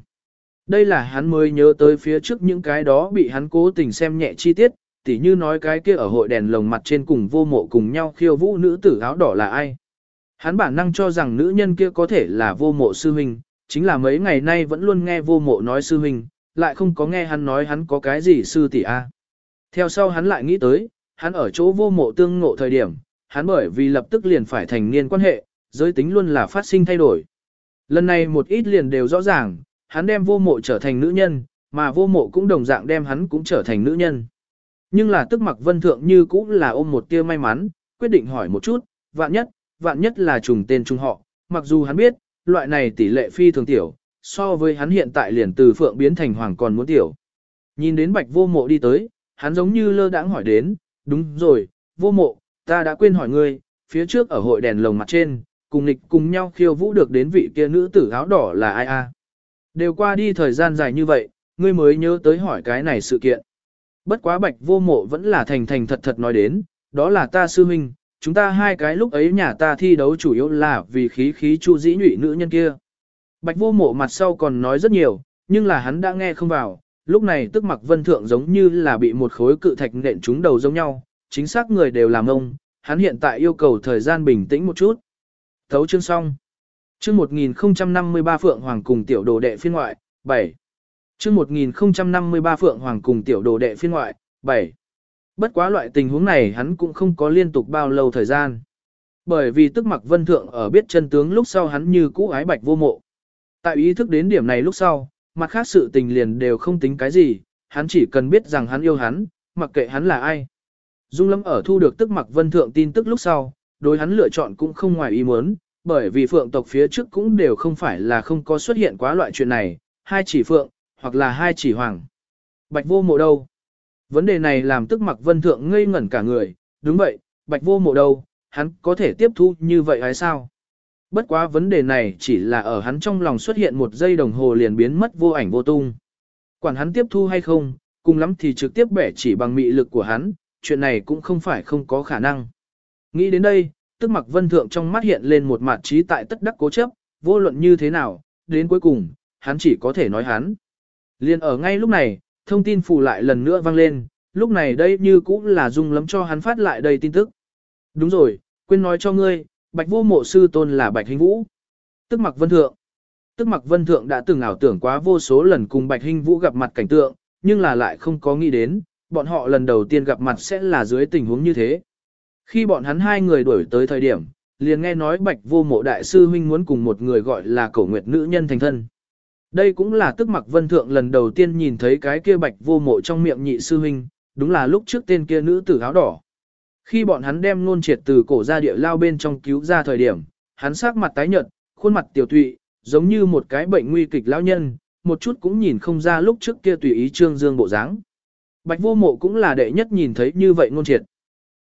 Đây là hắn mới nhớ tới phía trước những cái đó bị hắn cố tình xem nhẹ chi tiết, tỉ như nói cái kia ở hội đèn lồng mặt trên cùng vô mộ cùng nhau khiêu vũ nữ tử áo đỏ là ai. Hắn bản năng cho rằng nữ nhân kia có thể là vô mộ sư huynh, chính là mấy ngày nay vẫn luôn nghe vô mộ nói sư huynh, lại không có nghe hắn nói hắn có cái gì sư tỷ a. Theo sau hắn lại nghĩ tới, hắn ở chỗ vô mộ tương ngộ thời điểm, hắn bởi vì lập tức liền phải thành niên quan hệ, giới tính luôn là phát sinh thay đổi. Lần này một ít liền đều rõ ràng, hắn đem vô mộ trở thành nữ nhân, mà vô mộ cũng đồng dạng đem hắn cũng trở thành nữ nhân. Nhưng là tức mặc vân thượng như cũng là ôm một tia may mắn, quyết định hỏi một chút, vạn nhất, vạn nhất là trùng tên trùng họ, mặc dù hắn biết, loại này tỷ lệ phi thường tiểu, so với hắn hiện tại liền từ phượng biến thành hoàng còn muốn tiểu. Nhìn đến bạch vô mộ đi tới, hắn giống như lơ đãng hỏi đến, đúng rồi, vô mộ, ta đã quên hỏi ngươi, phía trước ở hội đèn lồng mặt trên, cùng nịch cùng nhau khiêu vũ được đến vị kia nữ tử áo đỏ là ai a? Đều qua đi thời gian dài như vậy, ngươi mới nhớ tới hỏi cái này sự kiện. Bất quá bạch vô mộ vẫn là thành thành thật thật nói đến, đó là ta sư huynh, chúng ta hai cái lúc ấy nhà ta thi đấu chủ yếu là vì khí khí chu dĩ nhụy nữ nhân kia. Bạch vô mộ mặt sau còn nói rất nhiều, nhưng là hắn đã nghe không vào, lúc này tức mặc vân thượng giống như là bị một khối cự thạch nện trúng đầu giống nhau, chính xác người đều làm ông, hắn hiện tại yêu cầu thời gian bình tĩnh một chút. Thấu chương xong. Chương 1053 Phượng Hoàng cùng tiểu đồ đệ phiên ngoại, 7. Trước 1053 Phượng Hoàng cùng tiểu đồ đệ phiên ngoại, 7. Bất quá loại tình huống này hắn cũng không có liên tục bao lâu thời gian. Bởi vì tức mặc vân thượng ở biết chân tướng lúc sau hắn như cũ ái bạch vô mộ. Tại ý thức đến điểm này lúc sau, mặt khác sự tình liền đều không tính cái gì, hắn chỉ cần biết rằng hắn yêu hắn, mặc kệ hắn là ai. Dung Lâm ở thu được tức mặc vân thượng tin tức lúc sau, đối hắn lựa chọn cũng không ngoài ý muốn, bởi vì phượng tộc phía trước cũng đều không phải là không có xuất hiện quá loại chuyện này, hai chỉ phượng, hoặc là hai chỉ hoàng. Bạch vô mộ đâu? Vấn đề này làm tức mặc vân thượng ngây ngẩn cả người, đúng vậy, bạch vô mộ đâu, hắn có thể tiếp thu như vậy hay sao? Bất quá vấn đề này chỉ là ở hắn trong lòng xuất hiện một giây đồng hồ liền biến mất vô ảnh vô tung. Quản hắn tiếp thu hay không, cùng lắm thì trực tiếp bẻ chỉ bằng mị lực của hắn, chuyện này cũng không phải không có khả năng. Nghĩ đến đây, tức mặc vân thượng trong mắt hiện lên một mặt trí tại tất đắc cố chấp, vô luận như thế nào, đến cuối cùng, hắn chỉ có thể nói hắn. Liên ở ngay lúc này, thông tin phủ lại lần nữa vang lên, lúc này đây như cũng là dung lắm cho hắn phát lại đầy tin tức. Đúng rồi, quên nói cho ngươi, bạch vô mộ sư tôn là bạch hình vũ. Tức mặc vân thượng. Tức mặc vân thượng đã từng ảo tưởng quá vô số lần cùng bạch hình vũ gặp mặt cảnh tượng, nhưng là lại không có nghĩ đến, bọn họ lần đầu tiên gặp mặt sẽ là dưới tình huống như thế. Khi bọn hắn hai người đuổi tới thời điểm, liền nghe nói bạch vô mộ đại sư huynh muốn cùng một người gọi là cổ nguyệt nữ nhân thành thân. Đây cũng là tức mặc vân thượng lần đầu tiên nhìn thấy cái kia bạch vô mộ trong miệng nhị sư huynh, đúng là lúc trước tên kia nữ tử áo đỏ. Khi bọn hắn đem nôn triệt từ cổ ra địa lao bên trong cứu ra thời điểm, hắn sắc mặt tái nhợt, khuôn mặt tiểu tụy, giống như một cái bệnh nguy kịch lão nhân, một chút cũng nhìn không ra lúc trước kia tùy ý trương dương bộ dáng. Bạch vô mộ cũng là đệ nhất nhìn thấy như vậy ngôn triệt.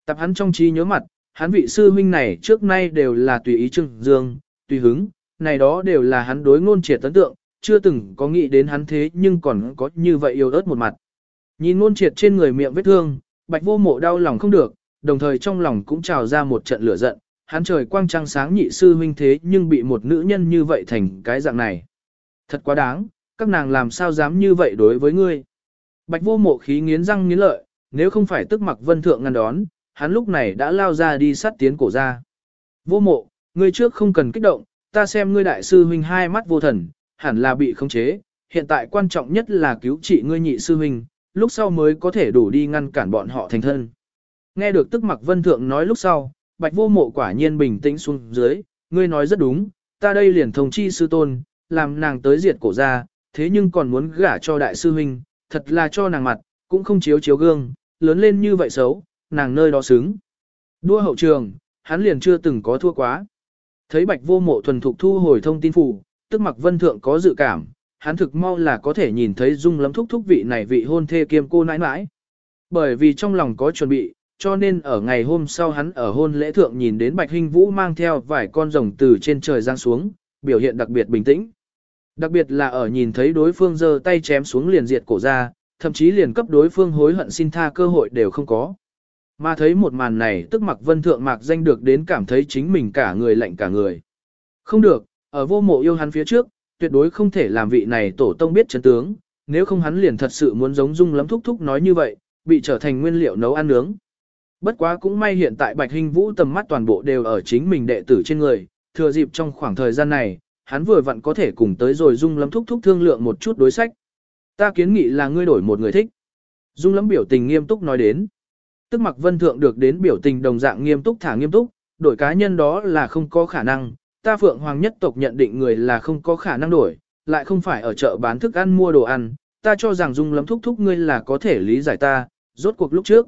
Tập hắn trong trí nhớ mặt, hắn vị sư huynh này trước nay đều là tùy ý trương dương, tùy hứng, này đó đều là hắn đối ngôn triệt tấn tượng, chưa từng có nghĩ đến hắn thế nhưng còn có như vậy yêu ớt một mặt. Nhìn ngôn triệt trên người miệng vết thương, bạch vô mộ đau lòng không được, đồng thời trong lòng cũng trào ra một trận lửa giận, hắn trời quang trăng sáng nhị sư huynh thế nhưng bị một nữ nhân như vậy thành cái dạng này. Thật quá đáng, các nàng làm sao dám như vậy đối với ngươi. Bạch vô mộ khí nghiến răng nghiến lợi, nếu không phải tức mặc vân thượng ngăn đón, hắn lúc này đã lao ra đi sát tiến cổ ra. Vô mộ, ngươi trước không cần kích động, ta xem ngươi đại sư huynh hai mắt vô thần, hẳn là bị khống chế, hiện tại quan trọng nhất là cứu trị ngươi nhị sư huynh, lúc sau mới có thể đủ đi ngăn cản bọn họ thành thân. Nghe được tức mặc vân thượng nói lúc sau, bạch vô mộ quả nhiên bình tĩnh xuống dưới, ngươi nói rất đúng, ta đây liền thông chi sư tôn, làm nàng tới diệt cổ ra, thế nhưng còn muốn gả cho đại sư huynh, thật là cho nàng mặt, cũng không chiếu chiếu gương, lớn lên như vậy xấu, nàng nơi đó xứng. Đua hậu trường, hắn liền chưa từng có thua quá. Thấy bạch vô mộ thuần thục thu hồi thông tin phủ, tức mặc vân thượng có dự cảm, hắn thực mau là có thể nhìn thấy dung lắm thúc thúc vị này vị hôn thê kiêm cô nãi nãi. Bởi vì trong lòng có chuẩn bị, cho nên ở ngày hôm sau hắn ở hôn lễ thượng nhìn đến Bạch Hinh Vũ mang theo vài con rồng từ trên trời giáng xuống, biểu hiện đặc biệt bình tĩnh. Đặc biệt là ở nhìn thấy đối phương giơ tay chém xuống liền diệt cổ ra, thậm chí liền cấp đối phương hối hận xin tha cơ hội đều không có. Mà thấy một màn này tức mặc vân thượng mạc danh được đến cảm thấy chính mình cả người lạnh cả người. Không được, ở vô mộ yêu hắn phía trước, tuyệt đối không thể làm vị này tổ tông biết chân tướng, nếu không hắn liền thật sự muốn giống dung lắm thúc thúc nói như vậy, bị trở thành nguyên liệu nấu ăn nướng. Bất quá cũng may hiện tại Bạch Hình Vũ tầm mắt toàn bộ đều ở chính mình đệ tử trên người, thừa dịp trong khoảng thời gian này, hắn vừa vặn có thể cùng tới rồi Dung Lâm thúc thúc thương lượng một chút đối sách. Ta kiến nghị là ngươi đổi một người thích. Dung Lâm biểu tình nghiêm túc nói đến. Tức mặc vân thượng được đến biểu tình đồng dạng nghiêm túc thả nghiêm túc, đổi cá nhân đó là không có khả năng, ta phượng hoàng nhất tộc nhận định người là không có khả năng đổi, lại không phải ở chợ bán thức ăn mua đồ ăn, ta cho rằng Dung lấm thúc thúc ngươi là có thể lý giải ta, rốt cuộc lúc trước.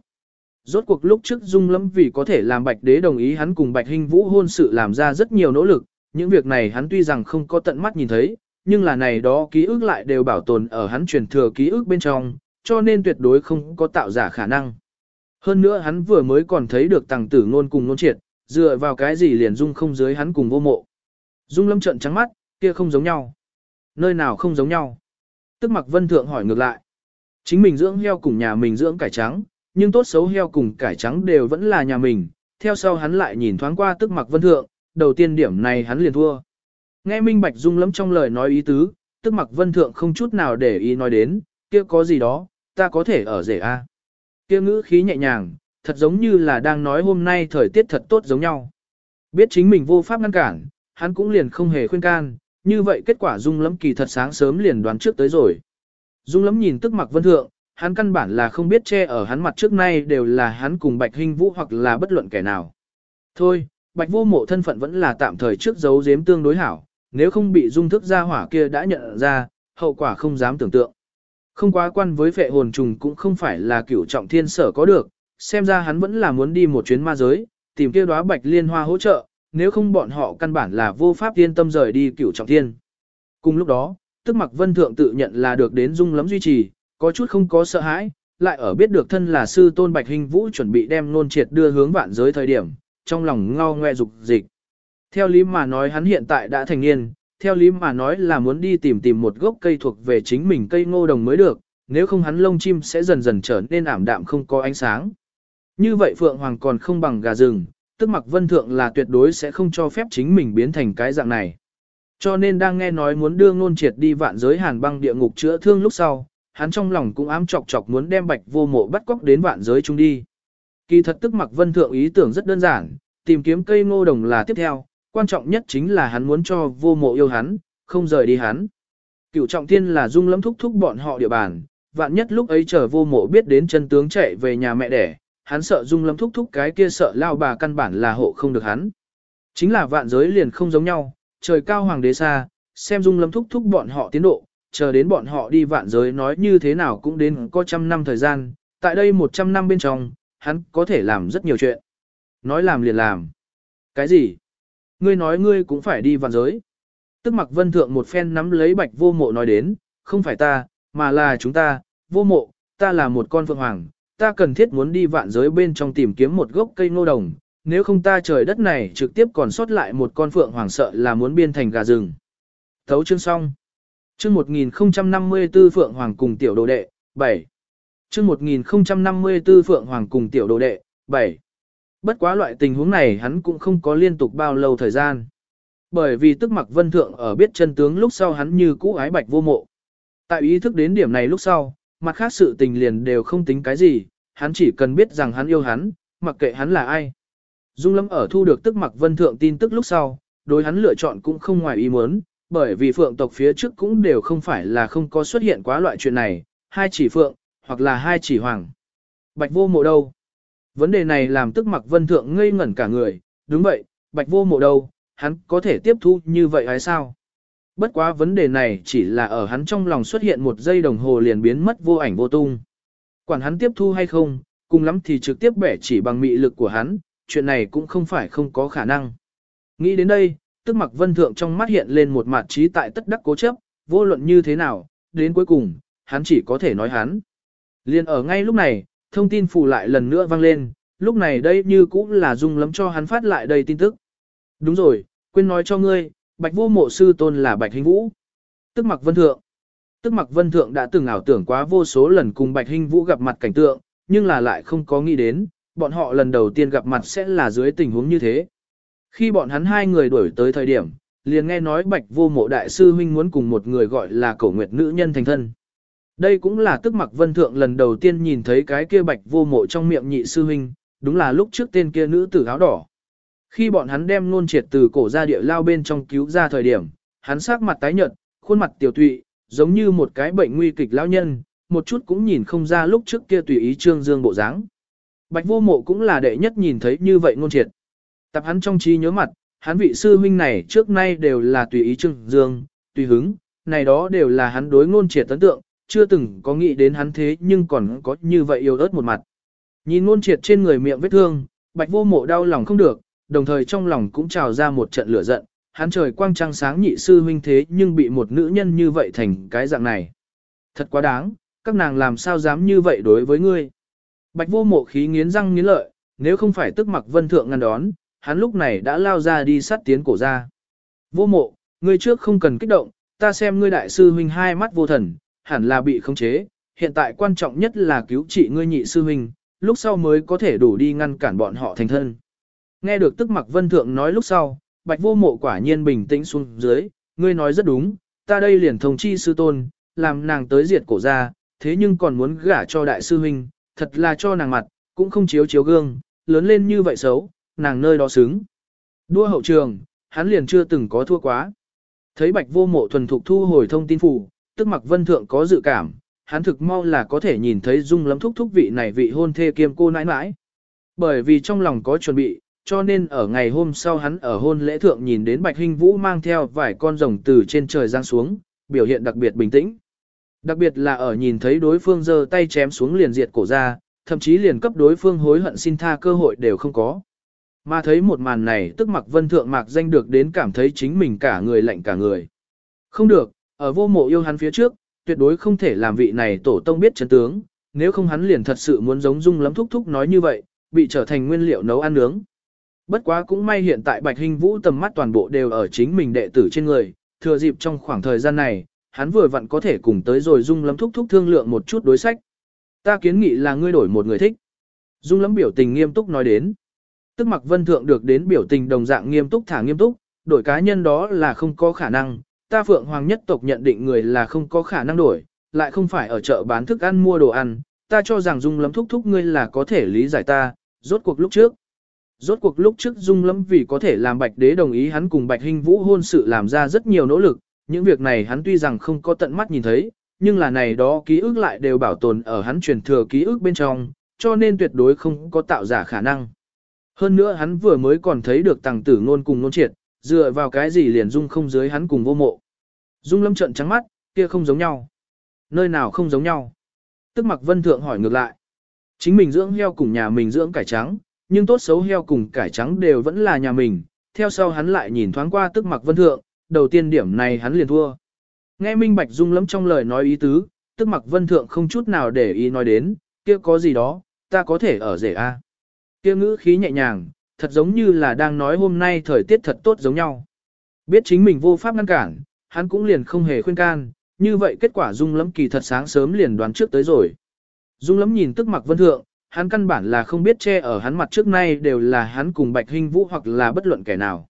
Rốt cuộc lúc trước Dung lấm vì có thể làm Bạch Đế đồng ý hắn cùng Bạch hình Vũ hôn sự làm ra rất nhiều nỗ lực, những việc này hắn tuy rằng không có tận mắt nhìn thấy, nhưng là này đó ký ức lại đều bảo tồn ở hắn truyền thừa ký ức bên trong, cho nên tuyệt đối không có tạo giả khả năng. Hơn nữa hắn vừa mới còn thấy được tàng tử ngôn cùng ngôn triệt, dựa vào cái gì liền dung không dưới hắn cùng vô mộ. Dung lâm trận trắng mắt, kia không giống nhau. Nơi nào không giống nhau? Tức mặc vân thượng hỏi ngược lại. Chính mình dưỡng heo cùng nhà mình dưỡng cải trắng, nhưng tốt xấu heo cùng cải trắng đều vẫn là nhà mình. Theo sau hắn lại nhìn thoáng qua tức mặc vân thượng, đầu tiên điểm này hắn liền thua. Nghe Minh Bạch Dung lâm trong lời nói ý tứ, tức mặc vân thượng không chút nào để ý nói đến, kia có gì đó, ta có thể ở rể a. Kia ngữ khí nhẹ nhàng, thật giống như là đang nói hôm nay thời tiết thật tốt giống nhau. Biết chính mình vô pháp ngăn cản, hắn cũng liền không hề khuyên can, như vậy kết quả Dung lắm kỳ thật sáng sớm liền đoán trước tới rồi. Dung lắm nhìn tức mặc vân thượng, hắn căn bản là không biết che ở hắn mặt trước nay đều là hắn cùng Bạch Hinh Vũ hoặc là bất luận kẻ nào. Thôi, Bạch vô mộ thân phận vẫn là tạm thời trước giấu giếm tương đối hảo, nếu không bị dung thức gia hỏa kia đã nhận ra, hậu quả không dám tưởng tượng. Không quá quan với phệ hồn trùng cũng không phải là cửu trọng thiên sở có được, xem ra hắn vẫn là muốn đi một chuyến ma giới, tìm kia đóa bạch liên hoa hỗ trợ, nếu không bọn họ căn bản là vô pháp yên tâm rời đi cửu trọng thiên. Cùng lúc đó, tức mặc vân thượng tự nhận là được đến dung lắm duy trì, có chút không có sợ hãi, lại ở biết được thân là sư tôn bạch hình vũ chuẩn bị đem nôn triệt đưa hướng vạn giới thời điểm, trong lòng ngao ngoe dục dịch. Theo lý mà nói hắn hiện tại đã thành niên, theo lý mà nói là muốn đi tìm tìm một gốc cây thuộc về chính mình cây ngô đồng mới được, nếu không hắn lông chim sẽ dần dần trở nên ảm đạm không có ánh sáng. Như vậy Phượng Hoàng còn không bằng gà rừng, tức mặc vân thượng là tuyệt đối sẽ không cho phép chính mình biến thành cái dạng này. Cho nên đang nghe nói muốn đưa ngôn triệt đi vạn giới hàn băng địa ngục chữa thương lúc sau, hắn trong lòng cũng ám chọc chọc muốn đem bạch vô mộ bắt cóc đến vạn giới chung đi. Kỳ thật tức mặc vân thượng ý tưởng rất đơn giản, tìm kiếm cây ngô đồng là tiếp theo, quan trọng nhất chính là hắn muốn cho vô mộ yêu hắn, không rời đi hắn. Cửu trọng thiên là dung lắm thúc thúc bọn họ địa bàn, vạn nhất lúc ấy chờ vô mộ biết đến chân tướng chạy về nhà mẹ đẻ, hắn sợ dung lâm thúc thúc cái kia sợ lao bà căn bản là hộ không được hắn. Chính là vạn giới liền không giống nhau, trời cao hoàng đế xa, xem dung lâm thúc thúc bọn họ tiến độ, chờ đến bọn họ đi vạn giới nói như thế nào cũng đến có trăm năm thời gian, tại đây một trăm năm bên trong, hắn có thể làm rất nhiều chuyện. Nói làm liền làm. Cái gì? Ngươi nói ngươi cũng phải đi vạn giới. Tức mặc vân thượng một phen nắm lấy bạch vô mộ nói đến, không phải ta, mà là chúng ta, vô mộ, ta là một con phượng hoàng, ta cần thiết muốn đi vạn giới bên trong tìm kiếm một gốc cây ngô đồng, nếu không ta trời đất này trực tiếp còn sót lại một con phượng hoàng sợ là muốn biên thành gà rừng. Thấu chương xong. Chương 1054 Phượng Hoàng cùng tiểu đồ đệ, 7. Chương 1054 Phượng Hoàng cùng tiểu đồ đệ, 7. Bất quá loại tình huống này hắn cũng không có liên tục bao lâu thời gian. Bởi vì tức mặc vân thượng ở biết chân tướng lúc sau hắn như cũ ái bạch vô mộ. Tại ý thức đến điểm này lúc sau, mặt khác sự tình liền đều không tính cái gì, hắn chỉ cần biết rằng hắn yêu hắn, mặc kệ hắn là ai. Dung lâm ở thu được tức mặc vân thượng tin tức lúc sau, đối hắn lựa chọn cũng không ngoài ý muốn, bởi vì phượng tộc phía trước cũng đều không phải là không có xuất hiện quá loại chuyện này, hai chỉ phượng, hoặc là hai chỉ hoàng. Bạch vô mộ đâu? Vấn đề này làm tức mặc vân thượng ngây ngẩn cả người, đúng vậy, bạch vô mộ đâu, hắn có thể tiếp thu như vậy hay sao? Bất quá vấn đề này chỉ là ở hắn trong lòng xuất hiện một giây đồng hồ liền biến mất vô ảnh vô tung. Quản hắn tiếp thu hay không, cùng lắm thì trực tiếp bẻ chỉ bằng mị lực của hắn, chuyện này cũng không phải không có khả năng. Nghĩ đến đây, tức mặc vân thượng trong mắt hiện lên một mặt trí tại tất đắc cố chấp, vô luận như thế nào, đến cuối cùng, hắn chỉ có thể nói hắn. Liên ở ngay lúc này, thông tin phủ lại lần nữa vang lên, lúc này đây như cũng là dung lắm cho hắn phát lại đây tin tức. Đúng rồi, quên nói cho ngươi, bạch vô mộ sư tôn là bạch hình vũ. Tức mặc vân thượng. Tức mặc vân thượng đã từng ảo tưởng quá vô số lần cùng bạch hình vũ gặp mặt cảnh tượng, nhưng là lại không có nghĩ đến, bọn họ lần đầu tiên gặp mặt sẽ là dưới tình huống như thế. Khi bọn hắn hai người đuổi tới thời điểm, liền nghe nói bạch vô mộ đại sư huynh muốn cùng một người gọi là cổ nguyệt nữ nhân thành thân. Đây cũng là tức mặc vân thượng lần đầu tiên nhìn thấy cái kia bạch vô mộ trong miệng nhị sư huynh, đúng là lúc trước tên kia nữ tử áo đỏ. Khi bọn hắn đem nôn triệt từ cổ ra địa lao bên trong cứu ra thời điểm, hắn sắc mặt tái nhợt, khuôn mặt tiểu tụy, giống như một cái bệnh nguy kịch lão nhân, một chút cũng nhìn không ra lúc trước kia tùy ý trương dương bộ dáng. Bạch vô mộ cũng là đệ nhất nhìn thấy như vậy ngôn triệt. Tập hắn trong trí nhớ mặt, hắn vị sư huynh này trước nay đều là tùy ý trương dương, tùy hứng, này đó đều là hắn đối ngôn triệt ấn tượng, chưa từng có nghĩ đến hắn thế nhưng còn có như vậy yêu ớt một mặt. Nhìn ngôn triệt trên người miệng vết thương, bạch vô mộ đau lòng không được, đồng thời trong lòng cũng trào ra một trận lửa giận, hắn trời quang trăng sáng nhị sư huynh thế nhưng bị một nữ nhân như vậy thành cái dạng này. Thật quá đáng, các nàng làm sao dám như vậy đối với ngươi. Bạch vô mộ khí nghiến răng nghiến lợi, nếu không phải tức mặc vân thượng ngăn đón, hắn lúc này đã lao ra đi sát tiến cổ ra. Vô mộ, ngươi trước không cần kích động, ta xem ngươi đại sư huynh hai mắt vô thần, hẳn là bị khống chế, hiện tại quan trọng nhất là cứu trị ngươi nhị sư huynh, lúc sau mới có thể đủ đi ngăn cản bọn họ thành thân. Nghe được tức mặc vân thượng nói lúc sau, bạch vô mộ quả nhiên bình tĩnh xuống dưới, ngươi nói rất đúng, ta đây liền thông chi sư tôn, làm nàng tới diệt cổ ra, thế nhưng còn muốn gả cho đại sư huynh, thật là cho nàng mặt, cũng không chiếu chiếu gương, lớn lên như vậy xấu, nàng nơi đó xứng. Đua hậu trường, hắn liền chưa từng có thua quá. Thấy bạch vô mộ thuần thục thu hồi thông tin phủ, tức mặc vân thượng có dự cảm, hắn thực mau là có thể nhìn thấy dung lắm thúc thúc vị này vị hôn thê kiêm cô nãi nãi. Bởi vì trong lòng có chuẩn bị, cho nên ở ngày hôm sau hắn ở hôn lễ thượng nhìn đến Bạch Hinh Vũ mang theo vài con rồng từ trên trời giáng xuống, biểu hiện đặc biệt bình tĩnh. Đặc biệt là ở nhìn thấy đối phương giơ tay chém xuống liền diệt cổ ra, thậm chí liền cấp đối phương hối hận xin tha cơ hội đều không có. Mà thấy một màn này tức mặc vân thượng mạc danh được đến cảm thấy chính mình cả người lạnh cả người. Không được, ở vô mộ yêu hắn phía trước, tuyệt đối không thể làm vị này tổ tông biết chấn tướng, nếu không hắn liền thật sự muốn giống dung lắm thúc thúc nói như vậy, bị trở thành nguyên liệu nấu ăn nướng. Bất quá cũng may hiện tại Bạch Hình Vũ tầm mắt toàn bộ đều ở chính mình đệ tử trên người, thừa dịp trong khoảng thời gian này, hắn vừa vặn có thể cùng tới rồi Dung Lâm thúc thúc thương lượng một chút đối sách. Ta kiến nghị là ngươi đổi một người thích. Dung Lâm biểu tình nghiêm túc nói đến. Tức mặc vân thượng được đến biểu tình đồng dạng nghiêm túc thả nghiêm túc, đổi cá nhân đó là không có khả năng, ta Phượng Hoàng nhất tộc nhận định người là không có khả năng đổi, lại không phải ở chợ bán thức ăn mua đồ ăn, ta cho rằng Dung Lâm thúc thúc ngươi là có thể lý giải ta, rốt cuộc lúc trước. Rốt cuộc lúc trước Dung Lâm vì có thể làm Bạch Đế đồng ý hắn cùng Bạch Hinh Vũ hôn sự làm ra rất nhiều nỗ lực, những việc này hắn tuy rằng không có tận mắt nhìn thấy, nhưng là này đó ký ức lại đều bảo tồn ở hắn truyền thừa ký ức bên trong, cho nên tuyệt đối không có tạo giả khả năng. Hơn nữa hắn vừa mới còn thấy được tàng tử ngôn cùng ngôn triệt, dựa vào cái gì liền dung không dưới hắn cùng vô mộ. Dung lâm trợn trắng mắt, kia không giống nhau. Nơi nào không giống nhau? Tức mặc vân thượng hỏi ngược lại. Chính mình dưỡng heo cùng nhà mình dưỡng cải trắng, nhưng tốt xấu heo cùng cải trắng đều vẫn là nhà mình. Theo sau hắn lại nhìn thoáng qua tức mặc vân thượng, đầu tiên điểm này hắn liền thua. Nghe minh bạch dung lắm trong lời nói ý tứ, tức mặc vân thượng không chút nào để ý nói đến, kia có gì đó, ta có thể ở rể a. Kia ngữ khí nhẹ nhàng, thật giống như là đang nói hôm nay thời tiết thật tốt giống nhau. Biết chính mình vô pháp ngăn cản, hắn cũng liền không hề khuyên can, như vậy kết quả Dung lắm kỳ thật sáng sớm liền đoán trước tới rồi. Dung lắm nhìn tức mặc vân thượng, hắn căn bản là không biết che ở hắn mặt trước nay đều là hắn cùng Bạch Hinh Vũ hoặc là bất luận kẻ nào.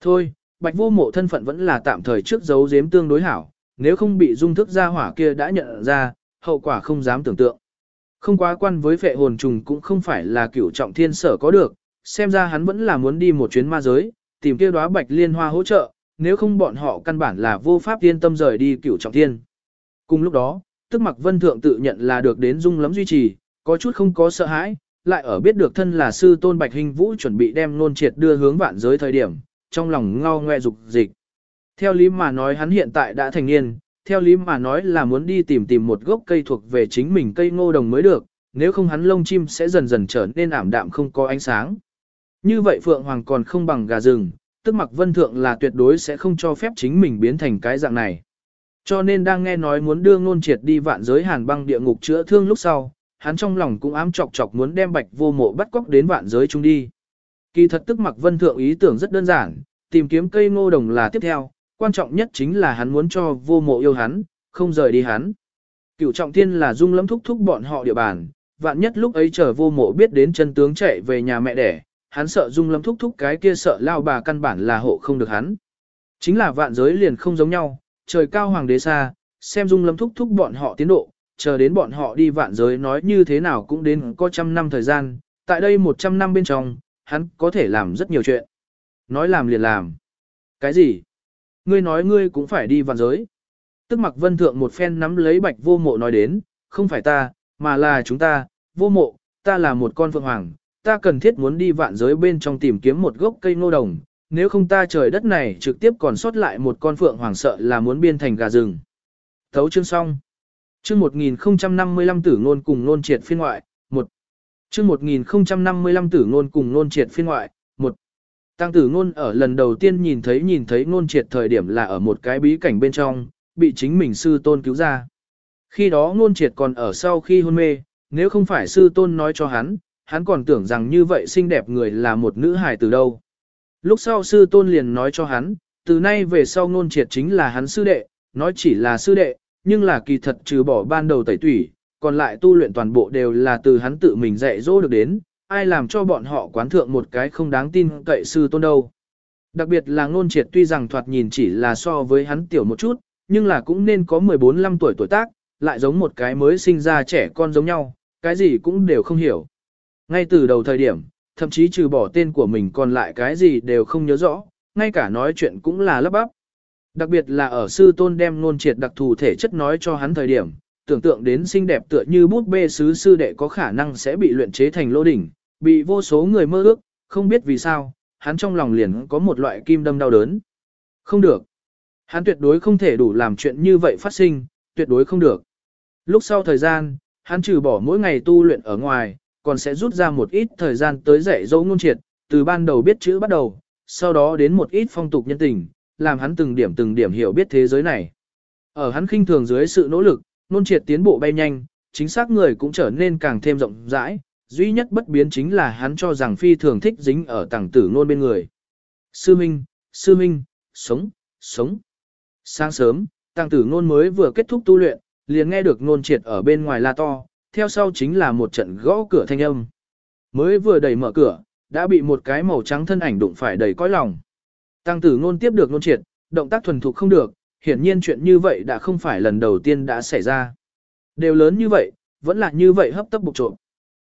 Thôi, Bạch vô mộ thân phận vẫn là tạm thời trước giấu giếm tương đối hảo, nếu không bị dung thức ra hỏa kia đã nhận ra, hậu quả không dám tưởng tượng. Không quá quan với phệ hồn trùng cũng không phải là cửu trọng thiên sở có được, xem ra hắn vẫn là muốn đi một chuyến ma giới, tìm kia đóa bạch liên hoa hỗ trợ, nếu không bọn họ căn bản là vô pháp yên tâm rời đi cửu trọng thiên. Cùng lúc đó, tức mặc vân thượng tự nhận là được đến dung lắm duy trì, có chút không có sợ hãi, lại ở biết được thân là sư tôn bạch hình vũ chuẩn bị đem nôn triệt đưa hướng vạn giới thời điểm, trong lòng ngao ngoe dục dịch. Theo lý mà nói hắn hiện tại đã thành niên, theo lý mà nói là muốn đi tìm tìm một gốc cây thuộc về chính mình cây ngô đồng mới được, nếu không hắn lông chim sẽ dần dần trở nên ảm đạm không có ánh sáng. Như vậy Phượng Hoàng còn không bằng gà rừng, tức mặc vân thượng là tuyệt đối sẽ không cho phép chính mình biến thành cái dạng này. Cho nên đang nghe nói muốn đưa ngôn triệt đi vạn giới hàn băng địa ngục chữa thương lúc sau, hắn trong lòng cũng ám chọc chọc muốn đem bạch vô mộ bắt cóc đến vạn giới chung đi. Kỳ thật tức mặc vân thượng ý tưởng rất đơn giản, tìm kiếm cây ngô đồng là tiếp theo, quan trọng nhất chính là hắn muốn cho vô mộ yêu hắn, không rời đi hắn. Cựu trọng thiên là dung lắm thúc thúc bọn họ địa bàn, vạn nhất lúc ấy chờ vô mộ biết đến chân tướng chạy về nhà mẹ đẻ, hắn sợ dung lắm thúc thúc cái kia sợ lao bà căn bản là hộ không được hắn. Chính là vạn giới liền không giống nhau, trời cao hoàng đế xa, xem dung lắm thúc thúc bọn họ tiến độ, chờ đến bọn họ đi vạn giới nói như thế nào cũng đến có trăm năm thời gian, tại đây một trăm năm bên trong, hắn có thể làm rất nhiều chuyện. Nói làm liền làm. Cái gì? Ngươi nói ngươi cũng phải đi vạn giới. Tức mặc vân thượng một phen nắm lấy bạch vô mộ nói đến, không phải ta, mà là chúng ta, vô mộ, ta là một con phượng hoàng, ta cần thiết muốn đi vạn giới bên trong tìm kiếm một gốc cây ngô đồng, nếu không ta trời đất này trực tiếp còn sót lại một con phượng hoàng sợ là muốn biên thành gà rừng. Thấu chương xong. Chương 1055 tử ngôn cùng ngôn triệt phiên ngoại, 1. Chương 1055 tử ngôn cùng ngôn triệt phiên ngoại, 1. Tăng tử ngôn ở lần đầu tiên nhìn thấy nhìn thấy ngôn triệt thời điểm là ở một cái bí cảnh bên trong, bị chính mình sư tôn cứu ra. Khi đó ngôn triệt còn ở sau khi hôn mê, nếu không phải sư tôn nói cho hắn, hắn còn tưởng rằng như vậy xinh đẹp người là một nữ hài từ đâu. Lúc sau sư tôn liền nói cho hắn, từ nay về sau ngôn triệt chính là hắn sư đệ, nói chỉ là sư đệ, nhưng là kỳ thật trừ bỏ ban đầu tẩy tủy, còn lại tu luyện toàn bộ đều là từ hắn tự mình dạy dỗ được đến, ai làm cho bọn họ quán thượng một cái không đáng tin cậy sư tôn đâu. Đặc biệt là ngôn triệt tuy rằng thoạt nhìn chỉ là so với hắn tiểu một chút, nhưng là cũng nên có 14-15 tuổi tuổi tác, lại giống một cái mới sinh ra trẻ con giống nhau, cái gì cũng đều không hiểu. Ngay từ đầu thời điểm, thậm chí trừ bỏ tên của mình còn lại cái gì đều không nhớ rõ, ngay cả nói chuyện cũng là lấp bắp. Đặc biệt là ở sư tôn đem ngôn triệt đặc thù thể chất nói cho hắn thời điểm, tưởng tượng đến xinh đẹp tựa như bút bê sứ sư đệ có khả năng sẽ bị luyện chế thành lô đỉnh, bị vô số người mơ ước, không biết vì sao, hắn trong lòng liền có một loại kim đâm đau đớn. Không được. Hắn tuyệt đối không thể đủ làm chuyện như vậy phát sinh, tuyệt đối không được. Lúc sau thời gian, hắn trừ bỏ mỗi ngày tu luyện ở ngoài, còn sẽ rút ra một ít thời gian tới dạy dỗ ngôn triệt, từ ban đầu biết chữ bắt đầu, sau đó đến một ít phong tục nhân tình, làm hắn từng điểm từng điểm hiểu biết thế giới này. Ở hắn khinh thường dưới sự nỗ lực, nôn triệt tiến bộ bay nhanh, chính xác người cũng trở nên càng thêm rộng rãi, duy nhất bất biến chính là hắn cho rằng phi thường thích dính ở tàng tử nôn bên người. Sư Minh, Sư Minh, sống, sống. Sáng sớm, tàng tử nôn mới vừa kết thúc tu luyện, liền nghe được nôn triệt ở bên ngoài la to, theo sau chính là một trận gõ cửa thanh âm. Mới vừa đẩy mở cửa, đã bị một cái màu trắng thân ảnh đụng phải đầy cõi lòng. Tăng tử ngôn tiếp được ngôn triệt, động tác thuần thục không được, hiển nhiên chuyện như vậy đã không phải lần đầu tiên đã xảy ra. Đều lớn như vậy, vẫn là như vậy hấp tấp bục trộm.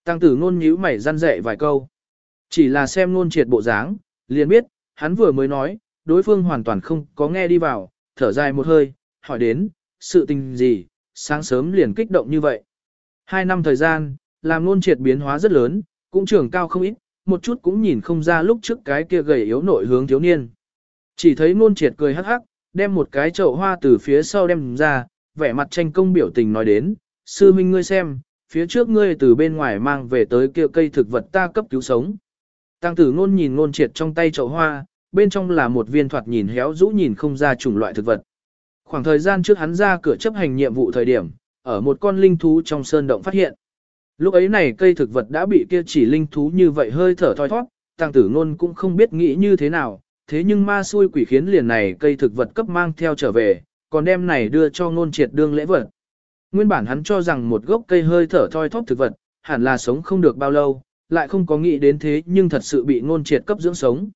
Tăng tử ngôn nhíu mày răn dạy vài câu. Chỉ là xem ngôn triệt bộ dáng, liền biết, hắn vừa mới nói, đối phương hoàn toàn không có nghe đi vào, thở dài một hơi, hỏi đến, sự tình gì, sáng sớm liền kích động như vậy. Hai năm thời gian, làm ngôn triệt biến hóa rất lớn, cũng trưởng cao không ít, một chút cũng nhìn không ra lúc trước cái kia gầy yếu nội hướng thiếu niên. Chỉ thấy ngôn triệt cười hắc hắc, đem một cái chậu hoa từ phía sau đem ra, vẻ mặt tranh công biểu tình nói đến, sư minh ngươi xem, phía trước ngươi từ bên ngoài mang về tới kia cây thực vật ta cấp cứu sống. Tăng tử ngôn nhìn ngôn triệt trong tay chậu hoa, bên trong là một viên thoạt nhìn héo rũ nhìn không ra chủng loại thực vật. Khoảng thời gian trước hắn ra cửa chấp hành nhiệm vụ thời điểm, ở một con linh thú trong sơn động phát hiện. Lúc ấy này cây thực vật đã bị kia chỉ linh thú như vậy hơi thở thoi thoát, tăng tử ngôn cũng không biết nghĩ như thế nào, thế nhưng ma xui quỷ khiến liền này cây thực vật cấp mang theo trở về, còn đem này đưa cho ngôn triệt đương lễ vật. Nguyên bản hắn cho rằng một gốc cây hơi thở thoi thóp thực vật, hẳn là sống không được bao lâu, lại không có nghĩ đến thế nhưng thật sự bị ngôn triệt cấp dưỡng sống.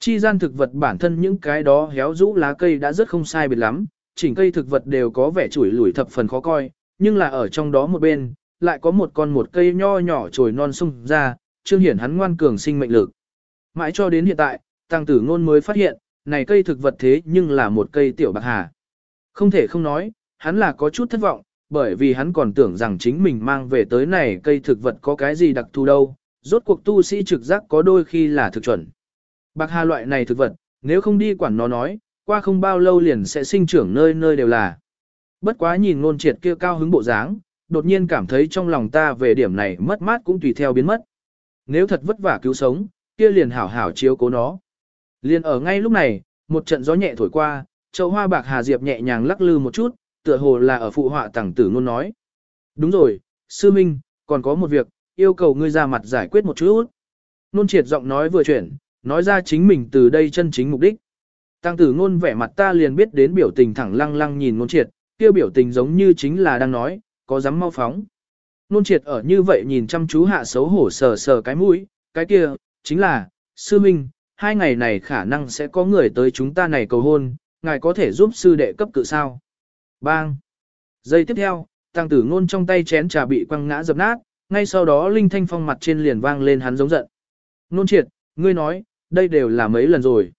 Chi gian thực vật bản thân những cái đó héo rũ lá cây đã rất không sai biệt lắm, chỉnh cây thực vật đều có vẻ chủi lủi thập phần khó coi, nhưng là ở trong đó một bên, lại có một con một cây nho nhỏ trồi non sung ra, trương hiển hắn ngoan cường sinh mệnh lực. Mãi cho đến hiện tại, tăng tử ngôn mới phát hiện, này cây thực vật thế nhưng là một cây tiểu bạc hà. Không thể không nói, hắn là có chút thất vọng, bởi vì hắn còn tưởng rằng chính mình mang về tới này cây thực vật có cái gì đặc thù đâu, rốt cuộc tu sĩ trực giác có đôi khi là thực chuẩn. Bạc hà loại này thực vật, nếu không đi quản nó nói, qua không bao lâu liền sẽ sinh trưởng nơi nơi đều là. Bất quá nhìn ngôn triệt kia cao hứng bộ dáng, đột nhiên cảm thấy trong lòng ta về điểm này mất mát cũng tùy theo biến mất. Nếu thật vất vả cứu sống, kia liền hảo hảo chiếu cố nó. Liền ở ngay lúc này, một trận gió nhẹ thổi qua, chậu hoa bạc hà diệp nhẹ nhàng lắc lư một chút, tựa hồ là ở phụ họa tàng tử ngôn nói. Đúng rồi, sư minh, còn có một việc, yêu cầu ngươi ra mặt giải quyết một chút. Nôn triệt giọng nói vừa chuyển, nói ra chính mình từ đây chân chính mục đích. Tăng tử ngôn vẻ mặt ta liền biết đến biểu tình thẳng lăng lăng nhìn nôn triệt, kia biểu tình giống như chính là đang nói, có dám mau phóng. Nôn triệt ở như vậy nhìn chăm chú hạ xấu hổ sờ sờ cái mũi, cái kia, chính là, sư minh, hai ngày này khả năng sẽ có người tới chúng ta này cầu hôn, ngài có thể giúp sư đệ cấp cự sao. Bang! Giây tiếp theo, tăng tử ngôn trong tay chén trà bị quăng ngã dập nát, ngay sau đó Linh Thanh Phong mặt trên liền vang lên hắn giống giận. Nôn triệt, ngươi nói, đây đều là mấy lần rồi.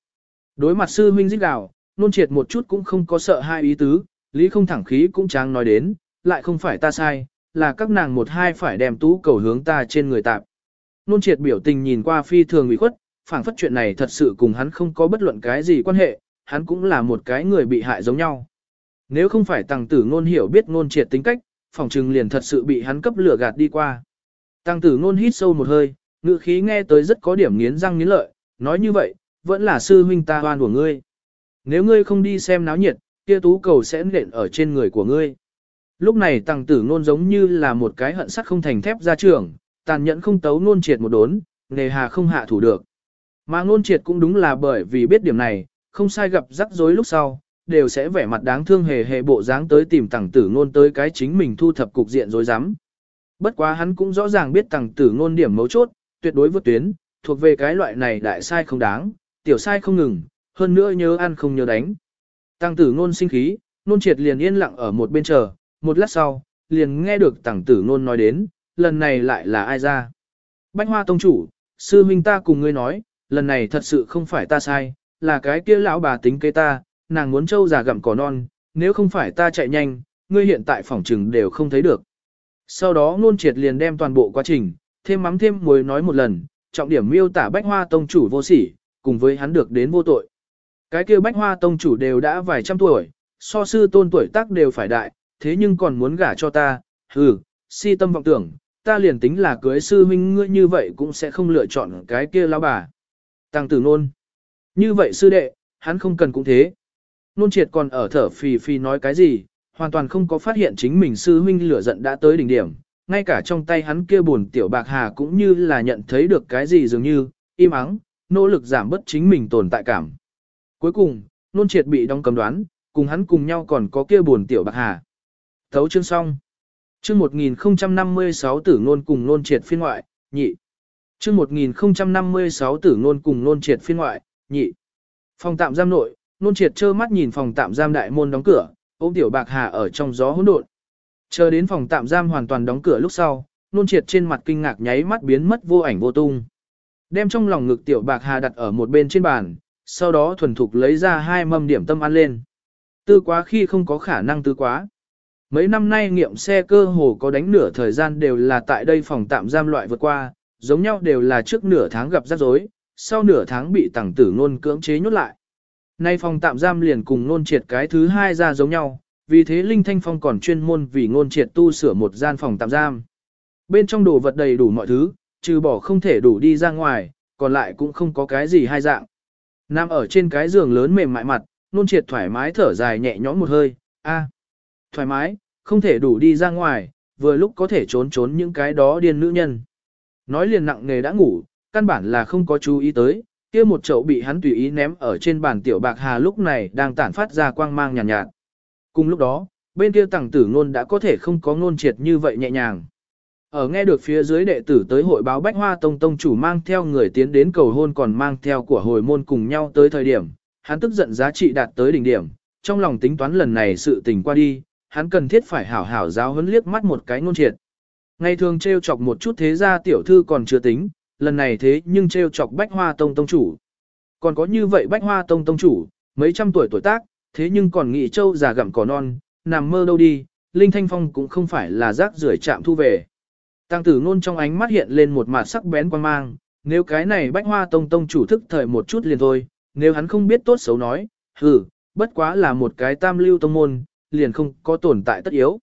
Đối mặt sư huynh giết gào, nôn triệt một chút cũng không có sợ hai ý tứ, lý không thẳng khí cũng chẳng nói đến, lại không phải ta sai, là các nàng một hai phải đem tú cầu hướng ta trên người tạp. Nôn triệt biểu tình nhìn qua phi thường ủy khuất, phảng phất chuyện này thật sự cùng hắn không có bất luận cái gì quan hệ, hắn cũng là một cái người bị hại giống nhau. Nếu không phải tăng tử ngôn hiểu biết ngôn triệt tính cách, phòng trừng liền thật sự bị hắn cấp lửa gạt đi qua. Tăng tử ngôn hít sâu một hơi, ngữ khí nghe tới rất có điểm nghiến răng nghiến lợi, nói như vậy, vẫn là sư huynh ta hoan của ngươi. Nếu ngươi không đi xem náo nhiệt, kia tú cầu sẽ nện ở trên người của ngươi. Lúc này tăng tử ngôn giống như là một cái hận sắt không thành thép ra trường, tàn nhẫn không tấu ngôn triệt một đốn, nề hà không hạ thủ được. Mà ngôn triệt cũng đúng là bởi vì biết điểm này, không sai gặp rắc rối lúc sau, đều sẽ vẻ mặt đáng thương hề hề bộ dáng tới tìm tàng tử ngôn tới cái chính mình thu thập cục diện rối rắm. Bất quá hắn cũng rõ ràng biết tàng tử ngôn điểm mấu chốt, tuyệt đối vượt tuyến, thuộc về cái loại này đại sai không đáng, tiểu sai không ngừng, hơn nữa nhớ ăn không nhớ đánh. Tàng tử ngôn sinh khí, ngôn triệt liền yên lặng ở một bên chờ, một lát sau, liền nghe được tàng tử ngôn nói đến, lần này lại là ai ra. Bách hoa tông chủ, sư huynh ta cùng ngươi nói, lần này thật sự không phải ta sai, là cái kia lão bà tính kế ta, nàng muốn trâu già gặm cỏ non, nếu không phải ta chạy nhanh, ngươi hiện tại phòng trừng đều không thấy được. Sau đó ngôn triệt liền đem toàn bộ quá trình, thêm mắm thêm muối nói một lần, trọng điểm miêu tả bách hoa tông chủ vô sỉ, cùng với hắn được đến vô tội. Cái kia bách hoa tông chủ đều đã vài trăm tuổi, so sư tôn tuổi tác đều phải đại, thế nhưng còn muốn gả cho ta, hừ, si tâm vọng tưởng, ta liền tính là cưới sư huynh ngươi như vậy cũng sẽ không lựa chọn cái kia lão bà. Tăng tử nôn. Như vậy sư đệ, hắn không cần cũng thế. Nôn triệt còn ở thở phì phì nói cái gì, hoàn toàn không có phát hiện chính mình sư huynh lửa giận đã tới đỉnh điểm. Ngay cả trong tay hắn kia buồn tiểu bạc hà cũng như là nhận thấy được cái gì dường như, im ắng, nỗ lực giảm bớt chính mình tồn tại cảm. Cuối cùng, nôn triệt bị đóng cầm đoán, cùng hắn cùng nhau còn có kia buồn tiểu bạc hà. Thấu chương xong. Chương 1056 tử nôn cùng nôn triệt phiên ngoại, nhị. Chương 1056 tử nôn cùng nôn triệt phiên ngoại, nhị. Phòng tạm giam nội, nôn triệt trơ mắt nhìn phòng tạm giam đại môn đóng cửa, ôm tiểu bạc hà ở trong gió hỗn độn. Chờ đến phòng tạm giam hoàn toàn đóng cửa lúc sau, nôn triệt trên mặt kinh ngạc nháy mắt biến mất vô ảnh vô tung. Đem trong lòng ngực tiểu bạc hà đặt ở một bên trên bàn, sau đó thuần thục lấy ra hai mâm điểm tâm ăn lên. Tư quá khi không có khả năng tư quá. Mấy năm nay nghiệm xe cơ hồ có đánh nửa thời gian đều là tại đây phòng tạm giam loại vượt qua, giống nhau đều là trước nửa tháng gặp rắc rối, sau nửa tháng bị tàng tử ngôn cưỡng chế nhốt lại. Nay phòng tạm giam liền cùng ngôn triệt cái thứ hai ra giống nhau, vì thế Linh Thanh Phong còn chuyên môn vì ngôn triệt tu sửa một gian phòng tạm giam. Bên trong đồ vật đầy đủ mọi thứ, trừ bỏ không thể đủ đi ra ngoài, còn lại cũng không có cái gì hai dạng. Nam ở trên cái giường lớn mềm mại mặt, ngôn triệt thoải mái thở dài nhẹ nhõm một hơi, a, thoải mái, không thể đủ đi ra ngoài, vừa lúc có thể trốn trốn những cái đó điên nữ nhân. Nói liền nặng nghề đã ngủ, căn bản là không có chú ý tới, kia một chậu bị hắn tùy ý ném ở trên bàn tiểu bạc hà lúc này đang tản phát ra quang mang nhàn nhạt, nhạt. Cùng lúc đó, bên kia tàng tử ngôn đã có thể không có ngôn triệt như vậy nhẹ nhàng. Ở nghe được phía dưới đệ tử tới hội báo Bách Hoa Tông Tông chủ mang theo người tiến đến cầu hôn còn mang theo của hồi môn cùng nhau tới thời điểm, hắn tức giận giá trị đạt tới đỉnh điểm, trong lòng tính toán lần này sự tình qua đi, hắn cần thiết phải hảo hảo giáo huấn liếc mắt một cái ngôn triệt. Ngày thường trêu chọc một chút thế gia tiểu thư còn chưa tính, lần này thế nhưng trêu chọc Bách Hoa Tông Tông chủ. Còn có như vậy Bách Hoa Tông Tông chủ, mấy trăm tuổi tuổi tác, thế nhưng còn nghị châu già gặm cỏ non, nằm mơ đâu đi, Linh Thanh Phong cũng không phải là rác rưởi chạm thu về. Tăng tử ngôn trong ánh mắt hiện lên một mặt sắc bén quan mang, nếu cái này Bách Hoa Tông Tông chủ thức thời một chút liền thôi, nếu hắn không biết tốt xấu nói, hừ, bất quá là một cái tam lưu tông môn, liền không có tồn tại tất yếu.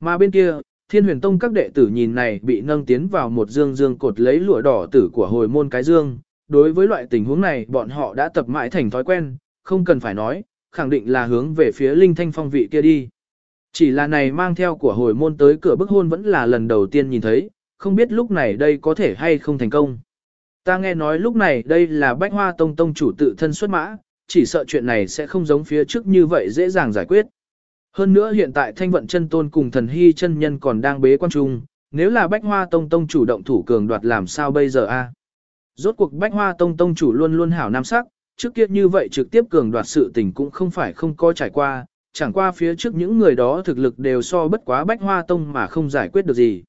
Mà bên kia, Thiên huyền tông các đệ tử nhìn này bị nâng tiến vào một dương dương cột lấy lụa đỏ tử của hồi môn cái dương. Đối với loại tình huống này bọn họ đã tập mãi thành thói quen, không cần phải nói, khẳng định là hướng về phía linh thanh phong vị kia đi. Chỉ là này mang theo của hồi môn tới cửa bức hôn vẫn là lần đầu tiên nhìn thấy, không biết lúc này đây có thể hay không thành công. Ta nghe nói lúc này đây là bách hoa tông tông chủ tự thân xuất mã, chỉ sợ chuyện này sẽ không giống phía trước như vậy dễ dàng giải quyết. Hơn nữa hiện tại thanh vận chân tôn cùng thần hy chân nhân còn đang bế quan trung, nếu là bách hoa tông tông chủ động thủ cường đoạt làm sao bây giờ a? Rốt cuộc bách hoa tông tông chủ luôn luôn hảo nam sắc, trước kia như vậy trực tiếp cường đoạt sự tình cũng không phải không có trải qua, chẳng qua phía trước những người đó thực lực đều so bất quá bách hoa tông mà không giải quyết được gì.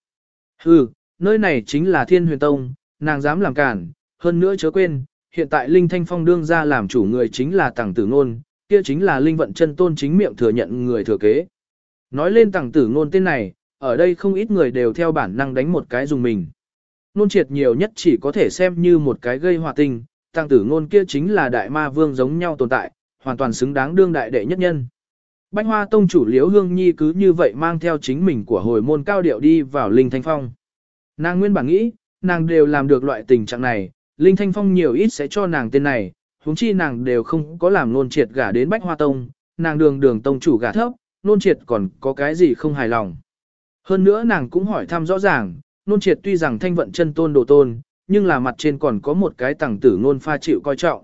Hừ, nơi này chính là thiên huyền tông, nàng dám làm cản, hơn nữa chớ quên, hiện tại Linh Thanh Phong đương ra làm chủ người chính là tàng tử ngôn, kia chính là linh vận chân tôn chính miệng thừa nhận người thừa kế. Nói lên tàng tử ngôn tên này, ở đây không ít người đều theo bản năng đánh một cái dùng mình. Nôn triệt nhiều nhất chỉ có thể xem như một cái gây hòa tình, tàng tử ngôn kia chính là đại ma vương giống nhau tồn tại, hoàn toàn xứng đáng đương đại đệ nhất nhân. Bánh hoa tông chủ liễu hương nhi cứ như vậy mang theo chính mình của hồi môn cao điệu đi vào linh thanh phong. Nàng nguyên bản nghĩ, nàng đều làm được loại tình trạng này, linh thanh phong nhiều ít sẽ cho nàng tên này, huống chi nàng đều không có làm nôn triệt gả đến bách hoa tông, nàng đường đường tông chủ gả thấp, nôn triệt còn có cái gì không hài lòng. Hơn nữa nàng cũng hỏi thăm rõ ràng, nôn triệt tuy rằng thanh vận chân tôn đồ tôn, nhưng là mặt trên còn có một cái tàng tử nôn pha chịu coi trọng.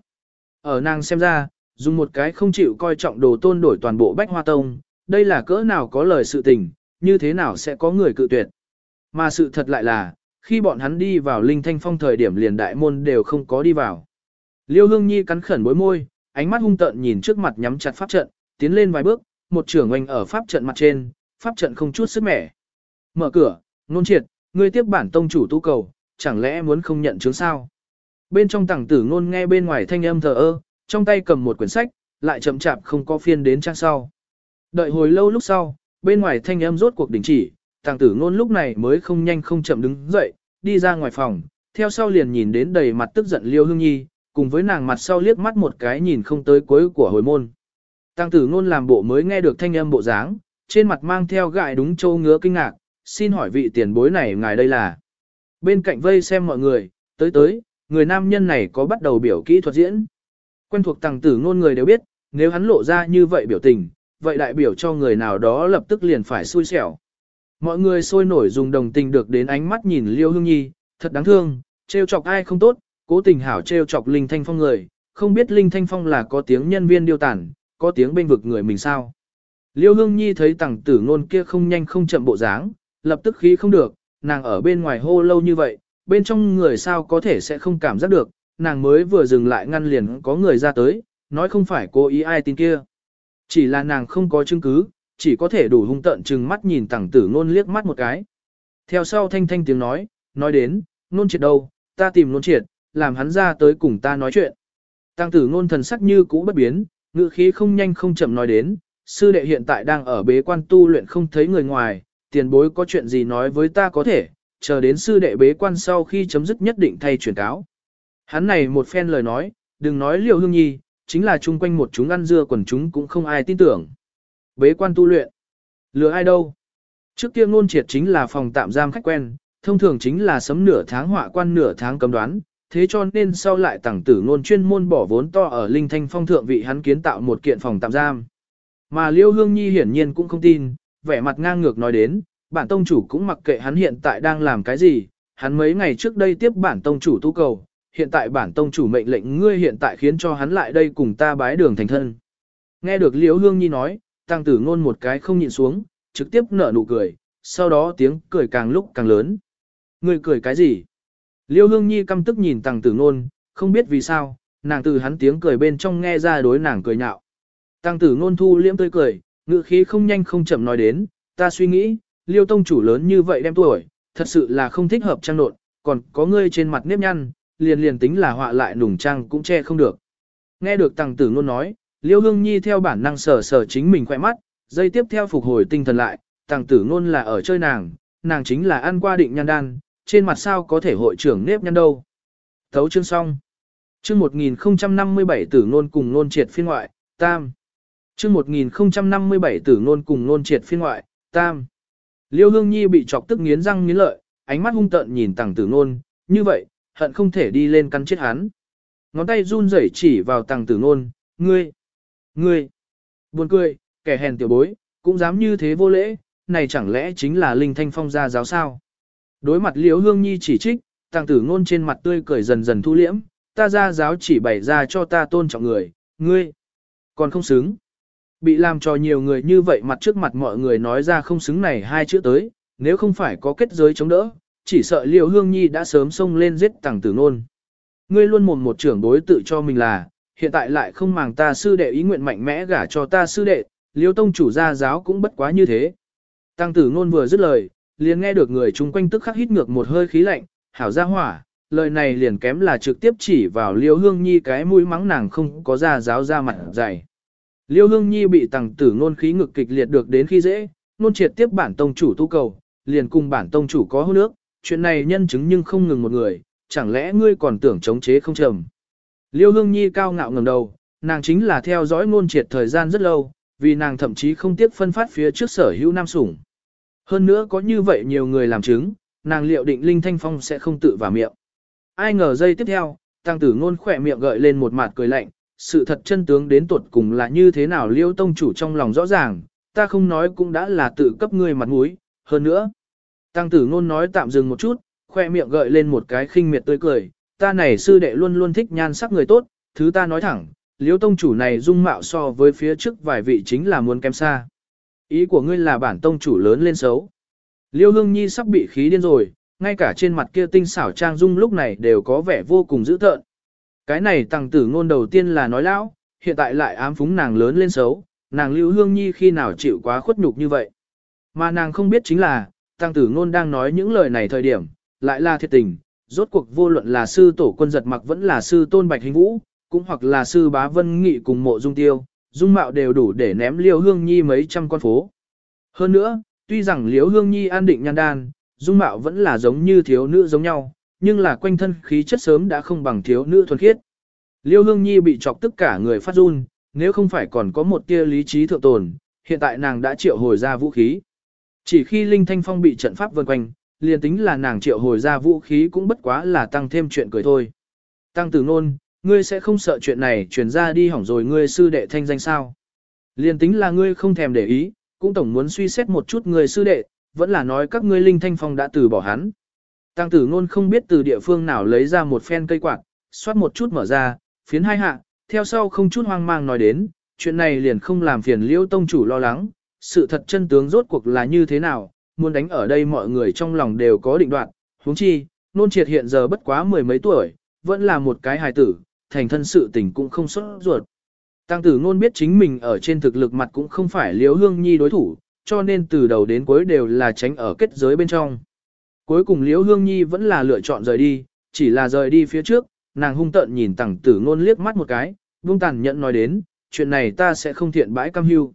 Ở nàng xem ra, dùng một cái không chịu coi trọng đồ tôn đổi toàn bộ bách hoa tông, đây là cỡ nào có lời sự tình, như thế nào sẽ có người cự tuyệt. Mà sự thật lại là, khi bọn hắn đi vào linh thanh phong thời điểm liền đại môn đều không có đi vào. Liêu Hương Nhi cắn khẩn bối môi, ánh mắt hung tợn nhìn trước mặt nhắm chặt pháp trận, tiến lên vài bước, một trưởng oanh ở pháp trận mặt trên, pháp trận không chút sức mẻ. Mở cửa, nôn triệt, ngươi tiếp bản tông chủ tu cầu, chẳng lẽ muốn không nhận chứng sao? Bên trong tảng tử ngôn nghe bên ngoài thanh âm thờ ơ, trong tay cầm một quyển sách, lại chậm chạp không có phiên đến trang sau. Đợi hồi lâu lúc sau, bên ngoài thanh âm rốt cuộc đình chỉ, tàng tử ngôn lúc này mới không nhanh không chậm đứng dậy, đi ra ngoài phòng, theo sau liền nhìn đến đầy mặt tức giận liêu hương nhi, cùng với nàng mặt sau liếc mắt một cái nhìn không tới cuối của hồi môn. Tăng tử ngôn làm bộ mới nghe được thanh âm bộ dáng, trên mặt mang theo gại đúng châu ngứa kinh ngạc, xin hỏi vị tiền bối này ngài đây là. Bên cạnh vây xem mọi người, tới tới, người nam nhân này có bắt đầu biểu kỹ thuật diễn. Quen thuộc tăng tử ngôn người đều biết, nếu hắn lộ ra như vậy biểu tình, vậy đại biểu cho người nào đó lập tức liền phải xui xẻo. Mọi người sôi nổi dùng đồng tình được đến ánh mắt nhìn Liêu Hương Nhi, thật đáng thương, trêu chọc ai không tốt, cố tình hảo trêu chọc Linh Thanh Phong người, không biết Linh Thanh Phong là có tiếng nhân viên điêu tản, có tiếng bên vực người mình sao. Liêu Hương Nhi thấy tàng tử ngôn kia không nhanh không chậm bộ dáng, lập tức khí không được, nàng ở bên ngoài hô lâu như vậy, bên trong người sao có thể sẽ không cảm giác được, nàng mới vừa dừng lại ngăn liền có người ra tới, nói không phải cố ý ai tin kia. Chỉ là nàng không có chứng cứ, chỉ có thể đủ hung tận chừng mắt nhìn tàng tử ngôn liếc mắt một cái. Theo sau thanh thanh tiếng nói, nói đến, nôn triệt đâu, ta tìm nôn triệt, làm hắn ra tới cùng ta nói chuyện. Tăng tử ngôn thần sắc như cũ bất biến, ngữ khí không nhanh không chậm nói đến, sư đệ hiện tại đang ở bế quan tu luyện không thấy người ngoài, tiền bối có chuyện gì nói với ta có thể, chờ đến sư đệ bế quan sau khi chấm dứt nhất định thay truyền cáo. Hắn này một phen lời nói, đừng nói liều hương nhi, chính là chung quanh một chúng ăn dưa quần chúng cũng không ai tin tưởng. Bế quan tu luyện. Lừa ai đâu? Trước kia ngôn triệt chính là phòng tạm giam khách quen, thông thường chính là sấm nửa tháng họa quan nửa tháng cấm đoán, thế cho nên sau lại tàng tử ngôn chuyên môn bỏ vốn to ở linh thanh phong thượng vị hắn kiến tạo một kiện phòng tạm giam. Mà Liêu Hương Nhi hiển nhiên cũng không tin, vẻ mặt ngang ngược nói đến, bản tông chủ cũng mặc kệ hắn hiện tại đang làm cái gì, hắn mấy ngày trước đây tiếp bản tông chủ tu cầu, hiện tại bản tông chủ mệnh lệnh ngươi hiện tại khiến cho hắn lại đây cùng ta bái đường thành thân. Nghe được Liễu Hương Nhi nói, tăng tử ngôn một cái không nhịn xuống, trực tiếp nở nụ cười, sau đó tiếng cười càng lúc càng lớn. Ngươi cười cái gì? Liêu Hương Nhi căm tức nhìn tăng tử ngôn, không biết vì sao, nàng từ hắn tiếng cười bên trong nghe ra đối nàng cười nhạo. Tăng tử ngôn thu liễm tươi cười, ngữ khí không nhanh không chậm nói đến, ta suy nghĩ, liêu tông chủ lớn như vậy đem tuổi, thật sự là không thích hợp trang nộn, còn có ngươi trên mặt nếp nhăn, liền liền tính là họa lại nùng trang cũng che không được. Nghe được tăng tử ngôn nói, liêu hương nhi theo bản năng sờ sờ chính mình khỏe mắt, dây tiếp theo phục hồi tinh thần lại, tăng tử ngôn là ở chơi nàng, nàng chính là ăn qua định Nhan đan, trên mặt sao có thể hội trưởng nếp nhăn đâu. Thấu chương xong. Chương 1057 tử ngôn cùng ngôn triệt phiên ngoại, tam. Chương 1057 tử ngôn cùng ngôn triệt phiên ngoại, tam. Liêu Hương Nhi bị chọc tức nghiến răng nghiến lợi, ánh mắt hung tợn nhìn tàng tử ngôn, như vậy, hận không thể đi lên cắn chết hắn. Ngón tay run rẩy chỉ vào tàng tử ngôn, ngươi, ngươi, buồn cười, kẻ hèn tiểu bối, cũng dám như thế vô lễ, này chẳng lẽ chính là linh thanh phong gia giáo sao? Đối mặt liễu Hương Nhi chỉ trích, tàng tử ngôn trên mặt tươi cười dần dần thu liễm, ta ra giáo chỉ bày ra cho ta tôn trọng người, ngươi, còn không xứng. Bị làm cho nhiều người như vậy mặt trước mặt mọi người nói ra không xứng này hai chữ tới, nếu không phải có kết giới chống đỡ, chỉ sợ liễu Hương Nhi đã sớm xông lên giết tàng tử nôn. Ngươi luôn mồm một trưởng đối tự cho mình là, hiện tại lại không màng ta sư đệ ý nguyện mạnh mẽ gả cho ta sư đệ, Liêu Tông chủ gia giáo cũng bất quá như thế. Tăng tử nôn vừa dứt lời, liền nghe được người chung quanh tức khắc hít ngược một hơi khí lạnh, hảo gia hỏa, lời này liền kém là trực tiếp chỉ vào Liêu Hương Nhi cái mũi mắng nàng không có ra giáo ra mặt dày. Liêu Hương Nhi bị tàng tử ngôn khí ngực kịch liệt được đến khi dễ, nôn triệt tiếp bản tông chủ tu cầu, liền cùng bản tông chủ có hôn nước, chuyện này nhân chứng nhưng không ngừng một người, chẳng lẽ ngươi còn tưởng chống chế không trầm. Liêu Hương Nhi cao ngạo ngẩng đầu, nàng chính là theo dõi ngôn triệt thời gian rất lâu, vì nàng thậm chí không tiếc phân phát phía trước sở hữu nam sủng. Hơn nữa có như vậy nhiều người làm chứng, nàng liệu định Linh Thanh Phong sẽ không tự vào miệng. Ai ngờ giây tiếp theo, tăng tử ngôn khỏe miệng gợi lên một mặt cười lạnh, sự thật chân tướng đến tuột cùng là như thế nào liêu tông chủ trong lòng rõ ràng, ta không nói cũng đã là tự cấp ngươi mặt mũi, hơn nữa. Tăng tử ngôn nói tạm dừng một chút, khoe miệng gợi lên một cái khinh miệt tươi cười, ta này sư đệ luôn luôn thích nhan sắc người tốt, thứ ta nói thẳng, liêu tông chủ này dung mạo so với phía trước vài vị chính là muốn kém xa. Ý của ngươi là bản tông chủ lớn lên xấu. Liêu hương nhi sắp bị khí điên rồi, ngay cả trên mặt kia tinh xảo trang dung lúc này đều có vẻ vô cùng dữ tợn. Cái này tăng tử ngôn đầu tiên là nói lão, hiện tại lại ám phúng nàng lớn lên xấu, nàng lưu hương nhi khi nào chịu quá khuất nhục như vậy. Mà nàng không biết chính là, tăng tử ngôn đang nói những lời này thời điểm, lại là thiệt tình, rốt cuộc vô luận là sư tổ quân giật mặc vẫn là sư tôn bạch hình vũ, cũng hoặc là sư bá vân nghị cùng mộ dung tiêu, dung mạo đều đủ để ném liêu hương nhi mấy trăm con phố. Hơn nữa, tuy rằng liêu hương nhi an định nhan đan, dung mạo vẫn là giống như thiếu nữ giống nhau, nhưng là quanh thân khí chất sớm đã không bằng thiếu nữ thuần khiết. Liêu Hương Nhi bị chọc tất cả người phát run, nếu không phải còn có một tia lý trí thượng tồn, hiện tại nàng đã triệu hồi ra vũ khí. Chỉ khi Linh Thanh Phong bị trận pháp vần quanh, liền tính là nàng triệu hồi ra vũ khí cũng bất quá là tăng thêm chuyện cười thôi. Tăng tử nôn, ngươi sẽ không sợ chuyện này truyền ra đi hỏng rồi ngươi sư đệ thanh danh sao. Liền tính là ngươi không thèm để ý, cũng tổng muốn suy xét một chút người sư đệ, vẫn là nói các ngươi Linh Thanh Phong đã từ bỏ hắn. Tăng tử ngôn không biết từ địa phương nào lấy ra một phen cây quạt, xoát một chút mở ra, phiến hai hạ, theo sau không chút hoang mang nói đến, chuyện này liền không làm phiền liêu tông chủ lo lắng, sự thật chân tướng rốt cuộc là như thế nào, muốn đánh ở đây mọi người trong lòng đều có định đoạn, huống chi, nôn triệt hiện giờ bất quá mười mấy tuổi, vẫn là một cái hài tử, thành thân sự tình cũng không xuất ruột. Tăng tử ngôn biết chính mình ở trên thực lực mặt cũng không phải Liễu hương nhi đối thủ, cho nên từ đầu đến cuối đều là tránh ở kết giới bên trong. Cuối cùng Liễu hương nhi vẫn là lựa chọn rời đi, chỉ là rời đi phía trước, nàng hung tợn nhìn tăng tử ngôn liếc mắt một cái, buông tàn nhận nói đến, chuyện này ta sẽ không thiện bãi cam hưu.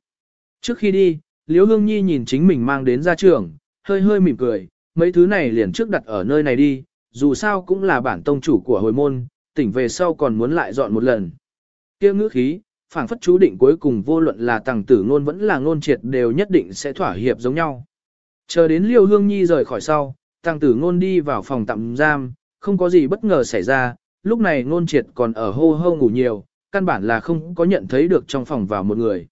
Trước khi đi, Liễu hương nhi nhìn chính mình mang đến ra trường, hơi hơi mỉm cười, mấy thứ này liền trước đặt ở nơi này đi, dù sao cũng là bản tông chủ của hồi môn, tỉnh về sau còn muốn lại dọn một lần. kia ngữ khí, phảng phất chú định cuối cùng vô luận là tàng tử ngôn vẫn là ngôn triệt đều nhất định sẽ thỏa hiệp giống nhau. Chờ đến liêu hương nhi rời khỏi sau, tàng tử ngôn đi vào phòng tạm giam, không có gì bất ngờ xảy ra, lúc này ngôn triệt còn ở hô hô ngủ nhiều, căn bản là không có nhận thấy được trong phòng vào một người.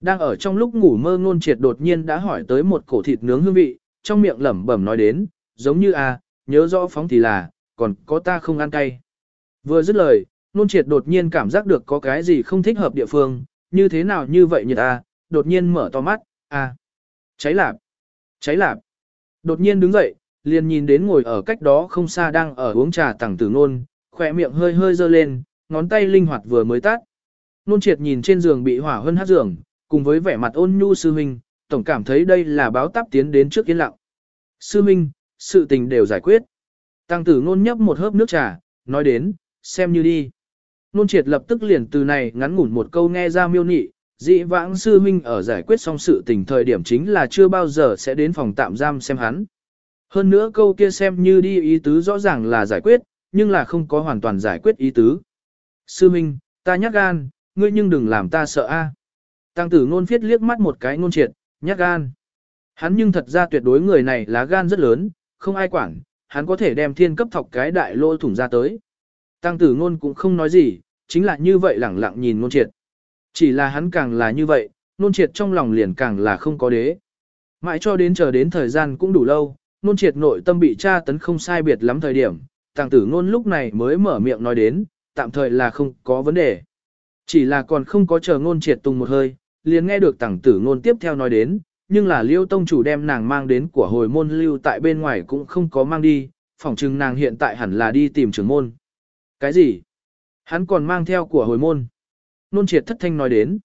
Đang ở trong lúc ngủ mơ ngôn triệt đột nhiên đã hỏi tới một cổ thịt nướng hương vị, trong miệng lẩm bẩm nói đến, giống như a, à, nhớ rõ phóng thì là, còn có ta không ăn cay. Vừa dứt lời, nôn triệt đột nhiên cảm giác được có cái gì không thích hợp địa phương, như thế nào như vậy nhật a, đột nhiên mở to mắt, a, cháy lạp, cháy lạp. Đột nhiên đứng dậy, liền nhìn đến ngồi ở cách đó không xa đang ở uống trà tẳng tử nôn, khỏe miệng hơi hơi dơ lên, ngón tay linh hoạt vừa mới tắt. Nôn triệt nhìn trên giường bị hỏa hơn hát giường, cùng với vẻ mặt ôn nhu sư huynh, tổng cảm thấy đây là báo táp tiến đến trước yên lặng. Sư huynh, sự tình đều giải quyết. Tăng tử nôn nhấp một hớp nước trà, nói đến, xem như đi. Nôn triệt lập tức liền từ này ngắn ngủn một câu nghe ra miêu nị, dị vãng sư huynh ở giải quyết xong sự tình thời điểm chính là chưa bao giờ sẽ đến phòng tạm giam xem hắn. Hơn nữa câu kia xem như đi ý tứ rõ ràng là giải quyết, nhưng là không có hoàn toàn giải quyết ý tứ. Sư huynh, ta nhắc gan, ngươi nhưng đừng làm ta sợ a. Tăng tử ngôn phiết liếc mắt một cái ngôn triệt, nhắc gan. Hắn nhưng thật ra tuyệt đối người này lá gan rất lớn, không ai quản, hắn có thể đem thiên cấp thọc cái đại lô thủng ra tới. Tăng tử ngôn cũng không nói gì, chính là như vậy lẳng lặng nhìn ngôn triệt. Chỉ là hắn càng là như vậy, ngôn triệt trong lòng liền càng là không có đế. Mãi cho đến chờ đến thời gian cũng đủ lâu, ngôn triệt nội tâm bị tra tấn không sai biệt lắm thời điểm, tăng tử ngôn lúc này mới mở miệng nói đến, tạm thời là không có vấn đề. Chỉ là còn không có chờ ngôn triệt tung một hơi, liền nghe được tăng tử ngôn tiếp theo nói đến, nhưng là liêu tông chủ đem nàng mang đến của hồi môn lưu tại bên ngoài cũng không có mang đi, phỏng chừng nàng hiện tại hẳn là đi tìm trưởng môn. Cái gì? Hắn còn mang theo của hồi môn. Nôn triệt thất thanh nói đến.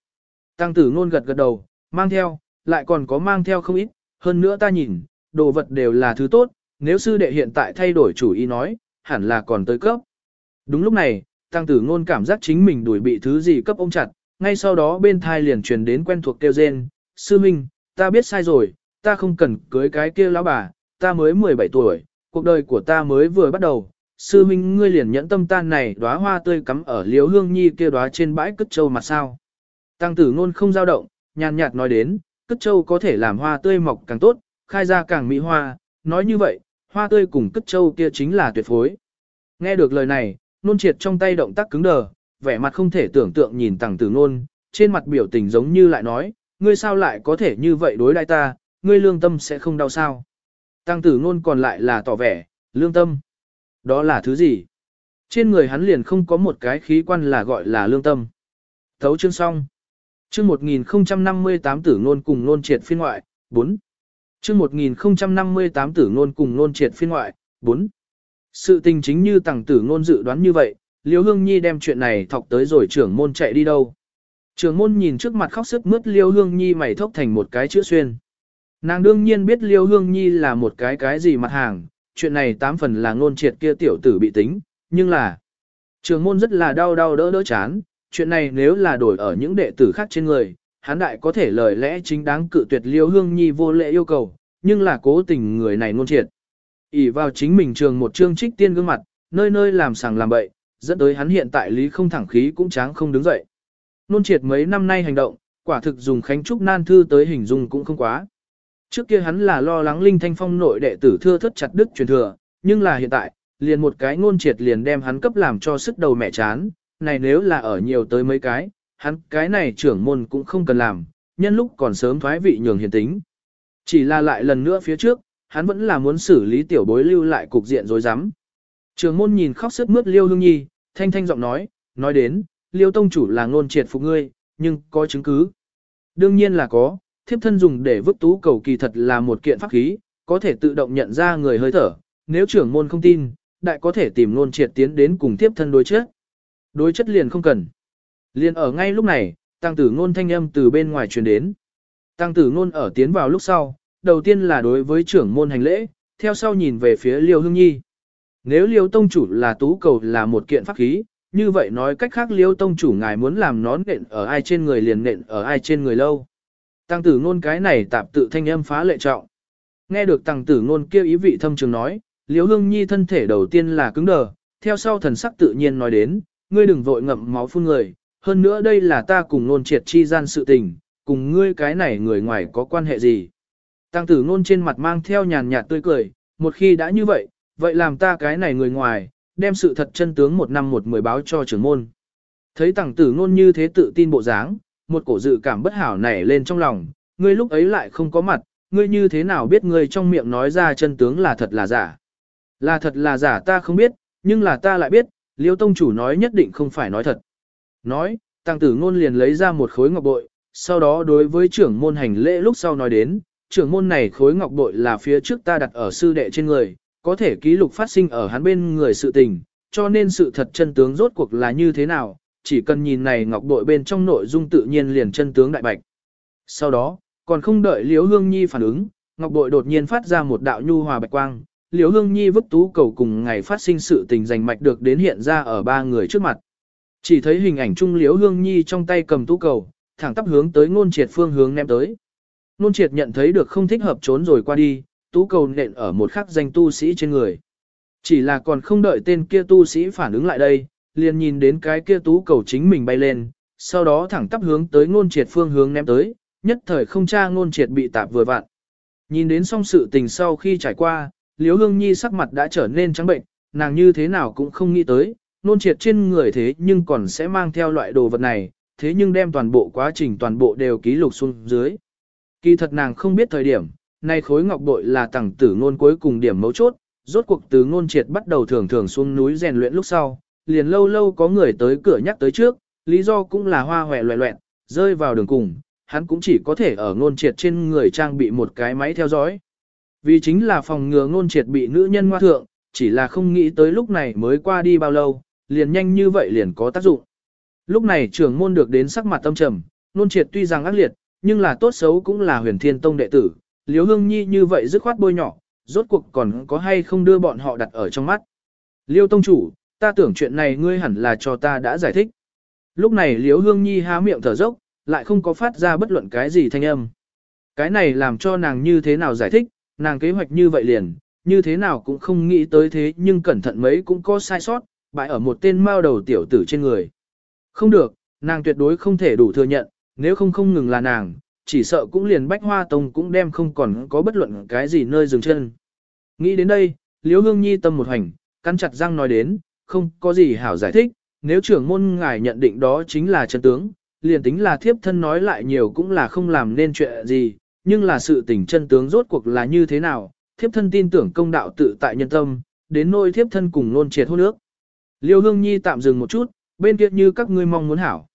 Tăng tử nôn gật gật đầu, mang theo, lại còn có mang theo không ít, hơn nữa ta nhìn, đồ vật đều là thứ tốt, nếu sư đệ hiện tại thay đổi chủ ý nói, hẳn là còn tới cấp. Đúng lúc này, tăng tử ngôn cảm giác chính mình đuổi bị thứ gì cấp ôm chặt, ngay sau đó bên thai liền truyền đến quen thuộc kêu rên, sư minh, ta biết sai rồi, ta không cần cưới cái kia lão bà, ta mới 17 tuổi, cuộc đời của ta mới vừa bắt đầu, sư minh ngươi liền nhẫn tâm tan này đóa hoa tươi cắm ở liếu hương nhi kia đóa trên bãi cất châu mặt sao. Tăng tử ngôn không dao động, nhàn nhạt nói đến, cất châu có thể làm hoa tươi mọc càng tốt, khai ra càng mỹ hoa, nói như vậy, hoa tươi cùng cất châu kia chính là tuyệt phối. Nghe được lời này, nôn triệt trong tay động tác cứng đờ, vẻ mặt không thể tưởng tượng nhìn tăng tử ngôn, trên mặt biểu tình giống như lại nói, ngươi sao lại có thể như vậy đối đãi ta, ngươi lương tâm sẽ không đau sao. Tăng tử ngôn còn lại là tỏ vẻ, lương tâm. Đó là thứ gì? Trên người hắn liền không có một cái khí quan là gọi là lương tâm. Thấu chương xong. Chương 1058 tử ngôn cùng nôn triệt phiên ngoại, 4. Chương 1058 tử ngôn cùng nôn triệt phiên ngoại, 4. Sự tình chính như tàng tử ngôn dự đoán như vậy, Liêu Hương Nhi đem chuyện này thọc tới rồi trưởng môn chạy đi đâu. Trưởng môn nhìn trước mặt khóc sức mướt Liêu Hương Nhi mày thốc thành một cái chữ xuyên. Nàng đương nhiên biết Liêu Hương Nhi là một cái cái gì mặt hàng, chuyện này tám phần là ngôn triệt kia tiểu tử bị tính, nhưng là trường môn rất là đau đau đỡ đỡ chán, chuyện này nếu là đổi ở những đệ tử khác trên người, hắn đại có thể lời lẽ chính đáng cự tuyệt liêu hương nhi vô lễ yêu cầu, nhưng là cố tình người này ngôn triệt. ỉ vào chính mình trường một chương trích tiên gương mặt, nơi nơi làm sàng làm bậy, dẫn tới hắn hiện tại lý không thẳng khí cũng tráng không đứng dậy. Nôn triệt mấy năm nay hành động, quả thực dùng khánh trúc nan thư tới hình dung cũng không quá. Trước kia hắn là lo lắng Linh Thanh Phong nội đệ tử thưa thất chặt đức truyền thừa, nhưng là hiện tại, liền một cái ngôn triệt liền đem hắn cấp làm cho sức đầu mẹ chán, này nếu là ở nhiều tới mấy cái, hắn cái này trưởng môn cũng không cần làm, nhân lúc còn sớm thoái vị nhường hiền tính. Chỉ là lại lần nữa phía trước, hắn vẫn là muốn xử lý tiểu bối lưu lại cục diện rối rắm. Trưởng môn nhìn khóc sức mướt Liêu Hương Nhi, thanh thanh giọng nói, nói đến, Liêu Tông chủ là ngôn triệt phục ngươi, nhưng có chứng cứ. Đương nhiên là có, thiếp thân dùng để vứt tú cầu kỳ thật là một kiện pháp khí, có thể tự động nhận ra người hơi thở, nếu trưởng môn không tin, đại có thể tìm luôn triệt tiến đến cùng thiếp thân đối chất. Đối chất liền không cần. Liên ở ngay lúc này, tăng tử ngôn thanh âm từ bên ngoài truyền đến. Tăng tử ngôn ở tiến vào lúc sau, đầu tiên là đối với trưởng môn hành lễ, theo sau nhìn về phía Liêu Hương Nhi. Nếu Liêu Tông Chủ là tú cầu là một kiện pháp khí, như vậy nói cách khác Liêu Tông Chủ ngài muốn làm nón nện ở ai trên người liền nện ở ai trên người lâu. Tăng tử ngôn cái này tạp tự thanh âm phá lệ trọng. Nghe được tăng tử ngôn kêu ý vị thâm trường nói, Liễu Hương Nhi thân thể đầu tiên là cứng đờ, theo sau thần sắc tự nhiên nói đến, ngươi đừng vội ngậm máu phun người, hơn nữa đây là ta cùng nôn triệt chi gian sự tình, cùng ngươi cái này người ngoài có quan hệ gì. Tăng tử ngôn trên mặt mang theo nhàn nhạt tươi cười, một khi đã như vậy, vậy làm ta cái này người ngoài, đem sự thật chân tướng một năm một mười báo cho trưởng môn. Thấy tăng tử ngôn như thế tự tin bộ dáng, một cổ dự cảm bất hảo nảy lên trong lòng, ngươi lúc ấy lại không có mặt, ngươi như thế nào biết ngươi trong miệng nói ra chân tướng là thật là giả. Là thật là giả ta không biết, nhưng là ta lại biết, liêu tông chủ nói nhất định không phải nói thật. Nói, tăng tử ngôn liền lấy ra một khối ngọc bội, sau đó đối với trưởng môn hành lễ lúc sau nói đến, trưởng môn này khối ngọc bội là phía trước ta đặt ở sư đệ trên người, có thể ký lục phát sinh ở hắn bên người sự tình, cho nên sự thật chân tướng rốt cuộc là như thế nào, chỉ cần nhìn này ngọc bội bên trong nội dung tự nhiên liền chân tướng đại bạch. Sau đó, còn không đợi Liễu Hương Nhi phản ứng, ngọc bội đột nhiên phát ra một đạo nhu hòa bạch quang, Liễu Hương Nhi vứt tú cầu cùng ngày phát sinh sự tình giành mạch được đến hiện ra ở ba người trước mặt. Chỉ thấy hình ảnh trung Liễu Hương Nhi trong tay cầm tú cầu, thẳng tắp hướng tới ngôn triệt phương hướng ném tới. Ngôn triệt nhận thấy được không thích hợp trốn rồi qua đi, tú cầu nện ở một khắc danh tu sĩ trên người. Chỉ là còn không đợi tên kia tu sĩ phản ứng lại đây, liền nhìn đến cái kia tú cầu chính mình bay lên, sau đó thẳng tắp hướng tới ngôn triệt phương hướng ném tới, nhất thời không tra ngôn triệt bị tạp vừa vặn. Nhìn đến xong sự tình sau khi trải qua, Liễu Hương Nhi sắc mặt đã trở nên trắng bệnh, nàng như thế nào cũng không nghĩ tới, nôn triệt trên người thế nhưng còn sẽ mang theo loại đồ vật này, thế nhưng đem toàn bộ quá trình toàn bộ đều ký lục xuống dưới. Kỳ thật nàng không biết thời điểm, nay khối ngọc bội là tầng tử ngôn cuối cùng điểm mấu chốt, rốt cuộc từ ngôn triệt bắt đầu thường thường xuống núi rèn luyện lúc sau, liền lâu lâu có người tới cửa nhắc tới trước, lý do cũng là hoa hòe loẹ loẹn, rơi vào đường cùng, hắn cũng chỉ có thể ở ngôn triệt trên người trang bị một cái máy theo dõi. Vì chính là phòng ngừa ngôn triệt bị nữ nhân ngoa thượng, chỉ là không nghĩ tới lúc này mới qua đi bao lâu, liền nhanh như vậy liền có tác dụng. Lúc này trưởng môn được đến sắc mặt tâm trầm, ngôn triệt tuy rằng ác liệt, nhưng là tốt xấu cũng là huyền thiên tông đệ tử, liếu hương nhi như vậy dứt khoát bôi nhỏ, rốt cuộc còn có hay không đưa bọn họ đặt ở trong mắt. Liêu tông chủ, ta tưởng chuyện này ngươi hẳn là cho ta đã giải thích. Lúc này Liễu hương nhi há miệng thở dốc, lại không có phát ra bất luận cái gì thanh âm. Cái này làm cho nàng như thế nào giải thích, nàng kế hoạch như vậy liền, như thế nào cũng không nghĩ tới thế nhưng cẩn thận mấy cũng có sai sót, bại ở một tên mao đầu tiểu tử trên người. Không được, nàng tuyệt đối không thể đủ thừa nhận, nếu không không ngừng là nàng, chỉ sợ cũng liền bách hoa tông cũng đem không còn có bất luận cái gì nơi dừng chân. Nghĩ đến đây, Liễu Hương Nhi tâm một hành, cắn chặt răng nói đến, không có gì hảo giải thích, nếu trưởng môn ngài nhận định đó chính là chân tướng, liền tính là thiếp thân nói lại nhiều cũng là không làm nên chuyện gì, nhưng là sự tình chân tướng rốt cuộc là như thế nào, thiếp thân tin tưởng công đạo tự tại nhân tâm, đến nôi thiếp thân cùng nôn triệt hôn nước. Liêu Hương Nhi tạm dừng một chút, bên kia như các ngươi mong muốn hảo.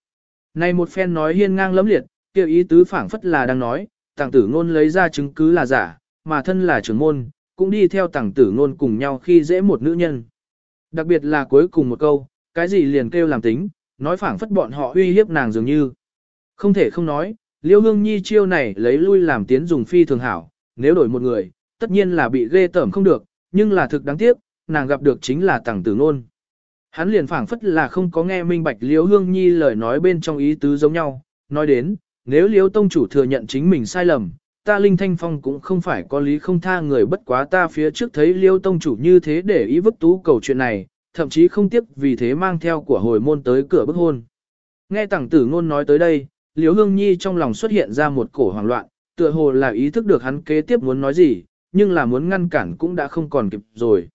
Này một phen nói hiên ngang lẫm liệt, kêu ý tứ phảng phất là đang nói, tàng tử ngôn lấy ra chứng cứ là giả, mà thân là trưởng môn, cũng đi theo tàng tử ngôn cùng nhau khi dễ một nữ nhân. Đặc biệt là cuối cùng một câu, cái gì liền kêu làm tính, nói phảng phất bọn họ uy hiếp nàng dường như. Không thể không nói, Liêu Hương Nhi chiêu này lấy lui làm tiến dùng phi thường hảo, nếu đổi một người, tất nhiên là bị ghê tởm không được, nhưng là thực đáng tiếc, nàng gặp được chính là tàng tử Nôn. Hắn liền phảng phất là không có nghe minh bạch Liêu Hương Nhi lời nói bên trong ý tứ giống nhau, nói đến, nếu Liêu Tông chủ thừa nhận chính mình sai lầm, ta Linh Thanh Phong cũng không phải có lý không tha người bất quá ta phía trước thấy Liêu Tông chủ như thế để ý vứt tú cầu chuyện này, thậm chí không tiếc vì thế mang theo của hồi môn tới cửa bức hôn. Nghe tàng tử ngôn nói tới đây, Liêu Hương Nhi trong lòng xuất hiện ra một cổ hoảng loạn, tựa hồ là ý thức được hắn kế tiếp muốn nói gì, nhưng là muốn ngăn cản cũng đã không còn kịp rồi.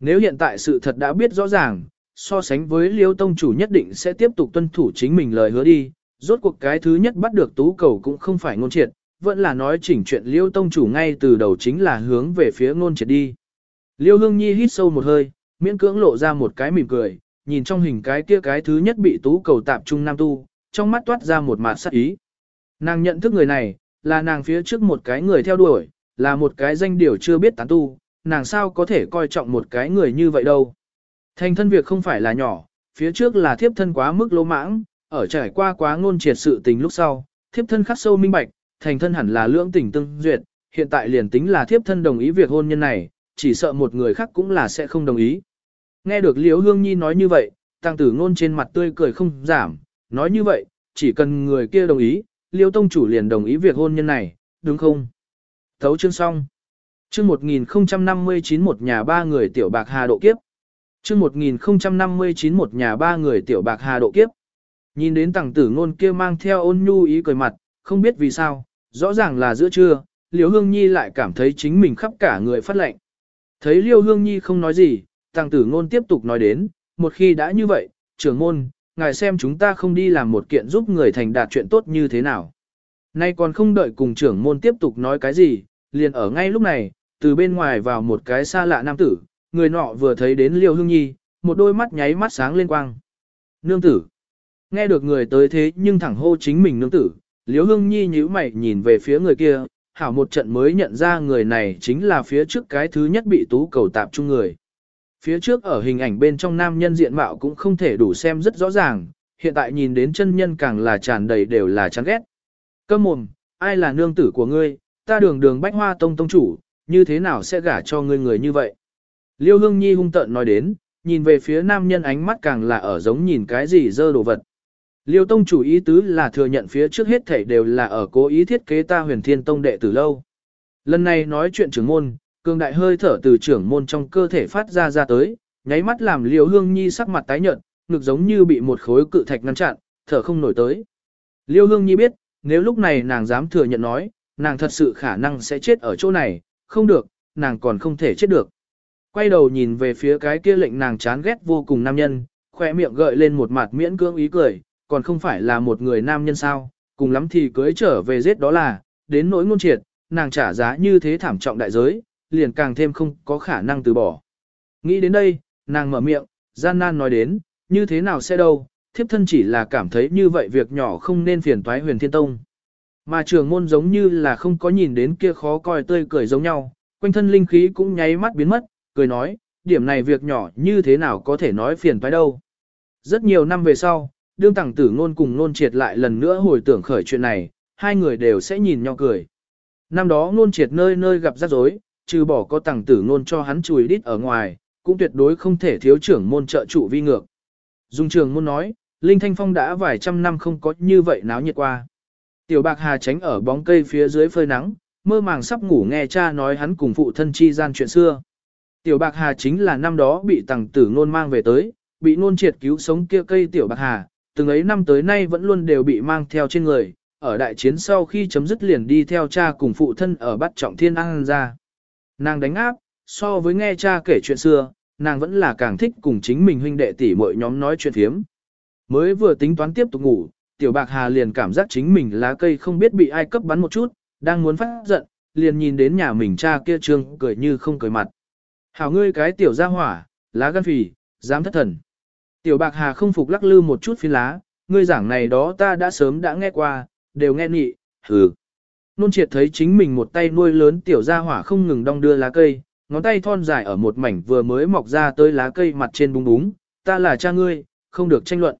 Nếu hiện tại sự thật đã biết rõ ràng, so sánh với Liêu Tông chủ nhất định sẽ tiếp tục tuân thủ chính mình lời hứa đi, rốt cuộc cái thứ nhất bắt được tú cầu cũng không phải ngôn triệt, vẫn là nói chỉnh chuyện liêu Tông chủ ngay từ đầu chính là hướng về phía ngôn triệt đi. Liêu Hương Nhi hít sâu một hơi, miễn cưỡng lộ ra một cái mỉm cười, nhìn trong hình cái kia cái thứ nhất bị tú cầu tạp trung nam tu, trong mắt toát ra một mạt sắc ý. Nàng nhận thức người này, là nàng phía trước một cái người theo đuổi, là một cái danh điều chưa biết tán tu, nàng sao có thể coi trọng một cái người như vậy đâu. Thành thân việc không phải là nhỏ, phía trước là thiếp thân quá mức lỗ mãng, ở trải qua quá ngôn triệt sự tình lúc sau, thiếp thân khắc sâu minh bạch, thành thân hẳn là lưỡng tình tương duyệt, hiện tại liền tính là thiếp thân đồng ý việc hôn nhân này, chỉ sợ một người khác cũng là sẽ không đồng ý. Nghe được Liễu Hương Nhi nói như vậy, tăng tử ngôn trên mặt tươi cười không giảm, nói như vậy, chỉ cần người kia đồng ý, Liễu Tông chủ liền đồng ý việc hôn nhân này, đúng không? Thấu chương xong. Chương 1059 một nhà ba người tiểu bạc hà độ kiếp. Chương 1059 một nhà ba người tiểu bạc hà độ kiếp. Nhìn đến tàng tử ngôn kia mang theo ôn nhu ý cười mặt, không biết vì sao, rõ ràng là giữa trưa, liêu Hương Nhi lại cảm thấy chính mình khắp cả người phát lạnh. Thấy Liêu Hương Nhi không nói gì, tăng tử ngôn tiếp tục nói đến, một khi đã như vậy, trưởng môn, ngài xem chúng ta không đi làm một kiện giúp người thành đạt chuyện tốt như thế nào. Nay còn không đợi cùng trưởng môn tiếp tục nói cái gì, liền ở ngay lúc này, từ bên ngoài vào một cái xa lạ nam tử, người nọ vừa thấy đến Liêu Hương Nhi, một đôi mắt nháy mắt sáng lên quang. Nương tử. Nghe được người tới thế nhưng thẳng hô chính mình nương tử, Liêu Hương Nhi nhíu mày nhìn về phía người kia, hảo một trận mới nhận ra người này chính là phía trước cái thứ nhất bị tú cầu tạp chung người. Phía trước ở hình ảnh bên trong nam nhân diện mạo cũng không thể đủ xem rất rõ ràng, hiện tại nhìn đến chân nhân càng là tràn đầy đều là chán ghét. Câm mồm, ai là nương tử của ngươi, ta đường đường bách hoa tông tông chủ, như thế nào sẽ gả cho ngươi người như vậy? Liêu Hương Nhi hung tợn nói đến, nhìn về phía nam nhân ánh mắt càng là ở giống nhìn cái gì dơ đồ vật. Liêu Tông chủ ý tứ là thừa nhận phía trước hết thảy đều là ở cố ý thiết kế ta huyền thiên tông đệ từ lâu. Lần này nói chuyện trưởng môn, cường đại hơi thở từ trưởng môn trong cơ thể phát ra ra tới, nháy mắt làm Liêu Hương Nhi sắc mặt tái nhợt, ngực giống như bị một khối cự thạch ngăn chặn, thở không nổi tới. Liêu Hương Nhi biết, nếu lúc này nàng dám thừa nhận nói, nàng thật sự khả năng sẽ chết ở chỗ này, không được, nàng còn không thể chết được. Quay đầu nhìn về phía cái kia lệnh nàng chán ghét vô cùng nam nhân, khoe miệng gợi lên một mặt miễn cưỡng ý cười, còn không phải là một người nam nhân sao, cùng lắm thì cưới trở về giết đó là, đến nỗi ngôn triệt, nàng trả giá như thế thảm trọng đại giới, liền càng thêm không có khả năng từ bỏ. Nghĩ đến đây, nàng mở miệng, gian nan nói đến, như thế nào sẽ đâu, thiếp thân chỉ là cảm thấy như vậy việc nhỏ không nên phiền toái huyền thiên tông. Mà trường môn giống như là không có nhìn đến kia khó coi tươi cười giống nhau, quanh thân linh khí cũng nháy mắt biến mất, cười nói, điểm này việc nhỏ như thế nào có thể nói phiền toái đâu. Rất nhiều năm về sau, đương tàng tử ngôn cùng ngôn triệt lại lần nữa hồi tưởng khởi chuyện này, hai người đều sẽ nhìn nhau cười. Năm đó ngôn triệt nơi nơi gặp rắc rối, trừ bỏ có tàng tử ngôn cho hắn chùi đít ở ngoài, cũng tuyệt đối không thể thiếu trưởng môn trợ trụ vi ngược. Dung trường môn nói, Linh Thanh Phong đã vài trăm năm không có như vậy náo nhiệt qua. Tiểu Bạc Hà tránh ở bóng cây phía dưới phơi nắng, mơ màng sắp ngủ nghe cha nói hắn cùng phụ thân chi gian chuyện xưa. Tiểu Bạc Hà chính là năm đó bị tàng tử ngôn mang về tới, bị ngôn triệt cứu sống kia cây Tiểu Bạc Hà, từng ấy năm tới nay vẫn luôn đều bị mang theo trên người, ở đại chiến sau khi chấm dứt liền đi theo cha cùng phụ thân ở bắt trọng thiên an ra. Nàng đánh áp, so với nghe cha kể chuyện xưa, nàng vẫn là càng thích cùng chính mình huynh đệ tỷ muội nhóm nói chuyện phiếm. Mới vừa tính toán tiếp tục ngủ, tiểu bạc hà liền cảm giác chính mình lá cây không biết bị ai cấp bắn một chút, đang muốn phát giận, liền nhìn đến nhà mình cha kia trương cười như không cười mặt. Hảo ngươi cái tiểu gia hỏa, lá gan phì, dám thất thần. Tiểu bạc hà không phục lắc lư một chút phi lá, ngươi giảng này đó ta đã sớm đã nghe qua, đều nghe nhị, hừ. Nôn triệt thấy chính mình một tay nuôi lớn tiểu gia hỏa không ngừng đong đưa lá cây, ngón tay thon dài ở một mảnh vừa mới mọc ra tới lá cây mặt trên búng búng, ta là cha ngươi, không được tranh luận.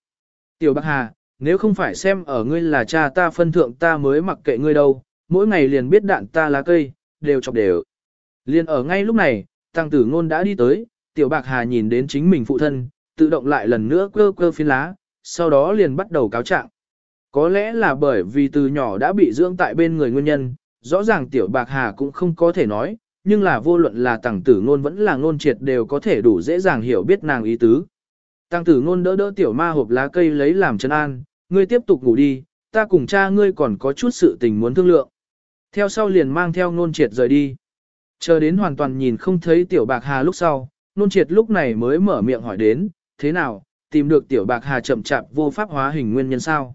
Tiểu bạc hà, nếu không phải xem ở ngươi là cha ta phân thượng ta mới mặc kệ ngươi đâu, mỗi ngày liền biết đạn ta lá cây, đều chọc đều. Liền ở ngay lúc này, tăng tử ngôn đã đi tới, tiểu bạc hà nhìn đến chính mình phụ thân, tự động lại lần nữa cơ cơ phiến lá, sau đó liền bắt đầu cáo trạng. Có lẽ là bởi vì từ nhỏ đã bị dưỡng tại bên người nguyên nhân, rõ ràng tiểu bạc hà cũng không có thể nói, nhưng là vô luận là tàng tử ngôn vẫn là ngôn triệt đều có thể đủ dễ dàng hiểu biết nàng ý tứ. Tàng tử ngôn đỡ đỡ tiểu ma hộp lá cây lấy làm chân an, ngươi tiếp tục ngủ đi, ta cùng cha ngươi còn có chút sự tình muốn thương lượng. Theo sau liền mang theo ngôn triệt rời đi. Chờ đến hoàn toàn nhìn không thấy tiểu bạc hà lúc sau, ngôn triệt lúc này mới mở miệng hỏi đến, thế nào, tìm được tiểu bạc hà chậm chạp vô pháp hóa hình nguyên nhân sao?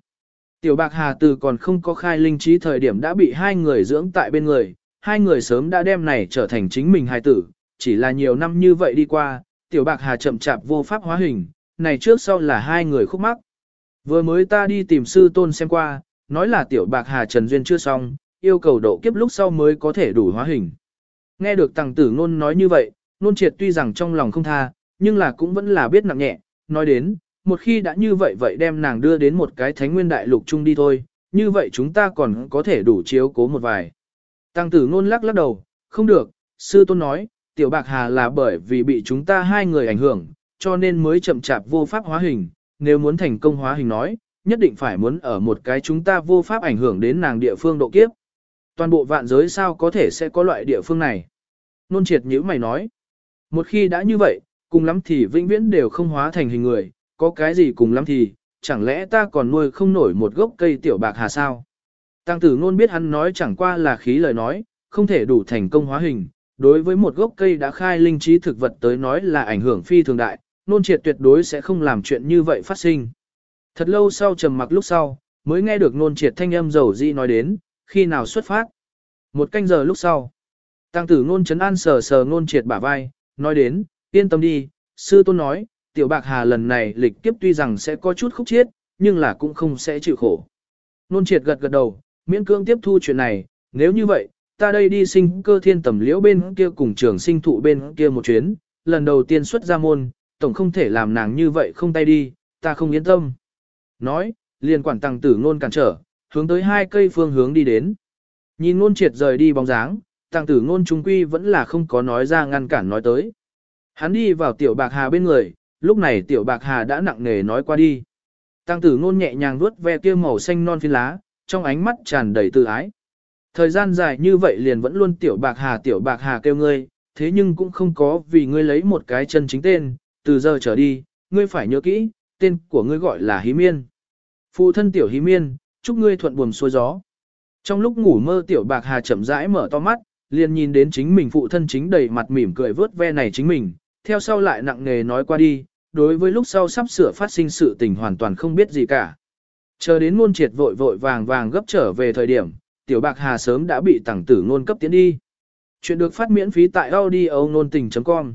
Tiểu bạc hà từ còn không có khai linh trí thời điểm đã bị hai người dưỡng tại bên người, hai người sớm đã đem này trở thành chính mình hài tử, chỉ là nhiều năm như vậy đi qua, tiểu bạc hà chậm chạp vô pháp hóa hình, này trước sau là hai người khúc mắc. Vừa mới ta đi tìm sư tôn xem qua, nói là tiểu bạc hà trần duyên chưa xong, yêu cầu độ kiếp lúc sau mới có thể đủ hóa hình. Nghe được tàng tử ngôn nói như vậy, ngôn triệt tuy rằng trong lòng không tha, nhưng là cũng vẫn là biết nặng nhẹ, nói đến, một khi đã như vậy vậy đem nàng đưa đến một cái thánh nguyên đại lục chung đi thôi, như vậy chúng ta còn có thể đủ chiếu cố một vài. Tăng tử ngôn lắc lắc đầu, không được, sư tôn nói, tiểu bạc hà là bởi vì bị chúng ta hai người ảnh hưởng, cho nên mới chậm chạp vô pháp hóa hình, nếu muốn thành công hóa hình nói, nhất định phải muốn ở một cái chúng ta vô pháp ảnh hưởng đến nàng địa phương độ kiếp. Toàn bộ vạn giới sao có thể sẽ có loại địa phương này. Nôn triệt nhữ mày nói, một khi đã như vậy, cùng lắm thì vĩnh viễn đều không hóa thành hình người, có cái gì cùng lắm thì, chẳng lẽ ta còn nuôi không nổi một gốc cây tiểu bạc hà sao? Tăng tử ngôn biết hắn nói chẳng qua là khí lời nói, không thể đủ thành công hóa hình. Đối với một gốc cây đã khai linh trí thực vật tới nói là ảnh hưởng phi thường đại, nôn triệt tuyệt đối sẽ không làm chuyện như vậy phát sinh. Thật lâu sau trầm mặc lúc sau, mới nghe được nôn triệt thanh âm dầu di nói đến, khi nào xuất phát. Một canh giờ lúc sau, tăng tử nôn chấn an sờ sờ nôn triệt bả vai, nói đến, yên tâm đi, sư tôn nói, tiểu bạc hà lần này lịch kiếp tuy rằng sẽ có chút khúc chiết, nhưng là cũng không sẽ chịu khổ. Nôn triệt gật gật đầu, miễn cương tiếp thu chuyện này, nếu như vậy, ta đây đi sinh cơ thiên tầm liễu bên kia cùng trường sinh thụ bên kia một chuyến, lần đầu tiên xuất ra môn, tổng không thể làm nàng như vậy không tay đi, ta không yên tâm. Nói, liền quản tăng tử ngôn cản trở, hướng tới hai cây phương hướng đi đến. Nhìn ngôn triệt rời đi bóng dáng, tăng tử ngôn trung quy vẫn là không có nói ra ngăn cản nói tới. Hắn đi vào tiểu bạc hà bên người, lúc này tiểu bạc hà đã nặng nề nói qua đi. Tăng tử ngôn nhẹ nhàng vuốt ve kia màu xanh non phi lá, trong ánh mắt tràn đầy tự ái. Thời gian dài như vậy liền vẫn luôn tiểu bạc hà tiểu bạc hà kêu ngươi, thế nhưng cũng không có vì ngươi lấy một cái chân chính tên, từ giờ trở đi, ngươi phải nhớ kỹ, tên của ngươi gọi là Hí Miên. Phụ thân tiểu Hí Miên, chúc ngươi thuận buồm xuôi gió. Trong lúc ngủ mơ tiểu bạc hà chậm rãi mở to mắt, liền nhìn đến chính mình phụ thân chính đầy mặt mỉm cười vớt ve này chính mình, theo sau lại nặng nề nói qua đi, đối với lúc sau sắp sửa phát sinh sự tình hoàn toàn không biết gì cả. Chờ đến ngôn triệt vội vội vàng vàng gấp trở về thời điểm, tiểu bạc hà sớm đã bị tẳng tử ngôn cấp tiến đi. Chuyện được phát miễn phí tại audio nôn tình.com